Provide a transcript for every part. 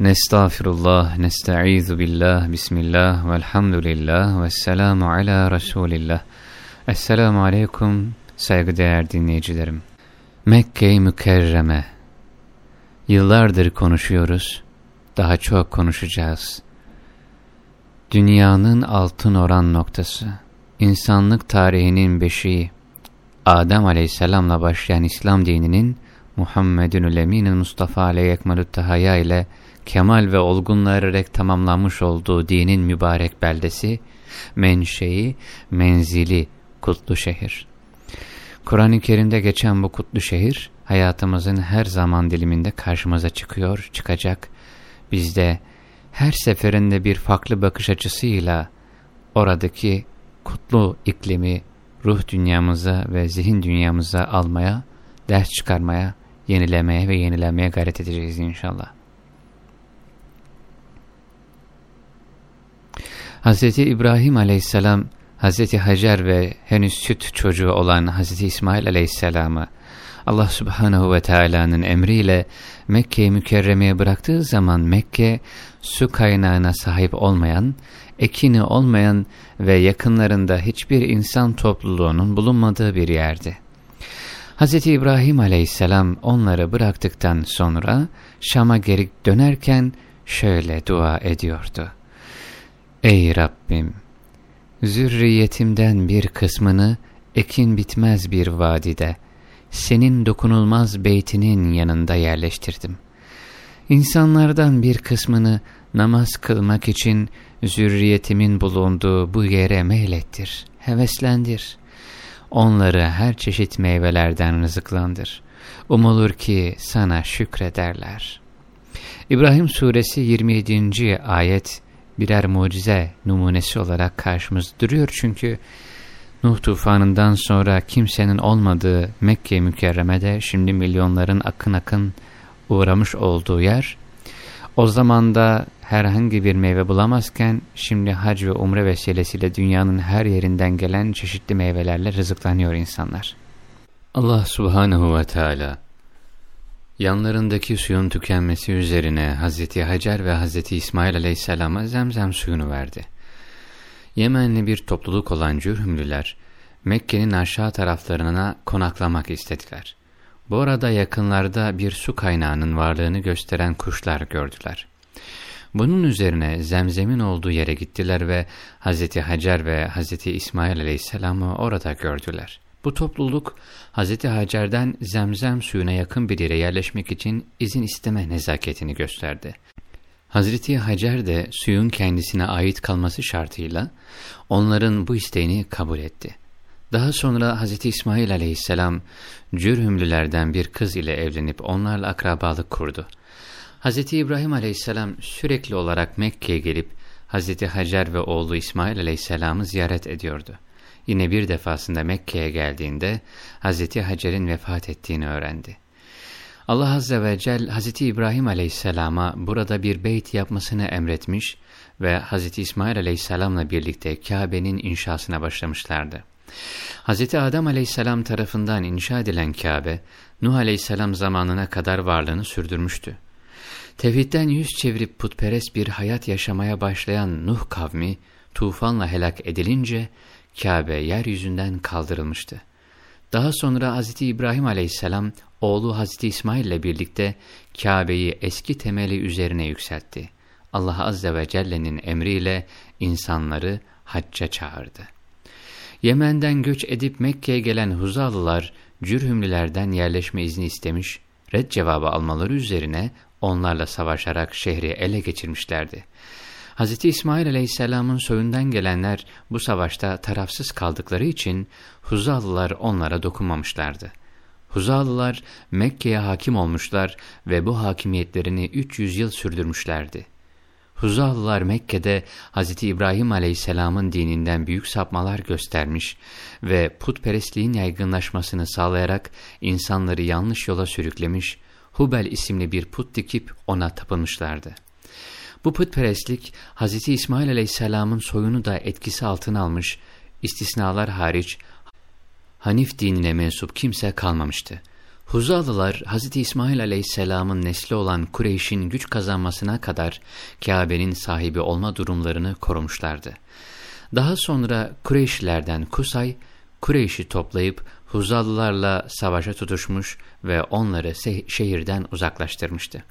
Nestağfirullah, nesta'izu billah, bismillah, velhamdülillah, ve selamu ala Resulillah. Esselamu aleyküm, saygıdeğer dinleyicilerim. Mekke-i Mükerreme. Yıllardır konuşuyoruz, daha çok konuşacağız. Dünyanın altın oran noktası, insanlık tarihinin beşiği, Adem aleyhisselamla başlayan İslam dininin, Muhammedun Emin'in Mustafa aleyhi ekmelü ile kemal ve olgunluğa ererek tamamlanmış olduğu dinin mübarek beldesi, menşei, menzili, kutlu şehir. Kur'an-ı Kerim'de geçen bu kutlu şehir, hayatımızın her zaman diliminde karşımıza çıkıyor, çıkacak. Biz de her seferinde bir farklı bakış açısıyla oradaki kutlu iklimi ruh dünyamıza ve zihin dünyamıza almaya, ders çıkarmaya, yenilemeye ve yenilemeye gayret edeceğiz inşallah. Hz. İbrahim aleyhisselam, Hz. Hacer ve henüz süt çocuğu olan Hz. İsmail aleyhisselamı Allah subhanahu ve Taala'nın emriyle Mekke'yi mükerremeye bıraktığı zaman Mekke su kaynağına sahip olmayan, ekini olmayan ve yakınlarında hiçbir insan topluluğunun bulunmadığı bir yerdi. Hz. İbrahim aleyhisselam onları bıraktıktan sonra Şam'a geri dönerken şöyle dua ediyordu. Ey Rabbim! Zürriyetimden bir kısmını ekin bitmez bir vadide, senin dokunulmaz beytinin yanında yerleştirdim. İnsanlardan bir kısmını namaz kılmak için zürriyetimin bulunduğu bu yere meylettir, heveslendir. Onları her çeşit meyvelerden rızıklandır. Umulur ki sana şükrederler. İbrahim Suresi 27. ayet birer mucize numunesi olarak karşımızda duruyor çünkü Nuh tufanından sonra kimsenin olmadığı Mekke mükerremede şimdi milyonların akın akın uğramış olduğu yer, o zaman da herhangi bir meyve bulamazken şimdi hac ve umre vesilesiyle dünyanın her yerinden gelen çeşitli meyvelerle rızıklanıyor insanlar. Allah subhanehu ve Teala yanlarındaki suyun tükenmesi üzerine Hz. Hacer ve Hz. İsmail aleyhisselama zemzem suyunu verdi. Yemenli bir topluluk olan Cürhümlüler, Mekke'nin aşağı taraflarına konaklamak istediler. Bu arada yakınlarda bir su kaynağının varlığını gösteren kuşlar gördüler. Bunun üzerine zemzemin olduğu yere gittiler ve Hz. Hacer ve Hz. İsmail aleyhisselamı orada gördüler. Bu topluluk Hz. Hacer'den zemzem suyuna yakın bir yere yerleşmek için izin isteme nezaketini gösterdi. Hazreti Hacer de suyun kendisine ait kalması şartıyla onların bu isteğini kabul etti. Daha sonra Hz. İsmail aleyhisselam Cürhümlülerden bir kız ile evlenip onlarla akrabalık kurdu. Hz. İbrahim aleyhisselam sürekli olarak Mekke'ye gelip Hz. Hacer ve oğlu İsmail aleyhisselamı ziyaret ediyordu. Yine bir defasında Mekke'ye geldiğinde Hz. Hacer'in vefat ettiğini öğrendi. Allah Azze ve Celle Hz. İbrahim aleyhisselama burada bir beyt yapmasını emretmiş ve Hz. İsmail aleyhisselamla birlikte Kabe'nin inşasına başlamışlardı. Hz. Adem aleyhisselam tarafından inşa edilen Kabe, Nuh aleyhisselam zamanına kadar varlığını sürdürmüştü. Tevhidden yüz çevirip putperest bir hayat yaşamaya başlayan Nuh kavmi, tufanla helak edilince Kabe yeryüzünden kaldırılmıştı. Daha sonra Hz. İbrahim aleyhisselam oğlu Hz. İsmail ile birlikte Kabe'yi eski temeli üzerine yükseltti. Allah Azze ve Celle'nin emriyle insanları hacca çağırdı. Yemen'den göç edip Mekke'ye gelen Huzalılar, Cürhümlülerden yerleşme izni istemiş, red cevabı almaları üzerine onlarla savaşarak şehri ele geçirmişlerdi. Hz. İsmail aleyhisselamın soyundan gelenler bu savaşta tarafsız kaldıkları için Huzalılar onlara dokunmamışlardı. Huzalılar Mekke'ye hakim olmuşlar ve bu hakimiyetlerini 300 yıl sürdürmüşlerdi. Huzalılar Mekke'de Hz. İbrahim aleyhisselamın dininden büyük sapmalar göstermiş ve putperestliğin yaygınlaşmasını sağlayarak insanları yanlış yola sürüklemiş, Hubel isimli bir put dikip ona tapınmışlardı. Bu putperestlik Hz. İsmail aleyhisselamın soyunu da etkisi altına almış, istisnalar hariç Hanif dinine mensup kimse kalmamıştı. Huzalılar Hz. İsmail aleyhisselamın nesli olan Kureyş'in güç kazanmasına kadar Kabe'nin sahibi olma durumlarını korumuşlardı. Daha sonra Kureyşlilerden Kusay, Kureyş'i toplayıp Huzalılarla savaşa tutuşmuş ve onları şehirden uzaklaştırmıştı.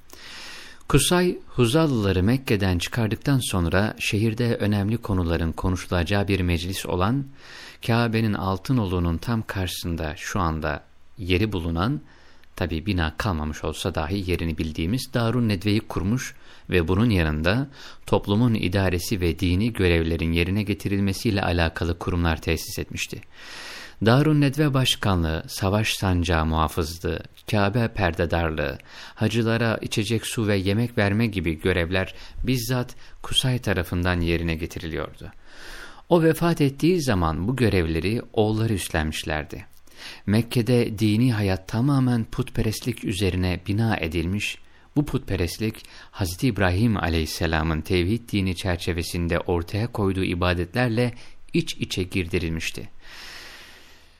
Kusay, Huzalıları Mekke'den çıkardıktan sonra şehirde önemli konuların konuşulacağı bir meclis olan, Kabe'nin Altınolu'nun tam karşısında şu anda yeri bulunan, tabi bina kalmamış olsa dahi yerini bildiğimiz Darun Nedve'yi kurmuş ve bunun yanında toplumun idaresi ve dini görevlerin yerine getirilmesiyle alakalı kurumlar tesis etmişti. Darun Nedve Başkanlığı, savaş sancağı muhafızlığı, Kabe perdedarlığı, hacılara içecek su ve yemek verme gibi görevler bizzat Kusay tarafından yerine getiriliyordu. O vefat ettiği zaman bu görevleri oğulları üstlenmişlerdi. Mekke'de dini hayat tamamen putperestlik üzerine bina edilmiş, bu putperestlik Hz. İbrahim aleyhisselamın tevhid dini çerçevesinde ortaya koyduğu ibadetlerle iç içe girdirilmişti.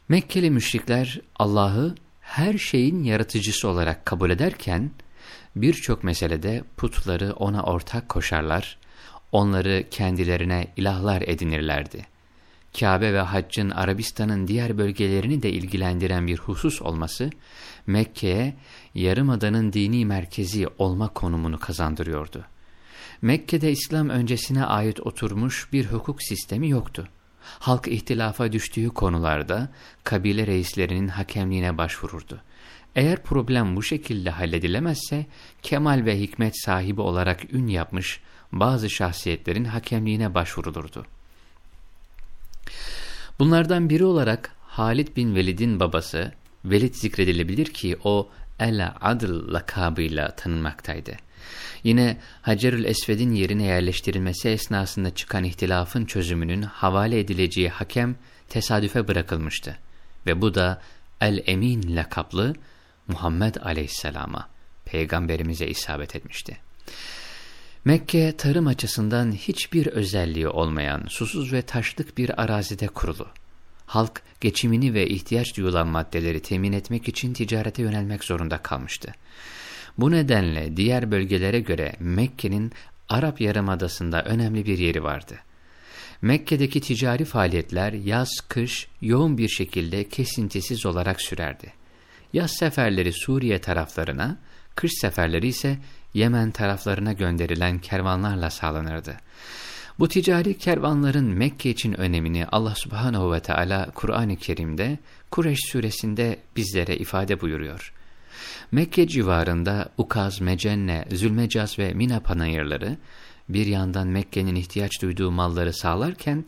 Mekkeli müşrikler Allah'ı her şeyin yaratıcısı olarak kabul ederken birçok meselede putları ona ortak koşarlar, onları kendilerine ilahlar edinirlerdi. Kabe ve haccın Arabistan'ın diğer bölgelerini de ilgilendiren bir husus olması, Mekke'ye yarımadanın dini merkezi olma konumunu kazandırıyordu. Mekke'de İslam öncesine ait oturmuş bir hukuk sistemi yoktu. Halk ihtilafa düştüğü konularda kabile reislerinin hakemliğine başvururdu. Eğer problem bu şekilde halledilemezse kemal ve hikmet sahibi olarak ün yapmış bazı şahsiyetlerin hakemliğine başvurulurdu. Bunlardan biri olarak Halid bin Velid'in babası Velid zikredilebilir ki o El Adl lakabıyla tanınmaktaydı. Yine Hacerül Esved'in yerine yerleştirilmesi esnasında çıkan ihtilafın çözümünün havale edileceği hakem tesadüfe bırakılmıştı. Ve bu da El-Emin lakaplı Muhammed Aleyhisselam'a, peygamberimize isabet etmişti. Mekke tarım açısından hiçbir özelliği olmayan susuz ve taşlık bir arazide kurulu. Halk geçimini ve ihtiyaç duyulan maddeleri temin etmek için ticarete yönelmek zorunda kalmıştı. Bu nedenle diğer bölgelere göre Mekke'nin Arap Yarımadası'nda önemli bir yeri vardı. Mekke'deki ticari faaliyetler yaz-kış yoğun bir şekilde kesintisiz olarak sürerdi. Yaz seferleri Suriye taraflarına, kış seferleri ise Yemen taraflarına gönderilen kervanlarla sağlanırdı. Bu ticari kervanların Mekke için önemini Allah subhanehu ve Teala Kur'an-ı Kerim'de Kureş suresinde bizlere ifade buyuruyor. Mekke civarında Ukaz, Mecenne, Zülmecaz ve Mina panayırları bir yandan Mekke'nin ihtiyaç duyduğu malları sağlarken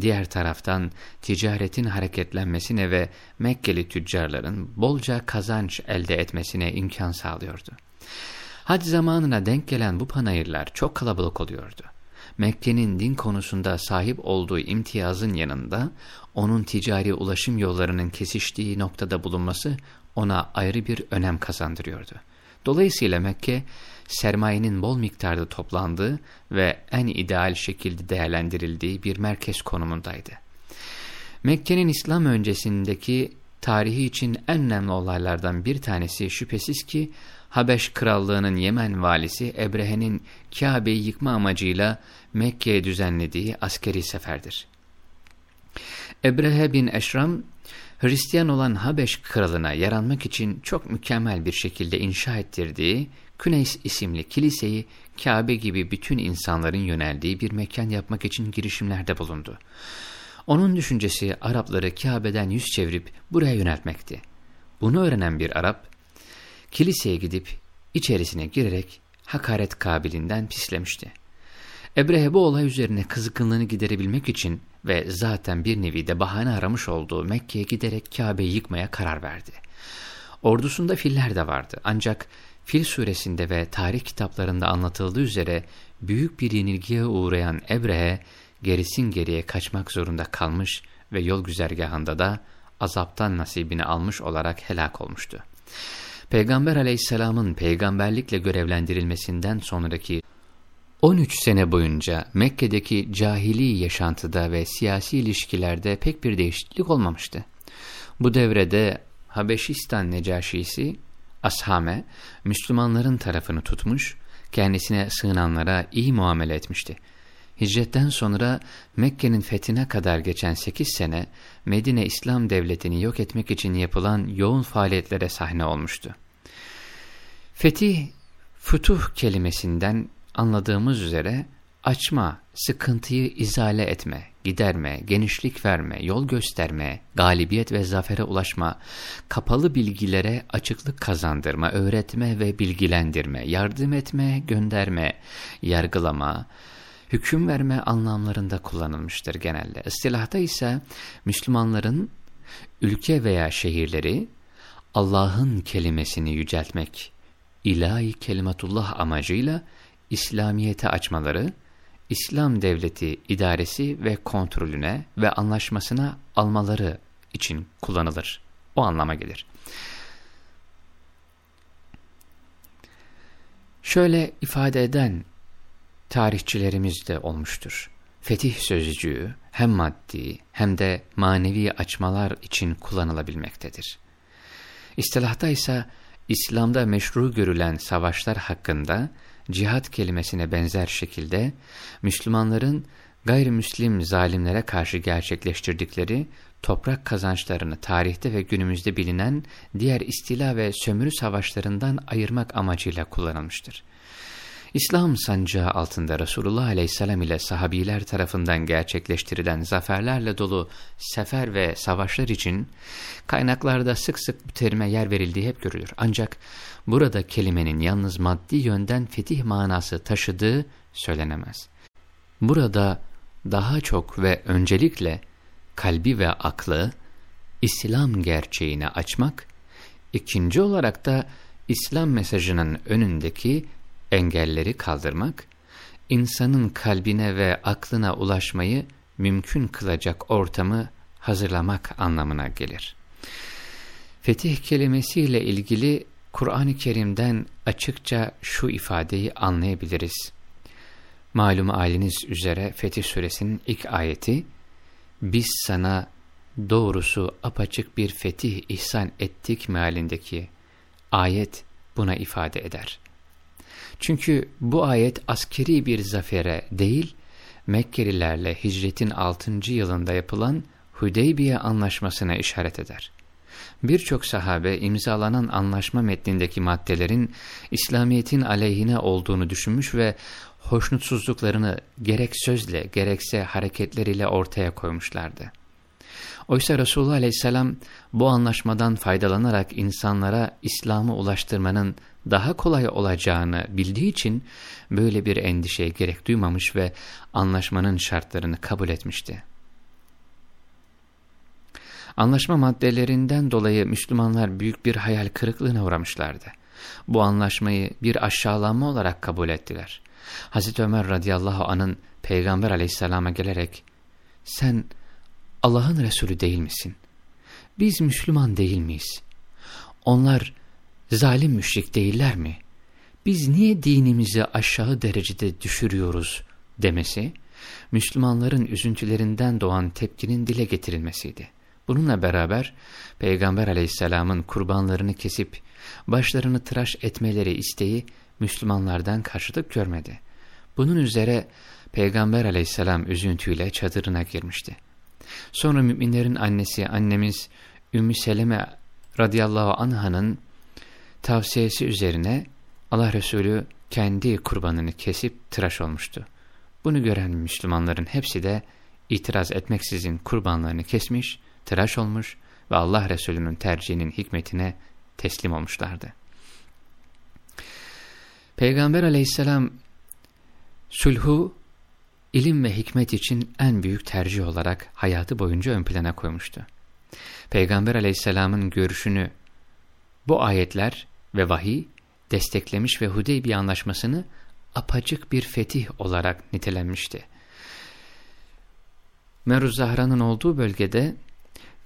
diğer taraftan ticaretin hareketlenmesine ve Mekkeli tüccarların bolca kazanç elde etmesine imkan sağlıyordu. Hac zamanına denk gelen bu panayırlar çok kalabalık oluyordu. Mekke'nin din konusunda sahip olduğu imtiyazın yanında onun ticari ulaşım yollarının kesiştiği noktada bulunması ona ayrı bir önem kazandırıyordu. Dolayısıyla Mekke, sermayenin bol miktarda toplandığı ve en ideal şekilde değerlendirildiği bir merkez konumundaydı. Mekke'nin İslam öncesindeki tarihi için en önemli olaylardan bir tanesi şüphesiz ki Habeş Krallığı'nın Yemen valisi Ebrehe'nin Kabe'yi yıkma amacıyla Mekke'ye düzenlediği askeri seferdir. Ebrehe bin Eşram Hristiyan olan Habeş kralına yaranmak için çok mükemmel bir şekilde inşa ettirdiği Küneys isimli kiliseyi Kabe gibi bütün insanların yöneldiği bir mekan yapmak için girişimlerde bulundu. Onun düşüncesi Arapları Kabe'den yüz çevirip buraya yöneltmekti. Bunu öğrenen bir Arap, kiliseye gidip içerisine girerek hakaret kabilinden pislemişti. Ebrehe bu olay üzerine kızgınlığını giderebilmek için ve zaten bir nevi de bahane aramış olduğu Mekke'ye giderek Kabe'yi yıkmaya karar verdi. Ordusunda filler de vardı ancak Fil suresinde ve tarih kitaplarında anlatıldığı üzere büyük bir yenilgiye uğrayan Ebrehe gerisin geriye kaçmak zorunda kalmış ve yol güzergahında da azaptan nasibini almış olarak helak olmuştu. Peygamber aleyhisselamın peygamberlikle görevlendirilmesinden sonraki 13 sene boyunca Mekke'deki cahili yaşantıda ve siyasi ilişkilerde pek bir değişiklik olmamıştı. Bu devrede Habeşistan Necaşisi Ashame Müslümanların tarafını tutmuş, kendisine sığınanlara iyi muamele etmişti. Hicretten sonra Mekke'nin fethine kadar geçen 8 sene Medine İslam Devleti'ni yok etmek için yapılan yoğun faaliyetlere sahne olmuştu. Fetih, futuh kelimesinden anladığımız üzere açma, sıkıntıyı izale etme, giderme, genişlik verme, yol gösterme, galibiyet ve zafere ulaşma, kapalı bilgilere açıklık kazandırma, öğretme ve bilgilendirme, yardım etme, gönderme, yargılama, hüküm verme anlamlarında kullanılmıştır genelde. İstilahta ise Müslümanların ülke veya şehirleri Allah'ın kelimesini yüceltmek, ilahi kelimatullah amacıyla İslamiyet'e açmaları, İslam devleti idaresi ve kontrolüne ve anlaşmasına almaları için kullanılır. O anlama gelir. Şöyle ifade eden tarihçilerimiz de olmuştur. Fetih sözcüğü hem maddi hem de manevi açmalar için kullanılabilmektedir. İstilahta ise İslam'da meşru görülen savaşlar hakkında cihat kelimesine benzer şekilde Müslümanların gayrimüslim zalimlere karşı gerçekleştirdikleri toprak kazançlarını tarihte ve günümüzde bilinen diğer istila ve sömürü savaşlarından ayırmak amacıyla kullanılmıştır. İslam sancağı altında Resulullah aleyhisselam ile sahabiler tarafından gerçekleştirilen zaferlerle dolu sefer ve savaşlar için kaynaklarda sık sık bu terime yer verildiği hep görülür. Ancak burada kelimenin yalnız maddi yönden fetih manası taşıdığı söylenemez. Burada daha çok ve öncelikle kalbi ve aklı İslam gerçeğine açmak, ikinci olarak da İslam mesajının önündeki engelleri kaldırmak, insanın kalbine ve aklına ulaşmayı mümkün kılacak ortamı hazırlamak anlamına gelir. Fetih kelimesiyle ilgili Kur'an-ı Kerim'den açıkça şu ifadeyi anlayabiliriz. Malum haliniz üzere Fetih Suresinin ilk ayeti, biz sana doğrusu apaçık bir fetih ihsan ettik mealindeki ayet buna ifade eder. Çünkü bu ayet askeri bir zafere değil, Mekkelilerle hicretin 6. yılında yapılan Hudeybiye anlaşmasına işaret eder. Birçok sahabe imzalanan anlaşma metnindeki maddelerin İslamiyet'in aleyhine olduğunu düşünmüş ve hoşnutsuzluklarını gerek sözle gerekse hareketleriyle ortaya koymuşlardı. Oysa Resulullah aleyhisselam bu anlaşmadan faydalanarak insanlara İslam'ı ulaştırmanın daha kolay olacağını bildiği için böyle bir endişeye gerek duymamış ve anlaşmanın şartlarını kabul etmişti. Anlaşma maddelerinden dolayı Müslümanlar büyük bir hayal kırıklığına uğramışlardı. Bu anlaşmayı bir aşağılama olarak kabul ettiler. Hazreti Ömer radıyallahu anın Peygamber aleyhisselama gelerek sen Allah'ın Resulü değil misin? Biz Müslüman değil miyiz? Onlar zalim müşrik değiller mi? Biz niye dinimizi aşağı derecede düşürüyoruz demesi, Müslümanların üzüntülerinden doğan tepkinin dile getirilmesiydi. Bununla beraber Peygamber aleyhisselamın kurbanlarını kesip başlarını tıraş etmeleri isteği Müslümanlardan karşılık görmedi. Bunun üzere Peygamber aleyhisselam üzüntüyle çadırına girmişti. Sonra müminlerin annesi annemiz Ümmü Seleme radıyallahu anhanın tavsiyesi üzerine Allah Resulü kendi kurbanını kesip tıraş olmuştu. Bunu gören Müslümanların hepsi de itiraz etmeksizin kurbanlarını kesmiş, tıraş olmuş ve Allah Resulü'nün tercihinin hikmetine teslim olmuşlardı. Peygamber aleyhisselam sulhu ilim ve hikmet için en büyük tercih olarak hayatı boyunca ön plana koymuştu. Peygamber aleyhisselamın görüşünü bu ayetler ve vahiy desteklemiş ve Hudeybiye anlaşmasını apacık bir fetih olarak nitelenmişti. Meruz Zahra'nın olduğu bölgede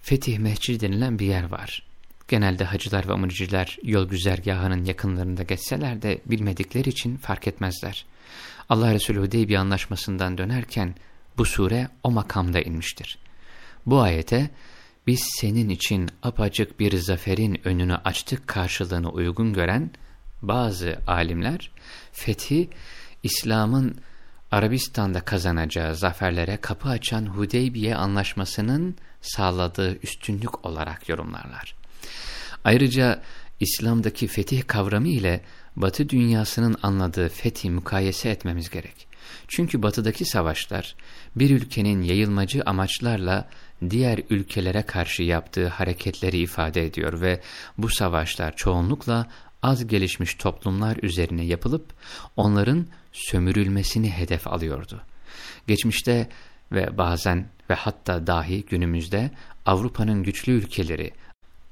Fetih Mescidi denilen bir yer var. Genelde hacılar ve umurcular yol güzergahının yakınlarında geçseler de bilmedikleri için fark etmezler. Allah Resulü Hudeybiye anlaşmasından dönerken bu sure o makamda inmiştir. Bu ayete biz senin için apacık bir zaferin önünü açtık karşılığını uygun gören bazı alimler fethi İslam'ın Arabistan'da kazanacağı zaferlere kapı açan Hudeybiye anlaşmasının sağladığı üstünlük olarak yorumlarlar. Ayrıca İslam'daki fetih kavramı ile Batı dünyasının anladığı fethi mukayese etmemiz gerek. Çünkü batıdaki savaşlar bir ülkenin yayılmacı amaçlarla diğer ülkelere karşı yaptığı hareketleri ifade ediyor ve bu savaşlar çoğunlukla az gelişmiş toplumlar üzerine yapılıp onların sömürülmesini hedef alıyordu. Geçmişte ve bazen ve hatta dahi günümüzde Avrupa'nın güçlü ülkeleri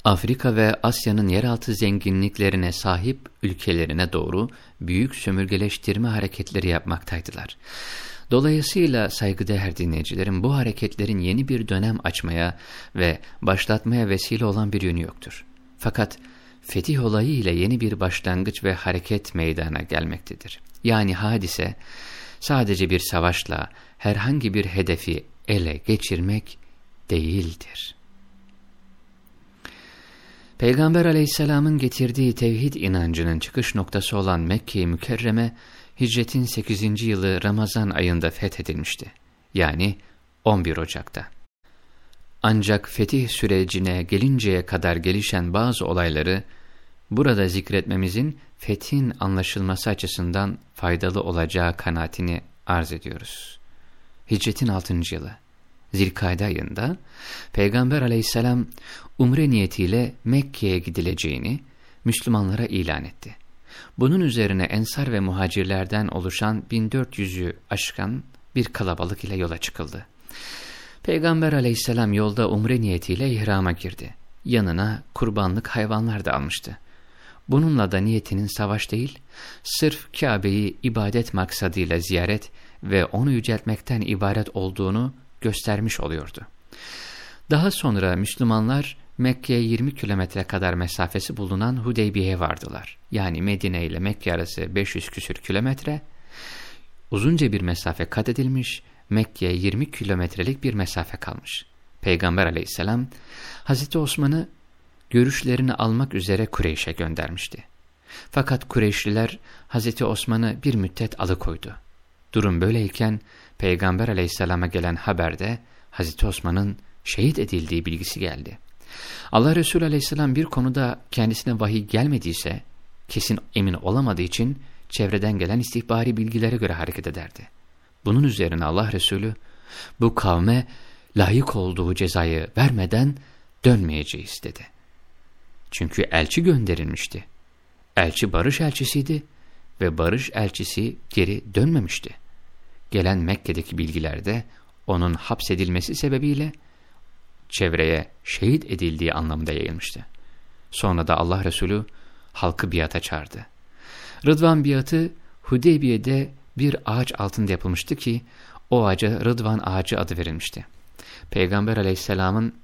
Afrika ve Asya'nın yeraltı zenginliklerine sahip ülkelerine doğru büyük sömürgeleştirme hareketleri yapmaktaydılar. Dolayısıyla saygıdeğer dinleyicilerin bu hareketlerin yeni bir dönem açmaya ve başlatmaya vesile olan bir yönü yoktur. Fakat fetih olayı ile yeni bir başlangıç ve hareket meydana gelmektedir. Yani hadise sadece bir savaşla herhangi bir hedefi ele geçirmek değildir. Peygamber aleyhisselamın getirdiği tevhid inancının çıkış noktası olan Mekke-i Mükerreme, hicretin 8. yılı Ramazan ayında fethedilmişti. Yani 11 Ocak'ta. Ancak fetih sürecine gelinceye kadar gelişen bazı olayları, burada zikretmemizin fethin anlaşılması açısından faydalı olacağı kanaatini arz ediyoruz. Hicretin 6. yılı. Zilkade ayında Peygamber aleyhisselam umre niyetiyle Mekke'ye gidileceğini Müslümanlara ilan etti. Bunun üzerine ensar ve muhacirlerden oluşan 1400'ü aşkan bir kalabalık ile yola çıkıldı. Peygamber aleyhisselam yolda umre niyetiyle ihrama girdi. Yanına kurbanlık hayvanlar da almıştı. Bununla da niyetinin savaş değil, sırf Kabe'yi ibadet maksadıyla ziyaret ve onu yüceltmekten ibaret olduğunu göstermiş oluyordu. Daha sonra Müslümanlar Mekke'ye 20 kilometre kadar mesafesi bulunan Hudeybiye'ye vardılar. Yani Medine ile Mekke arası 500 küsür kilometre, uzunca bir mesafe kat edilmiş, Mekke'ye 20 kilometrelik bir mesafe kalmış. Peygamber aleyhisselam, Hazreti Osman'ı görüşlerini almak üzere Kureyş'e göndermişti. Fakat Kureyşliler Hazreti Osman'ı bir müddet alıkoydu. Durum böyleyken Peygamber aleyhisselama gelen haberde Hazreti Osman'ın şehit edildiği bilgisi geldi. Allah Resulü aleyhisselam bir konuda kendisine vahiy gelmediyse, kesin emin olamadığı için çevreden gelen istihbari bilgilere göre hareket ederdi. Bunun üzerine Allah Resulü, bu kavme layık olduğu cezayı vermeden dönmeyeceğiz dedi. Çünkü elçi gönderilmişti. Elçi barış elçisiydi ve barış elçisi geri dönmemişti. Gelen Mekke'deki bilgilerde onun hapsedilmesi sebebiyle çevreye şehit edildiği anlamında yayılmıştı. Sonra da Allah Resulü halkı biata çağırdı. Rıdvan biatı Hudeybiye'de bir ağaç altında yapılmıştı ki o ağaca Rıdvan ağacı adı verilmişti. Peygamber aleyhisselamın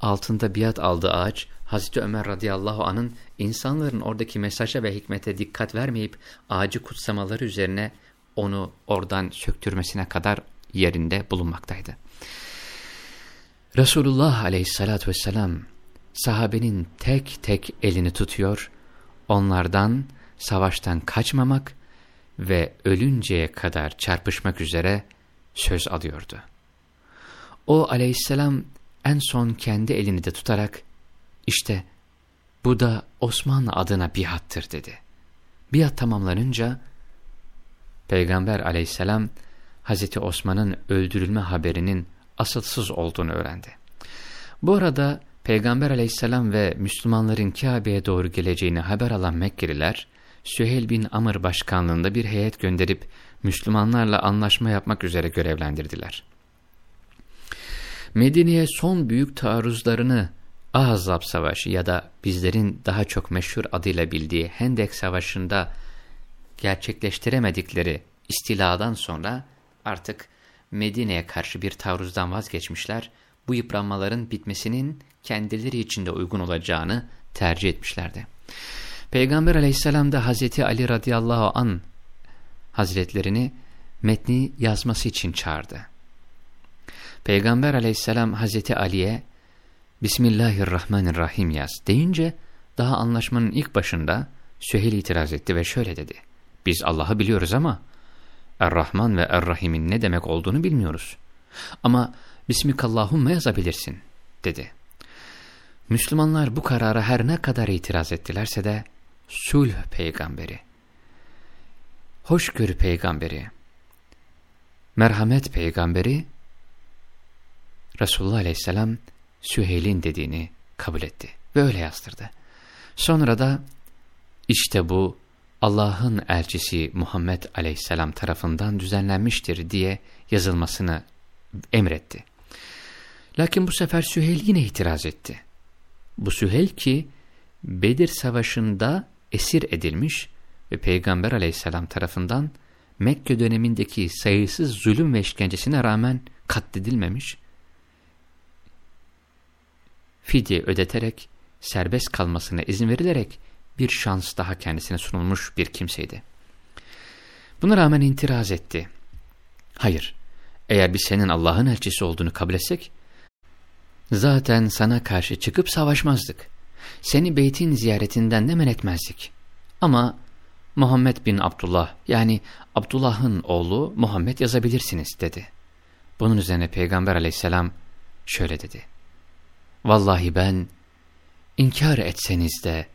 altında biat aldığı ağaç Hazreti Ömer radıyallahu anın insanların oradaki mesaja ve hikmete dikkat vermeyip ağacı kutsamaları üzerine onu oradan söktürmesine kadar yerinde bulunmaktaydı. Resulullah aleyhissalatü vesselam sahabenin tek tek elini tutuyor, onlardan savaştan kaçmamak ve ölünceye kadar çarpışmak üzere söz alıyordu. O aleyhisselam en son kendi elini de tutarak, işte bu da Osmanlı adına biattır dedi. Biat tamamlanınca, Peygamber aleyhisselam, Hazreti Osman'ın öldürülme haberinin asılsız olduğunu öğrendi. Bu arada Peygamber aleyhisselam ve Müslümanların Kabe'ye doğru geleceğini haber alan Mekkeliler, Süheyl bin Amr başkanlığında bir heyet gönderip Müslümanlarla anlaşma yapmak üzere görevlendirdiler. Medine'ye son büyük taarruzlarını Ahzab Savaşı ya da bizlerin daha çok meşhur adıyla bildiği Hendek Savaşı'nda gerçekleştiremedikleri istiladan sonra artık Medine'ye karşı bir taarruzdan vazgeçmişler, bu yıpranmaların bitmesinin kendileri için de uygun olacağını tercih etmişlerdi. Peygamber aleyhisselam da Hazreti Ali radıyallahu an hazretlerini metni yazması için çağırdı. Peygamber aleyhisselam Hazreti Ali'ye Bismillahirrahmanirrahim yaz deyince daha anlaşmanın ilk başında Süheyl itiraz etti ve şöyle dedi. Biz Allah'ı biliyoruz ama Er-Rahman ve Er-Rahim'in ne demek olduğunu bilmiyoruz. Ama Bismikallahümme yazabilirsin dedi. Müslümanlar bu karara her ne kadar itiraz ettilerse de sulh peygamberi, hoşgörü peygamberi, merhamet peygamberi Resulullah aleyhisselam Süheyl'in dediğini kabul etti ve öyle yazdırdı. Sonra da işte bu Allah'ın elçisi Muhammed aleyhisselam tarafından düzenlenmiştir diye yazılmasını emretti. Lakin bu sefer Süheyl yine itiraz etti. Bu Süheyl ki Bedir Savaşı'nda esir edilmiş ve Peygamber aleyhisselam tarafından Mekke dönemindeki sayısız zulüm ve işkencesine rağmen katledilmemiş, fidye ödeterek serbest kalmasına izin verilerek bir şans daha kendisine sunulmuş bir kimseydi. Buna rağmen intiraz etti. Hayır, eğer biz senin Allah'ın elçisi olduğunu kabul etsek, zaten sana karşı çıkıp savaşmazdık. Seni beytin ziyaretinden de men etmezdik. Ama Muhammed bin Abdullah yani Abdullah'ın oğlu Muhammed yazabilirsiniz dedi. Bunun üzerine Peygamber aleyhisselam şöyle dedi. Vallahi ben inkar etseniz de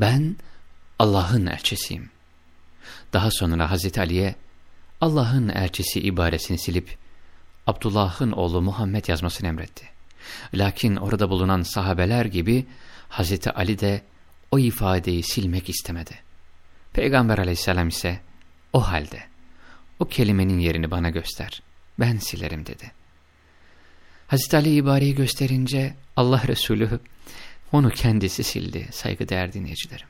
ben Allah'ın elçisiyim. Daha sonra Hazreti Ali'ye Allah'ın elçisi ibaresini silip Abdullah'ın oğlu Muhammed yazmasını emretti. Lakin orada bulunan sahabeler gibi Hazreti Ali de o ifadeyi silmek istemedi. Peygamber aleyhisselam ise o halde o kelimenin yerini bana göster, ben silerim dedi. Hazreti Ali ibareyi gösterince Allah Resulü onu kendisi sildi saygıdeğer dinleyicilerim.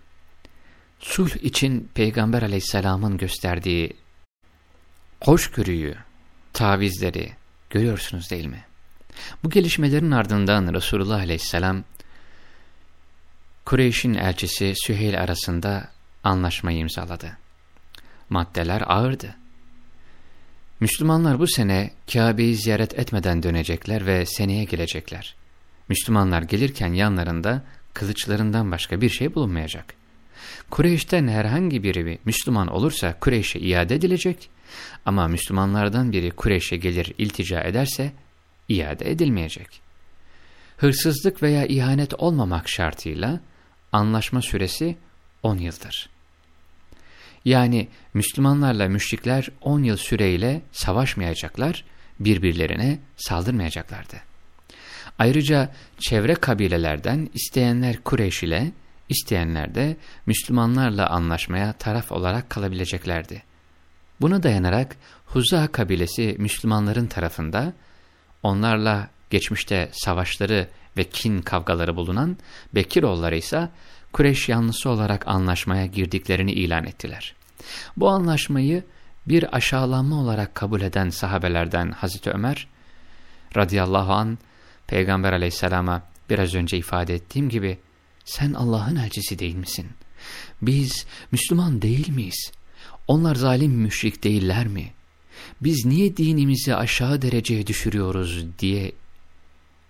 Sulh için Peygamber aleyhisselamın gösterdiği hoşgörüyü, tavizleri görüyorsunuz değil mi? Bu gelişmelerin ardından Resulullah aleyhisselam Kureyş'in elçisi Süheyl arasında anlaşmayı imzaladı. Maddeler ağırdı. Müslümanlar bu sene Kabe'yi ziyaret etmeden dönecekler ve seneye gelecekler. Müslümanlar gelirken yanlarında kılıçlarından başka bir şey bulunmayacak. Kureyş'ten herhangi biri Müslüman olursa Kureyş'e iade edilecek ama Müslümanlardan biri Kureyş'e gelir iltica ederse iade edilmeyecek. Hırsızlık veya ihanet olmamak şartıyla anlaşma süresi 10 yıldır. Yani Müslümanlarla müşrikler 10 yıl süreyle savaşmayacaklar, birbirlerine saldırmayacaklardı. Ayrıca çevre kabilelerden isteyenler Kureyş ile, isteyenler de Müslümanlarla anlaşmaya taraf olarak kalabileceklerdi. Buna dayanarak Huza kabilesi Müslümanların tarafında, onlarla geçmişte savaşları ve kin kavgaları bulunan Bekiroğulları ise Kureyş yanlısı olarak anlaşmaya girdiklerini ilan ettiler. Bu anlaşmayı bir aşağılanma olarak kabul eden sahabelerden Hazreti Ömer radıyallahu an Peygamber aleyhisselama biraz önce ifade ettiğim gibi sen Allah'ın elçisi değil misin? Biz Müslüman değil miyiz? Onlar zalim müşrik değiller mi? Biz niye dinimizi aşağı dereceye düşürüyoruz diye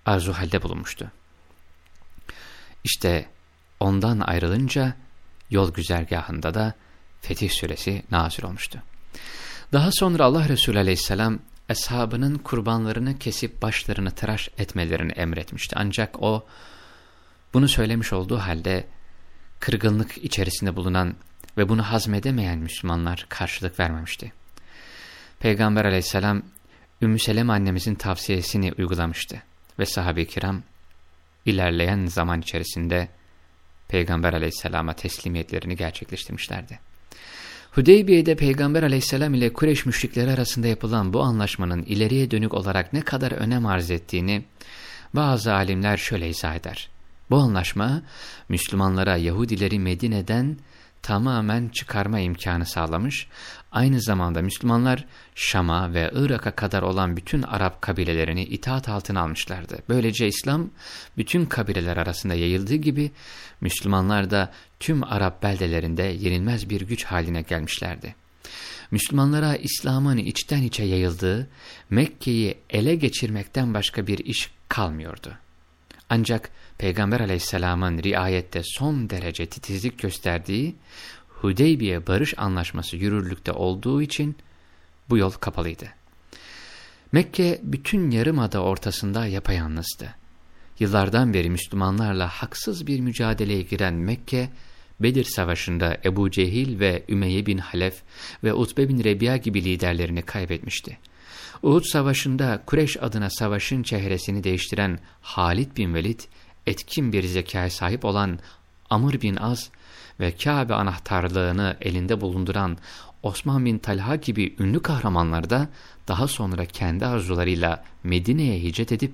arzu halde bulunmuştu. İşte ondan ayrılınca yol güzergahında da Fetih Suresi nazil olmuştu. Daha sonra Allah Resulü aleyhisselam eshabının kurbanlarını kesip başlarını tıraş etmelerini emretmişti. Ancak o bunu söylemiş olduğu halde kırgınlık içerisinde bulunan ve bunu hazmedemeyen Müslümanlar karşılık vermemişti. Peygamber aleyhisselam Ümmü Seleme annemizin tavsiyesini uygulamıştı ve sahabe-i kiram ilerleyen zaman içerisinde Peygamber aleyhisselama teslimiyetlerini gerçekleştirmişlerdi. Hudeybiye'de Peygamber aleyhisselam ile Kureyş müşrikleri arasında yapılan bu anlaşmanın ileriye dönük olarak ne kadar önem arz ettiğini bazı alimler şöyle izah eder. Bu anlaşma Müslümanlara Yahudileri Medine'den tamamen çıkarma imkanı sağlamış, aynı zamanda Müslümanlar Şam'a ve Irak'a kadar olan bütün Arap kabilelerini itaat altına almışlardı. Böylece İslam bütün kabileler arasında yayıldığı gibi Müslümanlar da tüm Arap beldelerinde yenilmez bir güç haline gelmişlerdi. Müslümanlara İslam'ın içten içe yayıldığı Mekke'yi ele geçirmekten başka bir iş kalmıyordu. Ancak Peygamber aleyhisselamın riayette son derece titizlik gösterdiği Hudeybiye barış anlaşması yürürlükte olduğu için bu yol kapalıydı. Mekke bütün yarımada ortasında yapayalnızdı. Yıllardan beri Müslümanlarla haksız bir mücadeleye giren Mekke, Bedir Savaşı'nda Ebu Cehil ve Ümeyye bin Halef ve Utbe bin Rebiya gibi liderlerini kaybetmişti. Uhud Savaşı'nda Kureş adına savaşın çehresini değiştiren Halid bin Velid, etkin bir zekaya sahip olan Amr bin Az ve Kabe anahtarlığını elinde bulunduran Osman bin Talha gibi ünlü kahramanlar da daha sonra kendi arzularıyla Medine'ye hicret edip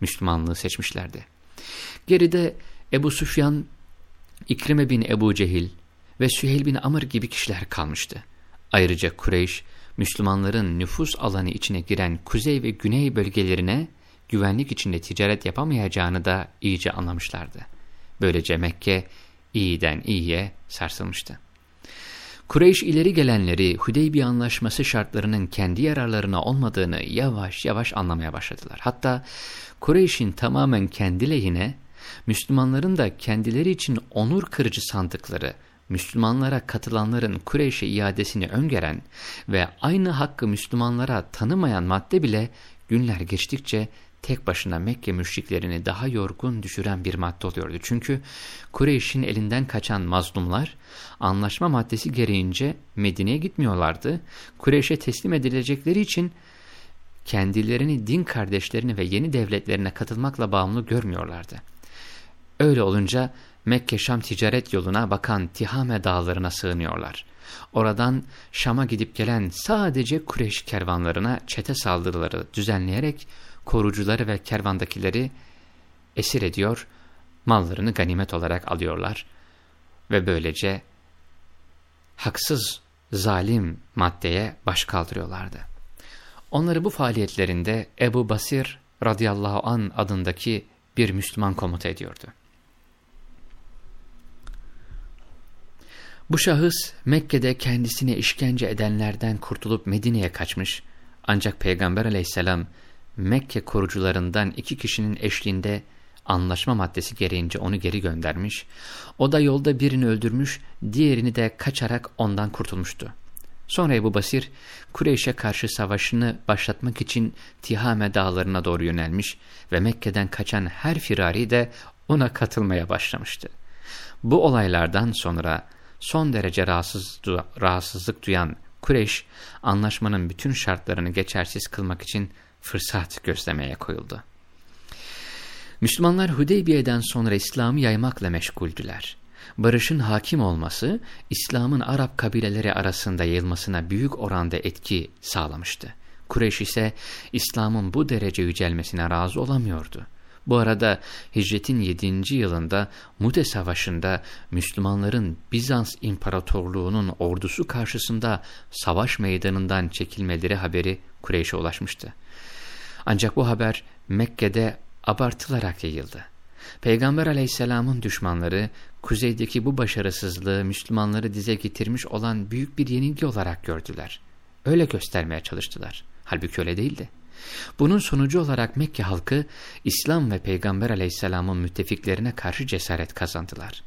Müslümanlığı seçmişlerdi. Geride Ebu Süfyan, İkrime bin Ebu Cehil ve Süheyl bin Amr gibi kişiler kalmıştı. Ayrıca Kureyş, Müslümanların nüfus alanı içine giren kuzey ve güney bölgelerine güvenlik içinde ticaret yapamayacağını da iyice anlamışlardı. Böylece Mekke iyiden iyiye sarsılmıştı. Kureyş ileri gelenleri Hudeybiye anlaşması şartlarının kendi yararlarına olmadığını yavaş yavaş anlamaya başladılar. Hatta Kureyş'in tamamen kendi lehine, Müslümanların da kendileri için onur kırıcı sandıkları, Müslümanlara katılanların Kureyş'e iadesini öngören ve aynı hakkı Müslümanlara tanımayan madde bile günler geçtikçe tek başına Mekke müşriklerini daha yorgun düşüren bir madde oluyordu. Çünkü Kureyş'in elinden kaçan mazlumlar anlaşma maddesi gereğince Medine'ye gitmiyorlardı. Kureyş'e teslim edilecekleri için kendilerini din kardeşlerini ve yeni devletlerine katılmakla bağımlı görmüyorlardı. Öyle olunca Mekke-Şam ticaret yoluna bakan Tihame dağlarına sığınıyorlar. Oradan Şam'a gidip gelen sadece Kureyş kervanlarına çete saldırıları düzenleyerek korucuları ve kervandakileri esir ediyor, mallarını ganimet olarak alıyorlar ve böylece haksız, zalim maddeye baş kaldırıyorlardı. Onları bu faaliyetlerinde Ebu Basir radıyallahu an adındaki bir Müslüman komuta ediyordu. Bu şahıs Mekke'de kendisine işkence edenlerden kurtulup Medine'ye kaçmış ancak Peygamber aleyhisselam Mekke korucularından iki kişinin eşliğinde anlaşma maddesi gereğince onu geri göndermiş, o da yolda birini öldürmüş, diğerini de kaçarak ondan kurtulmuştu. Sonra Ebu Basir, Kureyş'e karşı savaşını başlatmak için Tihame dağlarına doğru yönelmiş ve Mekke'den kaçan her firari de ona katılmaya başlamıştı. Bu olaylardan sonra son derece rahatsız, rahatsızlık duyan Kureyş, anlaşmanın bütün şartlarını geçersiz kılmak için fırsat gözlemeye koyuldu. Müslümanlar Hudeybiye'den sonra İslam'ı yaymakla meşguldüler. Barışın hakim olması, İslam'ın Arap kabileleri arasında yayılmasına büyük oranda etki sağlamıştı. Kureyş ise İslam'ın bu derece yücelmesine razı olamıyordu. Bu arada hicretin 7. yılında Mute Savaşı'nda Müslümanların Bizans İmparatorluğu'nun ordusu karşısında savaş meydanından çekilmeleri haberi Kureyş'e ulaşmıştı. Ancak bu haber Mekke'de abartılarak yayıldı. Peygamber aleyhisselamın düşmanları, kuzeydeki bu başarısızlığı Müslümanları dize getirmiş olan büyük bir yenilgi olarak gördüler. Öyle göstermeye çalıştılar. Halbuki öyle değildi. Bunun sonucu olarak Mekke halkı, İslam ve Peygamber aleyhisselamın müttefiklerine karşı cesaret kazandılar.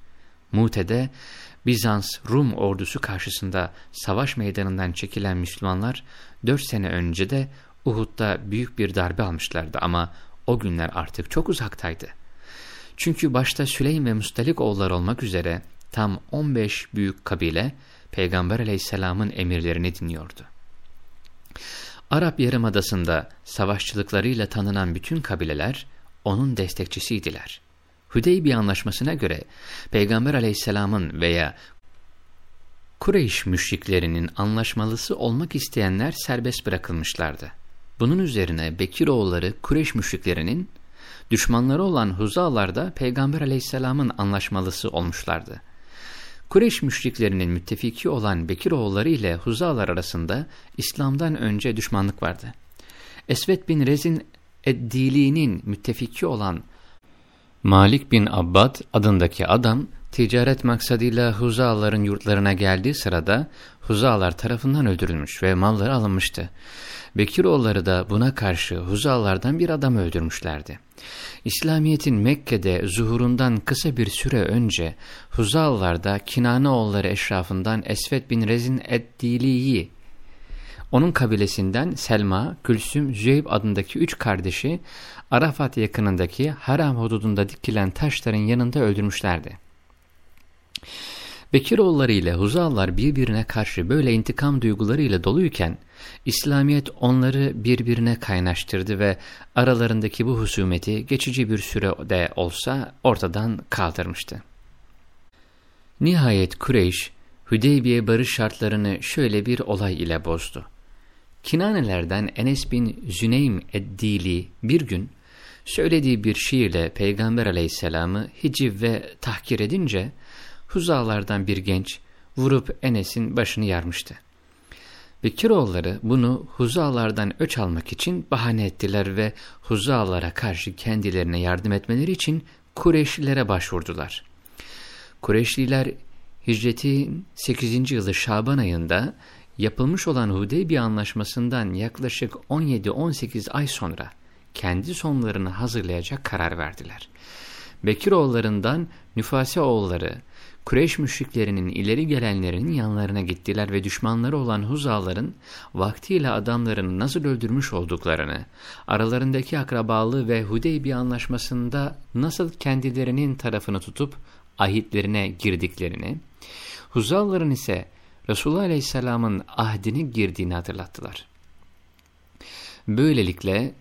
Mute'de, Bizans, Rum ordusu karşısında savaş meydanından çekilen Müslümanlar, dört sene önce de Uhud'da büyük bir darbe almışlardı ama o günler artık çok uzaktaydı. Çünkü başta Süleym ve Mustalik oğullar olmak üzere tam 15 büyük kabile Peygamber aleyhisselamın emirlerini dinliyordu. Arap Yarımadası'nda savaşçılıklarıyla tanınan bütün kabileler onun destekçisiydiler. Hüdeybiye anlaşmasına göre Peygamber aleyhisselamın veya Kureyş müşriklerinin anlaşmalısı olmak isteyenler serbest bırakılmışlardı. Bunun üzerine Bekiroğulları Kureş müşriklerinin düşmanları olan Huzalar da Peygamber aleyhisselamın anlaşmalısı olmuşlardı. Kureş müşriklerinin müttefiki olan Bekiroğulları ile Huzalar arasında İslam'dan önce düşmanlık vardı. Esvet bin Rezin Eddili'nin müttefiki olan Malik bin Abbad adındaki adam ticaret maksadıyla Huzaların yurtlarına geldiği sırada Huzalar tarafından öldürülmüş ve malları alınmıştı. Bekiroğulları da buna karşı Huzalardan bir adam öldürmüşlerdi. İslamiyet'in Mekke'de zuhurundan kısa bir süre önce Huzalılar'da Kinanoğulları eşrafından Esvet bin Rezin Eddili'yi onun kabilesinden Selma, Gülsüm, Züeyb adındaki üç kardeşi Arafat yakınındaki Haram hududunda dikilen taşların yanında öldürmüşlerdi. Bekiroğulları ile Huzalılar birbirine karşı böyle intikam duygularıyla doluyken, İslamiyet onları birbirine kaynaştırdı ve aralarındaki bu husumeti geçici bir sürede olsa ortadan kaldırmıştı. Nihayet Kureyş, Hüdeybiye barış şartlarını şöyle bir olay ile bozdu. Kinanelerden Enes bin Züneym Eddili bir gün söylediği bir şiirle Peygamber aleyhisselamı hiciv ve tahkir edince Huzalardan bir genç vurup Enes'in başını yarmıştı. Bekiroğulları bunu Huzalardan öç almak için bahane ettiler ve Huzalara karşı kendilerine yardım etmeleri için Kureyşlilere başvurdular. Kureyşliler hicretin 8. yılı Şaban ayında yapılmış olan Hudeybiye anlaşmasından yaklaşık 17-18 ay sonra kendi sonlarını hazırlayacak karar verdiler. Bekiroğullarından Nüfase oğulları Kureyş müşriklerinin ileri gelenlerinin yanlarına gittiler ve düşmanları olan Huzaların vaktiyle adamlarını nasıl öldürmüş olduklarını, aralarındaki akrabalığı ve Hudeybiye anlaşmasında nasıl kendilerinin tarafını tutup ahitlerine girdiklerini, Huzaların ise Resulullah Aleyhisselam'ın ahdini girdiğini hatırlattılar. Böylelikle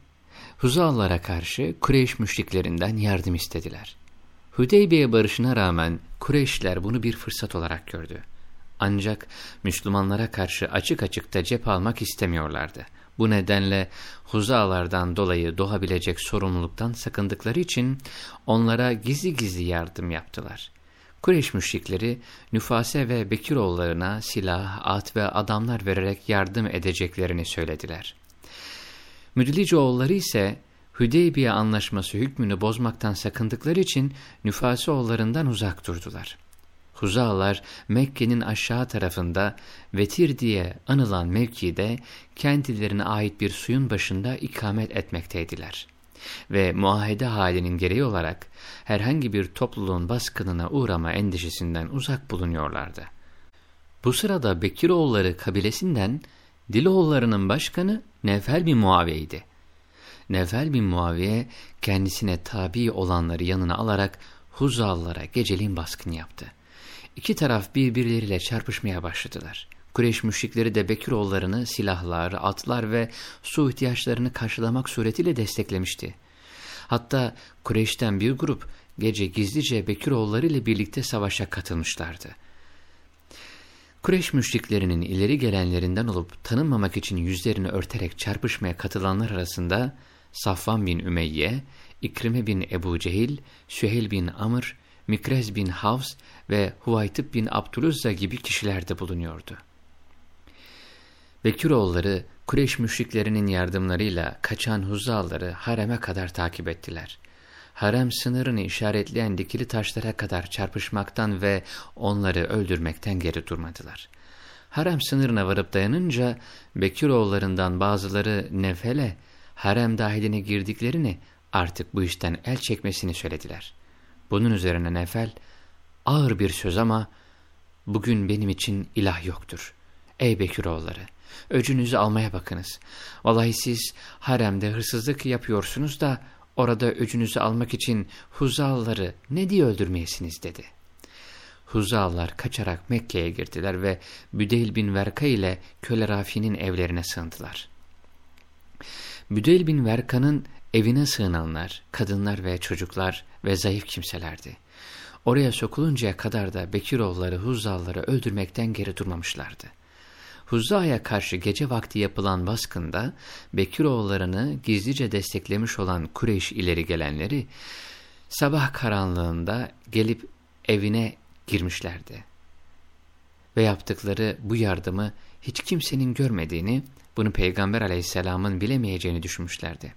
Huzalılara karşı Kureyş müşriklerinden yardım istediler. Hüdeybiye barışına rağmen Kureyşler bunu bir fırsat olarak gördü. Ancak Müslümanlara karşı açık açıkta cep almak istemiyorlardı. Bu nedenle Huzalardan dolayı doğabilecek sorumluluktan sakındıkları için onlara gizli gizli yardım yaptılar. Kureyş müşrikleri Nüfase ve Bekiroğullarına silah, at ve adamlar vererek yardım edeceklerini söylediler. Müdlicoğulları ise Hüdeybiye anlaşması hükmünü bozmaktan sakındıkları için nüfası oğullarından uzak durdular. Huzalar Mekke'nin aşağı tarafında Vetir diye anılan mevkide kendilerine ait bir suyun başında ikamet etmekteydiler. Ve muahede halinin gereği olarak herhangi bir topluluğun baskınına uğrama endişesinden uzak bulunuyorlardı. Bu sırada Bekiroğulları kabilesinden Diloğullarının başkanı Nevfel bin Muaviye'ydi. Nevfel bin Muaviye kendisine tabi olanları yanına alarak Huzallara geceliğin baskın yaptı. İki taraf birbirleriyle çarpışmaya başladılar. Kureyş müşrikleri de Bekiroğullarını silahlar, atlar ve su ihtiyaçlarını karşılamak suretiyle desteklemişti. Hatta Kureyş'ten bir grup gece gizlice Bekiroğulları ile birlikte savaşa katılmışlardı. Kureyş müşriklerinin ileri gelenlerinden olup tanınmamak için yüzlerini örterek çarpışmaya katılanlar arasında Safvan bin Ümeyye, İkrime bin Ebu Cehil, Süheyl bin Amr, Mikrez bin Havs ve Huvaytib bin Abdülüzza gibi kişiler de bulunuyordu. Bekiroğulları Kureyş müşriklerinin yardımlarıyla kaçan Huzalıları hareme kadar takip ettiler. Harem sınırını işaretleyen dikili taşlara kadar çarpışmaktan ve onları öldürmekten geri durmadılar. Harem sınırına varıp dayanınca Bekiroğullarından bazıları Nefele, harem dahiline girdiklerini artık bu işten el çekmesini söylediler. Bunun üzerine Nefel, ağır bir söz ama bugün benim için ilah yoktur. Ey Bekiroğulları, öcünüzü almaya bakınız. Vallahi siz haremde hırsızlık yapıyorsunuz da orada öcünüzü almak için Huzalları ne diye öldürmeyesiniz dedi. Huzallar kaçarak Mekke'ye girdiler ve Büdeyl bin Verka ile köle Rafi'nin evlerine sığındılar. Büdeyl bin Verka'nın evine sığınanlar, kadınlar ve çocuklar ve zayıf kimselerdi. Oraya sokuluncaya kadar da Bekiroğulları Huzzalları öldürmekten geri durmamışlardı. Huzza'ya karşı gece vakti yapılan baskında Bekiroğullarını gizlice desteklemiş olan Kureyş ileri gelenleri sabah karanlığında gelip evine girmişlerdi. Ve yaptıkları bu yardımı hiç kimsenin görmediğini bunu Peygamber aleyhisselamın bilemeyeceğini düşünmüşlerdi.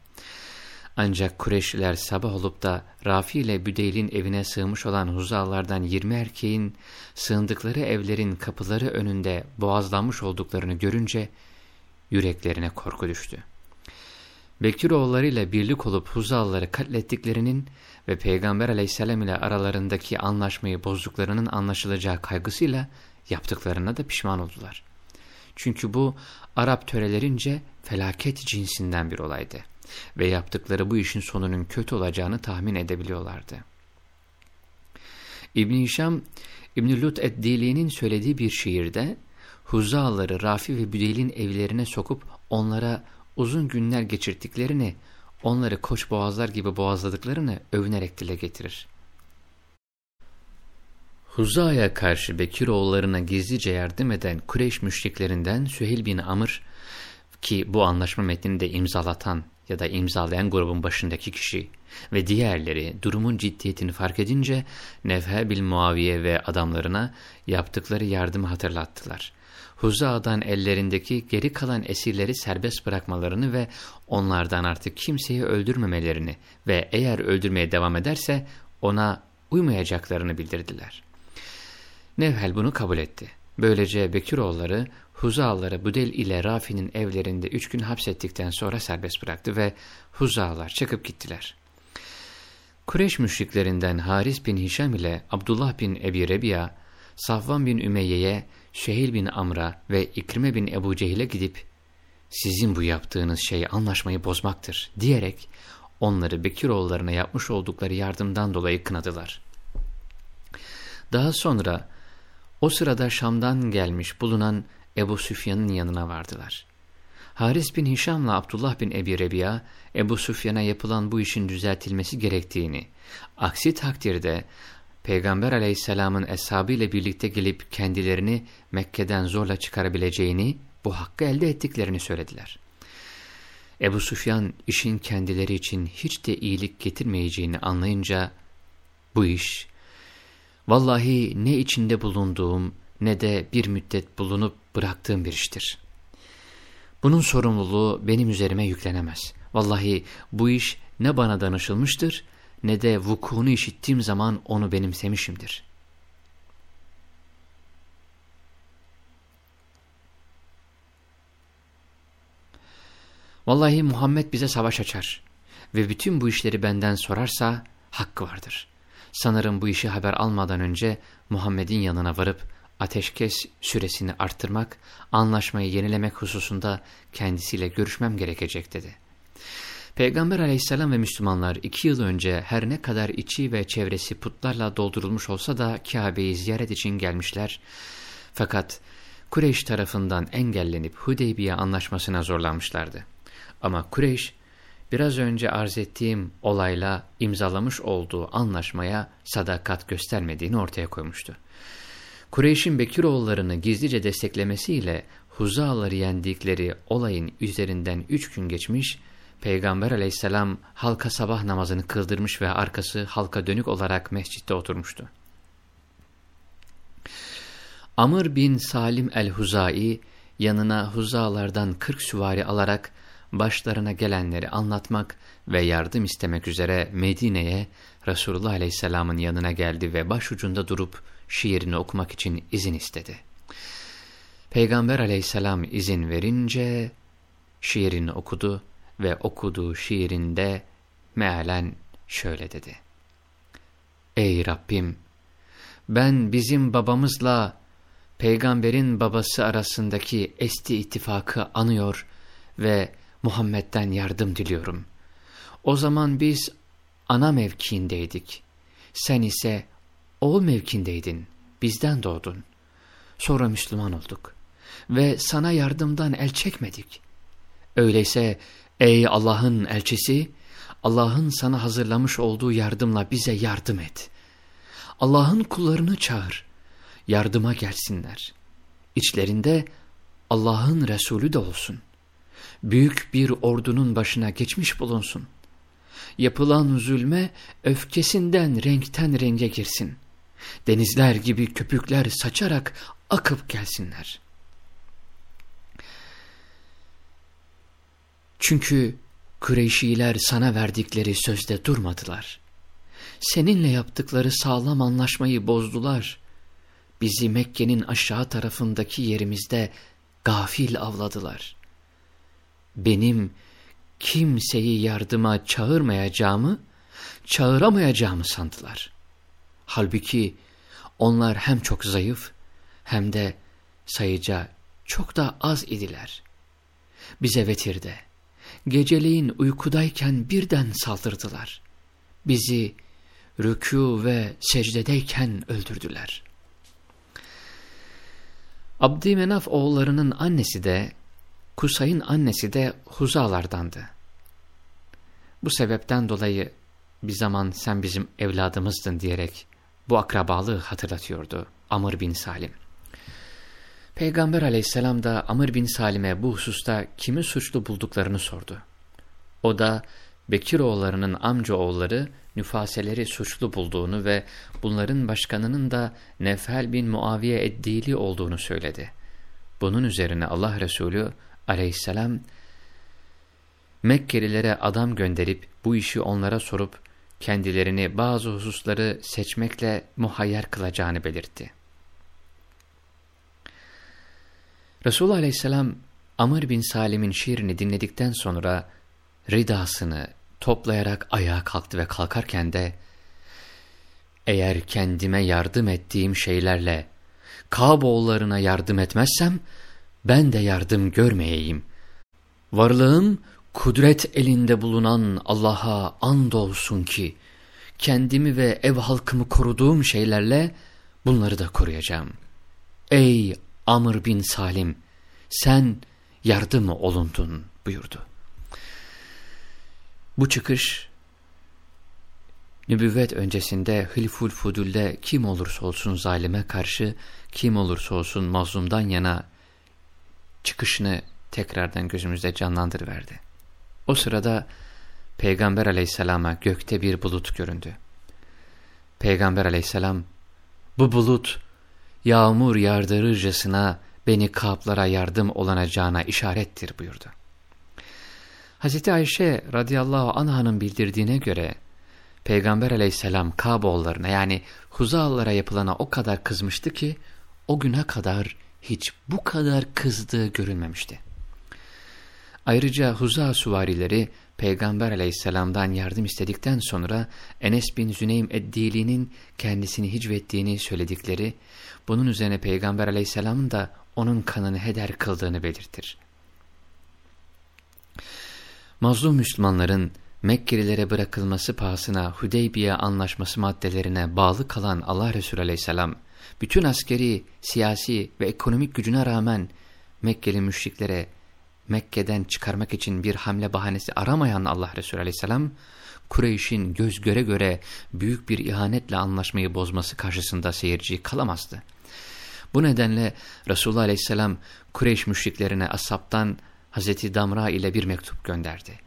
Ancak Kureyşliler sabah olup da Rafi ile Büdeyl'in evine sığmış olan huzalardan 20 erkeğin sığındıkları evlerin kapıları önünde boğazlanmış olduklarını görünce yüreklerine korku düştü. Bekiroğullarıyla birlik olup Huzalıları katlettiklerinin ve Peygamber aleyhisselam ile aralarındaki anlaşmayı bozduklarının anlaşılacağı kaygısıyla yaptıklarına da pişman oldular. Çünkü bu Arap törelerince felaket cinsinden bir olaydı ve yaptıkları bu işin sonunun kötü olacağını tahmin edebiliyorlardı. İbn-i Hişam, İbn-i Lut Eddili'nin söylediği bir şiirde, Huzalıları Rafi ve Büdeyl'in evlerine sokup onlara uzun günler geçirttiklerini, onları koç boğazlar gibi boğazladıklarını övünerek dile getirir. Huza'ya karşı Bekiroğullarına gizlice yardım eden Kureyş müşriklerinden Süheyl bin Amr, ki bu anlaşma metnini de imzalatan ya da imzalayan grubun başındaki kişi ve diğerleri durumun ciddiyetini fark edince Nevhe bil Muaviye ve adamlarına yaptıkları yardımı hatırlattılar. Huza'dan ellerindeki geri kalan esirleri serbest bırakmalarını ve onlardan artık kimseyi öldürmemelerini ve eğer öldürmeye devam ederse ona uymayacaklarını bildirdiler. Nevhel bunu kabul etti. Böylece Bekiroğulları Huzalıları Budel ile Rafi'nin evlerinde üç gün hapsettikten sonra serbest bıraktı ve Huzalılar çıkıp gittiler. Kureyş müşriklerinden Haris bin Hişam ile Abdullah bin Ebi Rebiya, Safvan bin Ümeyye'ye Şehil bin Amr'a ve İkrime bin Ebu Cehil'e gidip sizin bu yaptığınız şey anlaşmayı bozmaktır diyerek onları Bekiroğullarına yapmış oldukları yardımdan dolayı kınadılar. Daha sonra o sırada Şam'dan gelmiş bulunan Ebu Süfyan'ın yanına vardılar. Haris bin Hişam'la Abdullah bin Ebi Rebiya, Ebu Süfyan'a yapılan bu işin düzeltilmesi gerektiğini, aksi takdirde Peygamber aleyhisselamın eshabıyla birlikte gelip kendilerini Mekke'den zorla çıkarabileceğini, bu hakkı elde ettiklerini söylediler. Ebu Sufyan işin kendileri için hiç de iyilik getirmeyeceğini anlayınca, bu iş, vallahi ne içinde bulunduğum ne de bir müddet bulunup bıraktığım bir iştir. Bunun sorumluluğu benim üzerime yüklenemez. Vallahi bu iş ne bana danışılmıştır ne de vukuunu işittiğim zaman onu benimsemişimdir. Vallahi Muhammed bize savaş açar ve bütün bu işleri benden sorarsa hakkı vardır. Sanırım bu işi haber almadan önce Muhammed'in yanına varıp ateşkes süresini arttırmak, anlaşmayı yenilemek hususunda kendisiyle görüşmem gerekecek dedi. Peygamber aleyhisselam ve Müslümanlar iki yıl önce her ne kadar içi ve çevresi putlarla doldurulmuş olsa da Kabe'yi ziyaret için gelmişler. Fakat Kureyş tarafından engellenip Hudeybiye anlaşmasına zorlanmışlardı. Ama Kureyş biraz önce arz ettiğim olayla imzalamış olduğu anlaşmaya sadakat göstermediğini ortaya koymuştu. Kureyş'in Bekiroğullarını gizlice desteklemesiyle Huzaları yendikleri olayın üzerinden üç gün geçmiş, Peygamber aleyhisselam halka sabah namazını kıldırmış ve arkası halka dönük olarak mescitte oturmuştu. Amr bin Salim el-Huzai yanına Huzalardan kırk süvari alarak başlarına gelenleri anlatmak ve yardım istemek üzere Medine'ye Resulullah aleyhisselamın yanına geldi ve başucunda durup şiirini okumak için izin istedi. Peygamber aleyhisselam izin verince şiirini okudu ve okuduğu şiirinde mealen şöyle dedi. Ey Rabbim! Ben bizim babamızla peygamberin babası arasındaki esti ittifakı anıyor ve Muhammed'den yardım diliyorum. O zaman biz ana mevkiindeydik. Sen ise oğul mevkindeydin, bizden doğdun. Sonra Müslüman olduk ve sana yardımdan el çekmedik. Öyleyse ey Allah'ın elçisi, Allah'ın sana hazırlamış olduğu yardımla bize yardım et. Allah'ın kullarını çağır, yardıma gelsinler. İçlerinde Allah'ın Resulü de olsun. Büyük bir ordunun başına geçmiş bulunsun. Yapılan zulme öfkesinden renkten renge girsin.'' denizler gibi köpükler saçarak akıp gelsinler. Çünkü Kureyşiler sana verdikleri sözde durmadılar. Seninle yaptıkları sağlam anlaşmayı bozdular. Bizi Mekke'nin aşağı tarafındaki yerimizde gafil avladılar. Benim kimseyi yardıma çağırmayacağımı, çağıramayacağımı sandılar. Halbuki onlar hem çok zayıf hem de sayıca çok da az idiler. Bize vetirde, geceleyin uykudayken birden saldırdılar. Bizi rükû ve secdedeyken öldürdüler. Abdümenaf oğullarının annesi de, Kusay'ın annesi de Huzalardandı. Bu sebepten dolayı bir zaman sen bizim evladımızdın diyerek bu akrabalığı hatırlatıyordu Amr bin Salim. Peygamber aleyhisselam da Amr bin Salim'e bu hususta kimi suçlu bulduklarını sordu. O da Bekiroğullarının amca oğulları nüfaseleri suçlu bulduğunu ve bunların başkanının da Nefel bin Muaviye Eddili olduğunu söyledi. Bunun üzerine Allah Resulü aleyhisselam Mekkelilere adam gönderip bu işi onlara sorup kendilerini bazı hususları seçmekle muhayyer kılacağını belirtti. Resulullah Aleyhisselam Amr bin Salim'in şiirini dinledikten sonra ridasını toplayarak ayağa kalktı ve kalkarken de eğer kendime yardım ettiğim şeylerle Kaboğullarına yardım etmezsem ben de yardım görmeyeyim. Varlığım kudret elinde bulunan Allah'a andolsun ki kendimi ve ev halkımı koruduğum şeylerle bunları da koruyacağım. Ey Amr bin Salim sen yardım olundun buyurdu. Bu çıkış nübüvvet öncesinde Hilful Fudul'de kim olursa olsun zalime karşı kim olursa olsun mazlumdan yana çıkışını tekrardan gözümüzde canlandırıverdi. O sırada Peygamber aleyhisselama gökte bir bulut göründü. Peygamber aleyhisselam bu bulut yağmur yardırırcasına beni kaplara yardım olanacağına işarettir buyurdu. Hz. Ayşe radıyallahu anh'ın bildirdiğine göre Peygamber aleyhisselam Kaboğullarına yani Huzalılara yapılana o kadar kızmıştı ki o güne kadar hiç bu kadar kızdığı görülmemişti. Ayrıca Huza suvarileri Peygamber aleyhisselamdan yardım istedikten sonra Enes bin Züneym Eddili'nin kendisini hicvettiğini söyledikleri, bunun üzerine Peygamber aleyhisselamın da onun kanını heder kıldığını belirtir. Mazlum Müslümanların Mekkelilere bırakılması pahasına Hudeybiye anlaşması maddelerine bağlı kalan Allah Resulü aleyhisselam, bütün askeri, siyasi ve ekonomik gücüne rağmen Mekkeli müşriklere Mekke'den çıkarmak için bir hamle bahanesi aramayan Allah Resulü aleyhisselam, Kureyş'in göz göre göre büyük bir ihanetle anlaşmayı bozması karşısında seyirci kalamazdı. Bu nedenle Resulullah aleyhisselam Kureyş müşriklerine asaptan Hazreti Damra ile bir mektup gönderdi.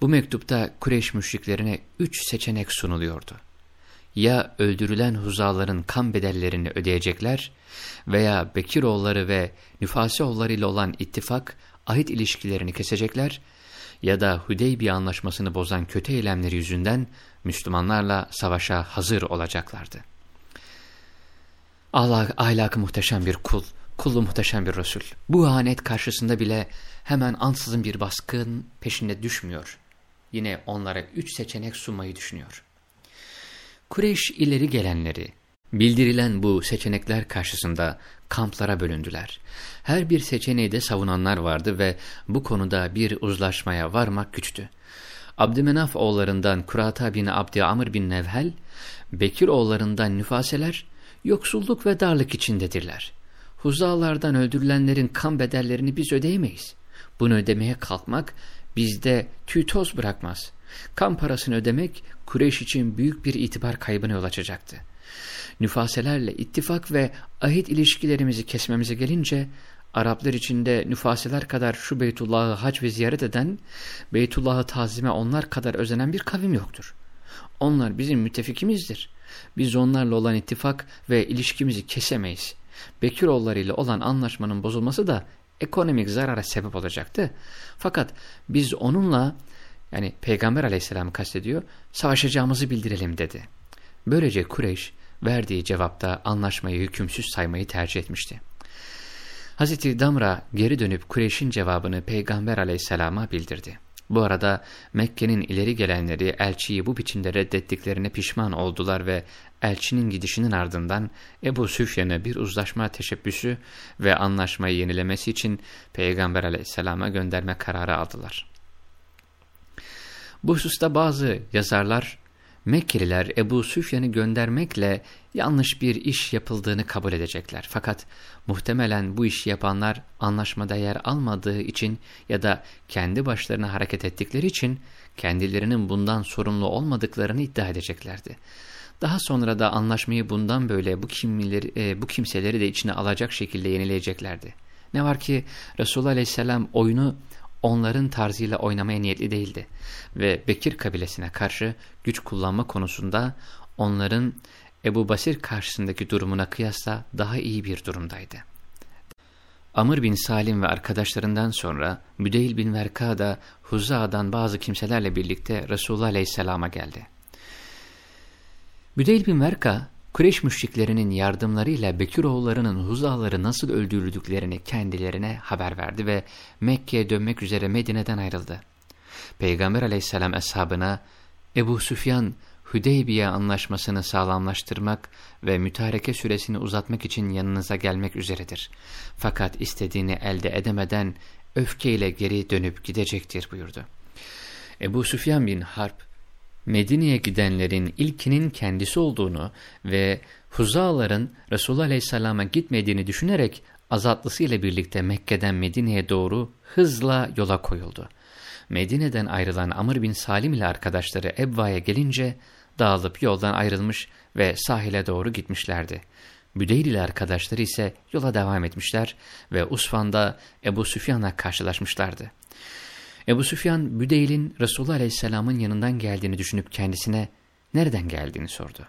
Bu mektupta Kureyş müşriklerine üç seçenek sunuluyordu. Ya öldürülen huzaların kan bedellerini ödeyecekler veya Bekiroğulları ve Nüfasioğulları ile olan ittifak ahit ilişkilerini kesecekler ya da Hudeybiye anlaşmasını bozan kötü eylemleri yüzünden Müslümanlarla savaşa hazır olacaklardı. Allah ahlakı muhteşem bir kul, kullu muhteşem bir Resul. Bu anet karşısında bile hemen ansızın bir baskın peşinde düşmüyor. Yine onlara üç seçenek sunmayı düşünüyor. Kureyş ileri gelenleri, bildirilen bu seçenekler karşısında kamplara bölündüler. Her bir seçeneği de savunanlar vardı ve bu konuda bir uzlaşmaya varmak güçtü. Abdümenaf oğullarından Kurata bin Abdi Amr bin Nevhel, Bekir oğullarından nüfaseler, yoksulluk ve darlık içindedirler. Huzalardan öldürülenlerin kan bedellerini biz ödeyemeyiz. Bunu ödemeye kalkmak bizde tüy toz bırakmaz. Kan parasını ödemek Kureyş için büyük bir itibar kaybına yol açacaktı. Nüfaselerle ittifak ve ahit ilişkilerimizi kesmemize gelince Araplar içinde nüfaseler kadar şu Beytullah'ı hac ve ziyaret eden, Beytullah'ı tazime onlar kadar özenen bir kavim yoktur. Onlar bizim müttefikimizdir. Biz onlarla olan ittifak ve ilişkimizi kesemeyiz. Bekiroğulları ile olan anlaşmanın bozulması da ekonomik zarara sebep olacaktı. Fakat biz onunla yani Peygamber aleyhisselamı kastediyor, savaşacağımızı bildirelim dedi. Böylece Kureyş verdiği cevapta anlaşmayı hükümsüz saymayı tercih etmişti. Hazreti Damra geri dönüp Kureyş'in cevabını Peygamber aleyhisselama bildirdi. Bu arada Mekke'nin ileri gelenleri elçiyi bu biçimde reddettiklerine pişman oldular ve elçinin gidişinin ardından Ebu Süfyan'ı bir uzlaşma teşebbüsü ve anlaşmayı yenilemesi için Peygamber aleyhisselama gönderme kararı aldılar. Bu hususta bazı yazarlar Mekkeliler Ebu Süfyan'ı göndermekle yanlış bir iş yapıldığını kabul edecekler. Fakat muhtemelen bu işi yapanlar anlaşmada yer almadığı için ya da kendi başlarına hareket ettikleri için kendilerinin bundan sorumlu olmadıklarını iddia edeceklerdi. Daha sonra da anlaşmayı bundan böyle bu, kimleri, e, bu kimseleri de içine alacak şekilde yenileyeceklerdi. Ne var ki Resulullah Aleyhisselam oyunu onların tarzıyla oynamaya niyetli değildi ve Bekir kabilesine karşı güç kullanma konusunda onların Ebu Basir karşısındaki durumuna kıyasla daha iyi bir durumdaydı. Amr bin Salim ve arkadaşlarından sonra Müdeyl bin Verka da Huza'dan bazı kimselerle birlikte Resulullah Aleyhisselam'a geldi. Müdeyl bin Verka, Kureyş müşriklerinin yardımlarıyla Bekiroğullarının Huzaları nasıl öldürüldüklerini kendilerine haber verdi ve Mekke'ye dönmek üzere Medine'den ayrıldı. Peygamber aleyhisselam eshabına Ebu Süfyan Hüdeybiye anlaşmasını sağlamlaştırmak ve mütareke süresini uzatmak için yanınıza gelmek üzeredir. Fakat istediğini elde edemeden öfkeyle geri dönüp gidecektir buyurdu. Ebu Süfyan bin Harp Medine'ye gidenlerin ilkinin kendisi olduğunu ve Huzaların Resulullah Aleyhisselam'a gitmediğini düşünerek azatlısı ile birlikte Mekke'den Medine'ye doğru hızla yola koyuldu. Medine'den ayrılan Amr bin Salim ile arkadaşları Ebva'ya gelince dağılıp yoldan ayrılmış ve sahile doğru gitmişlerdi. Büdeyl ile arkadaşları ise yola devam etmişler ve Usfan'da Ebu Süfyan'la karşılaşmışlardı. Ebu Süfyan Büdeyl'in Resulullah Aleyhisselam'ın yanından geldiğini düşünüp kendisine nereden geldiğini sordu.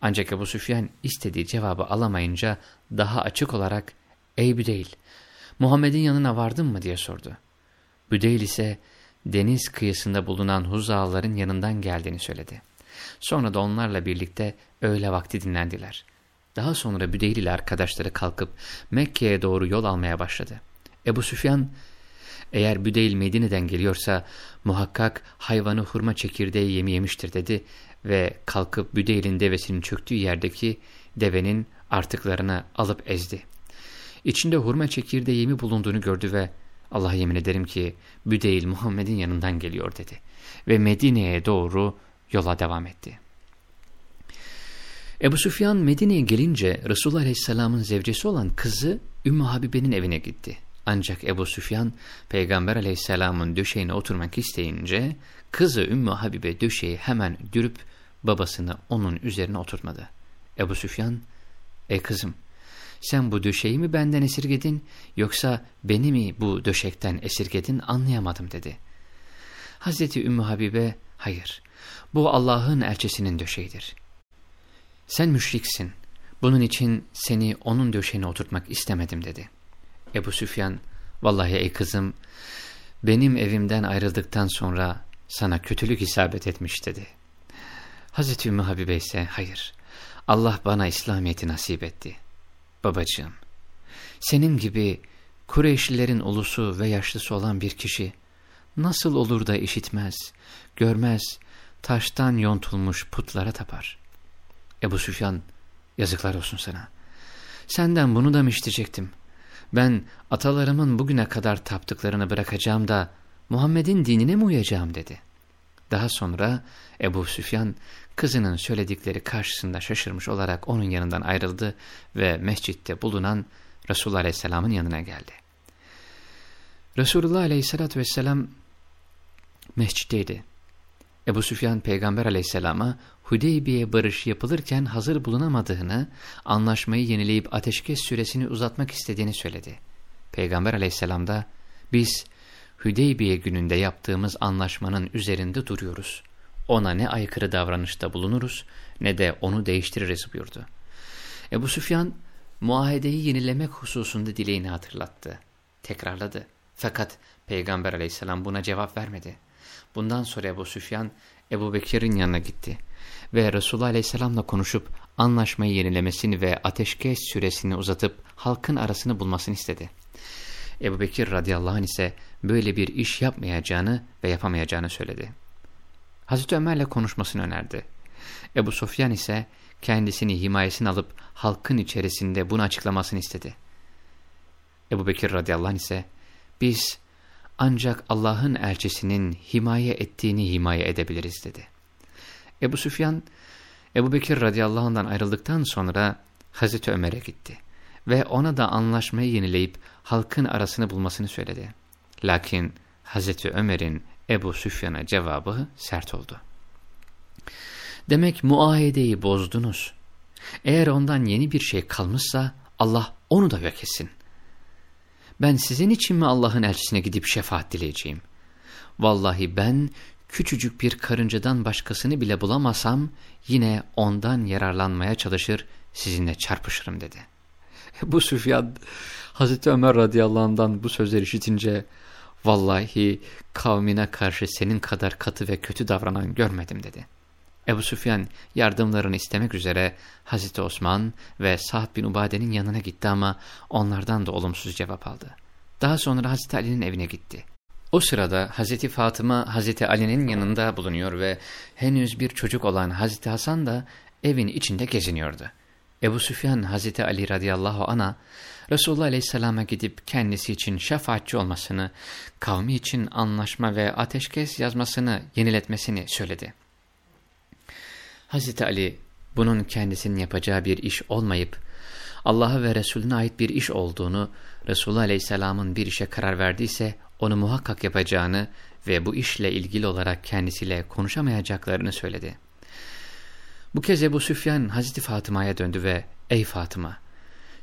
Ancak Ebu Süfyan istediği cevabı alamayınca daha açık olarak ''Ey Büdeyl, Muhammed'in yanına vardın mı?'' diye sordu. Büdeyl ise deniz kıyısında bulunan Huzalıların yanından geldiğini söyledi. Sonra da onlarla birlikte öğle vakti dinlendiler. Daha sonra Büdeyl ile arkadaşları kalkıp Mekke'ye doğru yol almaya başladı. Ebu Süfyan eğer Büdeyl Medine'den geliyorsa muhakkak hayvanı hurma çekirdeği yemi yemiştir dedi ve kalkıp Büdeyl'in devesinin çöktüğü yerdeki devenin artıklarını alıp ezdi. İçinde hurma çekirdeği yemi bulunduğunu gördü ve Allah yemin ederim ki Büdeyl Muhammed'in yanından geliyor dedi. Ve Medine'ye doğru yola devam etti. Ebu Süfyan Medine'ye gelince Resulullah Aleyhisselam'ın zevcesi olan kızı Ümmü Habibe'nin evine gitti. Ancak Ebu Süfyan Peygamber aleyhisselamın döşeğine oturmak isteyince kızı Ümmü Habibe döşeği hemen dürüp babasını onun üzerine oturtmadı. Ebu Süfyan, ey kızım sen bu döşeği mi benden esirgedin yoksa beni mi bu döşekten esirgedin anlayamadım dedi. Hazreti Ümmü Habibe, hayır bu Allah'ın elçisinin döşeğidir. Sen müşriksin, bunun için seni onun döşeğine oturtmak istemedim dedi.'' Ebu Süfyan, vallahi ey kızım, benim evimden ayrıldıktan sonra sana kötülük isabet etmiş dedi. Hazreti Ümmü Habibe ise hayır, Allah bana İslamiyet'i nasip etti. Babacığım, senin gibi Kureyşlilerin ulusu ve yaşlısı olan bir kişi nasıl olur da işitmez, görmez, taştan yontulmuş putlara tapar. Ebu Süfyan, yazıklar olsun sana. Senden bunu da mı isteyecektim? Ben atalarımın bugüne kadar taptıklarını bırakacağım da Muhammed'in dinine mi uyacağım dedi. Daha sonra Ebu Süfyan kızının söyledikleri karşısında şaşırmış olarak onun yanından ayrıldı ve mescitte bulunan Resulullah Aleyhisselam'ın yanına geldi. Resulullah Aleyhisselatü Vesselam mescitteydi. Ebu Süfyan Peygamber Aleyhisselam'a Hudeybiye barışı yapılırken hazır bulunamadığını, anlaşmayı yenileyip ateşkes süresini uzatmak istediğini söyledi. Peygamber aleyhisselam da, biz Hudeybiye gününde yaptığımız anlaşmanın üzerinde duruyoruz. Ona ne aykırı davranışta bulunuruz ne de onu değiştiririz buyurdu. Ebu Süfyan, muahedeyi yenilemek hususunda dileğini hatırlattı. Tekrarladı. Fakat Peygamber aleyhisselam buna cevap vermedi. Bundan sonra Ebu Süfyan Ebu Bekir'in yanına gitti ve Resulullah Aleyhisselam'la konuşup anlaşmayı yenilemesini ve ateşkes süresini uzatıp halkın arasını bulmasını istedi. Ebu Bekir radıyallahu anh ise böyle bir iş yapmayacağını ve yapamayacağını söyledi. Hazreti Ömer'le konuşmasını önerdi. Ebu Sofyan ise kendisini himayesine alıp halkın içerisinde bunu açıklamasını istedi. Ebu Bekir radıyallahu anh ise biz ancak Allah'ın elçisinin himaye ettiğini himaye edebiliriz dedi. Ebu Süfyan, Ebu Bekir radıyallahu anh'dan ayrıldıktan sonra Hazreti Ömer'e gitti ve ona da anlaşmayı yenileyip halkın arasını bulmasını söyledi. Lakin Hazreti Ömer'in Ebu Süfyan'a cevabı sert oldu. Demek muahedeyi bozdunuz. Eğer ondan yeni bir şey kalmışsa Allah onu da yok etsin. Ben sizin için mi Allah'ın elçisine gidip şefaat dileyeceğim? Vallahi ben küçücük bir karıncadan başkasını bile bulamasam yine ondan yararlanmaya çalışır sizinle çarpışırım dedi. Bu Süfyan Hazreti Ömer radıyallahu anh'dan bu sözleri işitince vallahi kavmine karşı senin kadar katı ve kötü davranan görmedim dedi. Ebu Süfyan yardımlarını istemek üzere Hazreti Osman ve Sa'd bin Ubade'nin yanına gitti ama onlardan da olumsuz cevap aldı. Daha sonra Hazreti Ali'nin evine gitti. O sırada Hazreti Fatıma Hazreti Ali'nin yanında bulunuyor ve henüz bir çocuk olan Hazreti Hasan da evin içinde geziniyordu. Ebu Süfyan Hazreti Ali radıyallahu ana Resulullah aleyhisselama gidip kendisi için şefaatçi olmasını, kavmi için anlaşma ve ateşkes yazmasını yeniletmesini söyledi. Hazreti Ali bunun kendisinin yapacağı bir iş olmayıp Allah'a ve Resulüne ait bir iş olduğunu, Resulullah Aleyhisselam'ın bir işe karar verdiyse onu muhakkak yapacağını ve bu işle ilgili olarak kendisiyle konuşamayacaklarını söyledi. Bu kez Ebu Süfyan Hazreti Fatıma'ya döndü ve ''Ey Fatıma,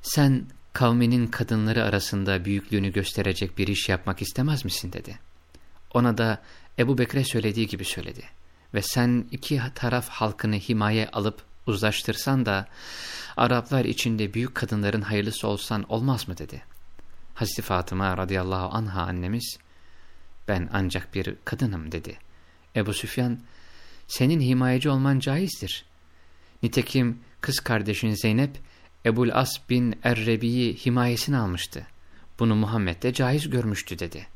sen kavminin kadınları arasında büyüklüğünü gösterecek bir iş yapmak istemez misin?'' dedi. Ona da Ebu Bekre söylediği gibi söyledi. Ve sen iki taraf halkını himaye alıp uzlaştırsan da Araplar içinde büyük kadınların hayırlısı olsan olmaz mı dedi. Hazreti Fatıma radıyallahu anha annemiz ben ancak bir kadınım dedi. Ebu Süfyan senin himayeci olman caizdir. Nitekim kız kardeşin Zeynep Ebul As bin Errebi'yi himayesine almıştı. Bunu Muhammed de caiz görmüştü dedi.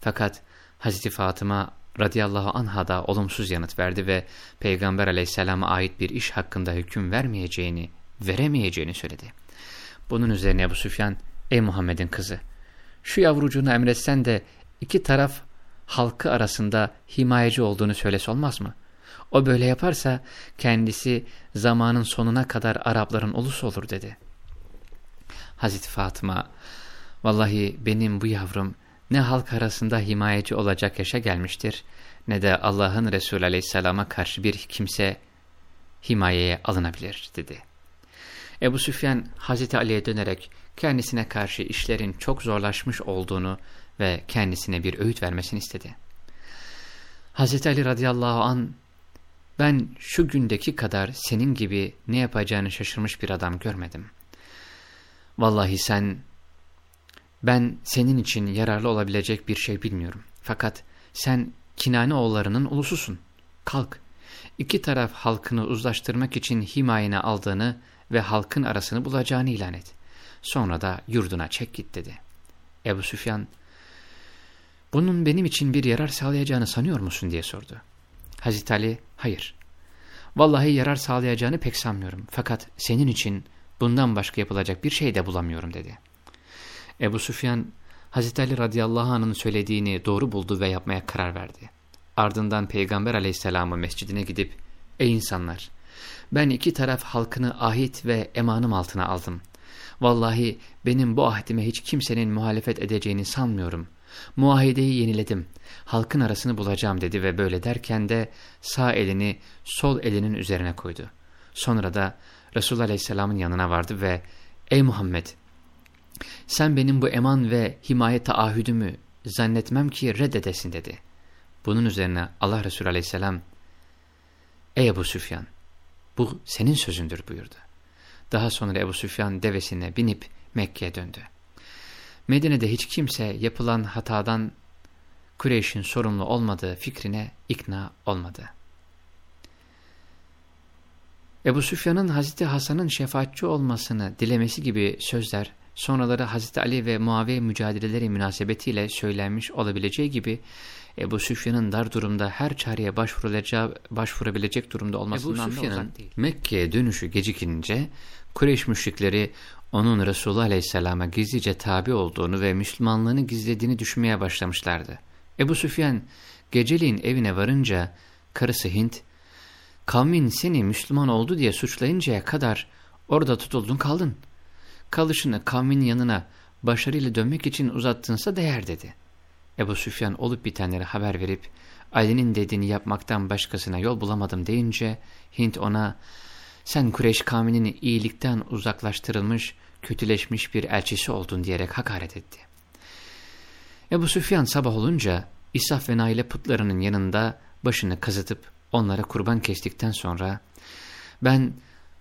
Fakat Hazreti Fatıma radıyallahu anha da olumsuz yanıt verdi ve Peygamber aleyhisselama ait bir iş hakkında hüküm vermeyeceğini, veremeyeceğini söyledi. Bunun üzerine Ebu Süfyan, ey Muhammed'in kızı, şu yavrucuğunu emretsen de iki taraf halkı arasında himayeci olduğunu söylese olmaz mı? O böyle yaparsa kendisi zamanın sonuna kadar Arapların ulusu olur dedi. Hazreti Fatıma, vallahi benim bu yavrum ne halk arasında himayeci olacak yaşa gelmiştir, ne de Allah'ın Resulü aleyhisselama karşı bir kimse himayeye alınabilir, dedi. Ebu Süfyan Hazreti Ali'ye dönerek kendisine karşı işlerin çok zorlaşmış olduğunu ve kendisine bir öğüt vermesini istedi. Hazreti Ali radıyallahu an ben şu gündeki kadar senin gibi ne yapacağını şaşırmış bir adam görmedim. Vallahi sen ben senin için yararlı olabilecek bir şey bilmiyorum. Fakat sen Kinane oğullarının ulususun. Kalk. İki taraf halkını uzlaştırmak için himayene aldığını ve halkın arasını bulacağını ilan et. Sonra da yurduna çek git dedi. Ebu Süfyan, bunun benim için bir yarar sağlayacağını sanıyor musun diye sordu. Hazreti Ali, hayır. Vallahi yarar sağlayacağını pek sanmıyorum. Fakat senin için bundan başka yapılacak bir şey de bulamıyorum dedi. Ebu Süfyan, Hazreti Ali radıyallahu anh'ın söylediğini doğru buldu ve yapmaya karar verdi. Ardından Peygamber aleyhisselamın mescidine gidip, Ey insanlar! Ben iki taraf halkını ahit ve emanım altına aldım. Vallahi benim bu ahdime hiç kimsenin muhalefet edeceğini sanmıyorum. Muahideyi yeniledim. Halkın arasını bulacağım dedi ve böyle derken de sağ elini sol elinin üzerine koydu. Sonra da Resulullah Aleyhisselam'ın yanına vardı ve Ey Muhammed! Sen benim bu eman ve himaye taahhüdümü zannetmem ki reddedesin dedi. Bunun üzerine Allah Resulü aleyhisselam, Ey Ebu Süfyan, bu senin sözündür buyurdu. Daha sonra Ebu Süfyan devesine binip Mekke'ye döndü. Medine'de hiç kimse yapılan hatadan Kureyş'in sorumlu olmadığı fikrine ikna olmadı. Ebu Süfyan'ın Hazreti Hasan'ın şefaatçi olmasını dilemesi gibi sözler sonraları Hazreti Ali ve Muaviye mücadeleleri münasebetiyle söylenmiş olabileceği gibi Ebu Süfyan'ın dar durumda her çareye başvurabilecek durumda olmasından uzak değil. Mekke'ye dönüşü gecikince Kureyş müşrikleri onun Resulü Aleyhisselam'a gizlice tabi olduğunu ve Müslümanlığını gizlediğini düşünmeye başlamışlardı. Ebu Süfyan geceliğin evine varınca karısı Hint, kavmin seni Müslüman oldu diye suçlayıncaya kadar orada tutuldun kaldın. Kalışını kavmin yanına başarıyla dönmek için uzattınsa değer dedi. Ebu Süfyan olup bitenleri haber verip Ali'nin dediğini yapmaktan başkasına yol bulamadım deyince Hint ona sen Kureyş kavminin iyilikten uzaklaştırılmış, kötüleşmiş bir elçisi oldun diyerek hakaret etti. Ebu Süfyan sabah olunca İsaf ve Naile putlarının yanında başını kazıtıp onlara kurban kestikten sonra ben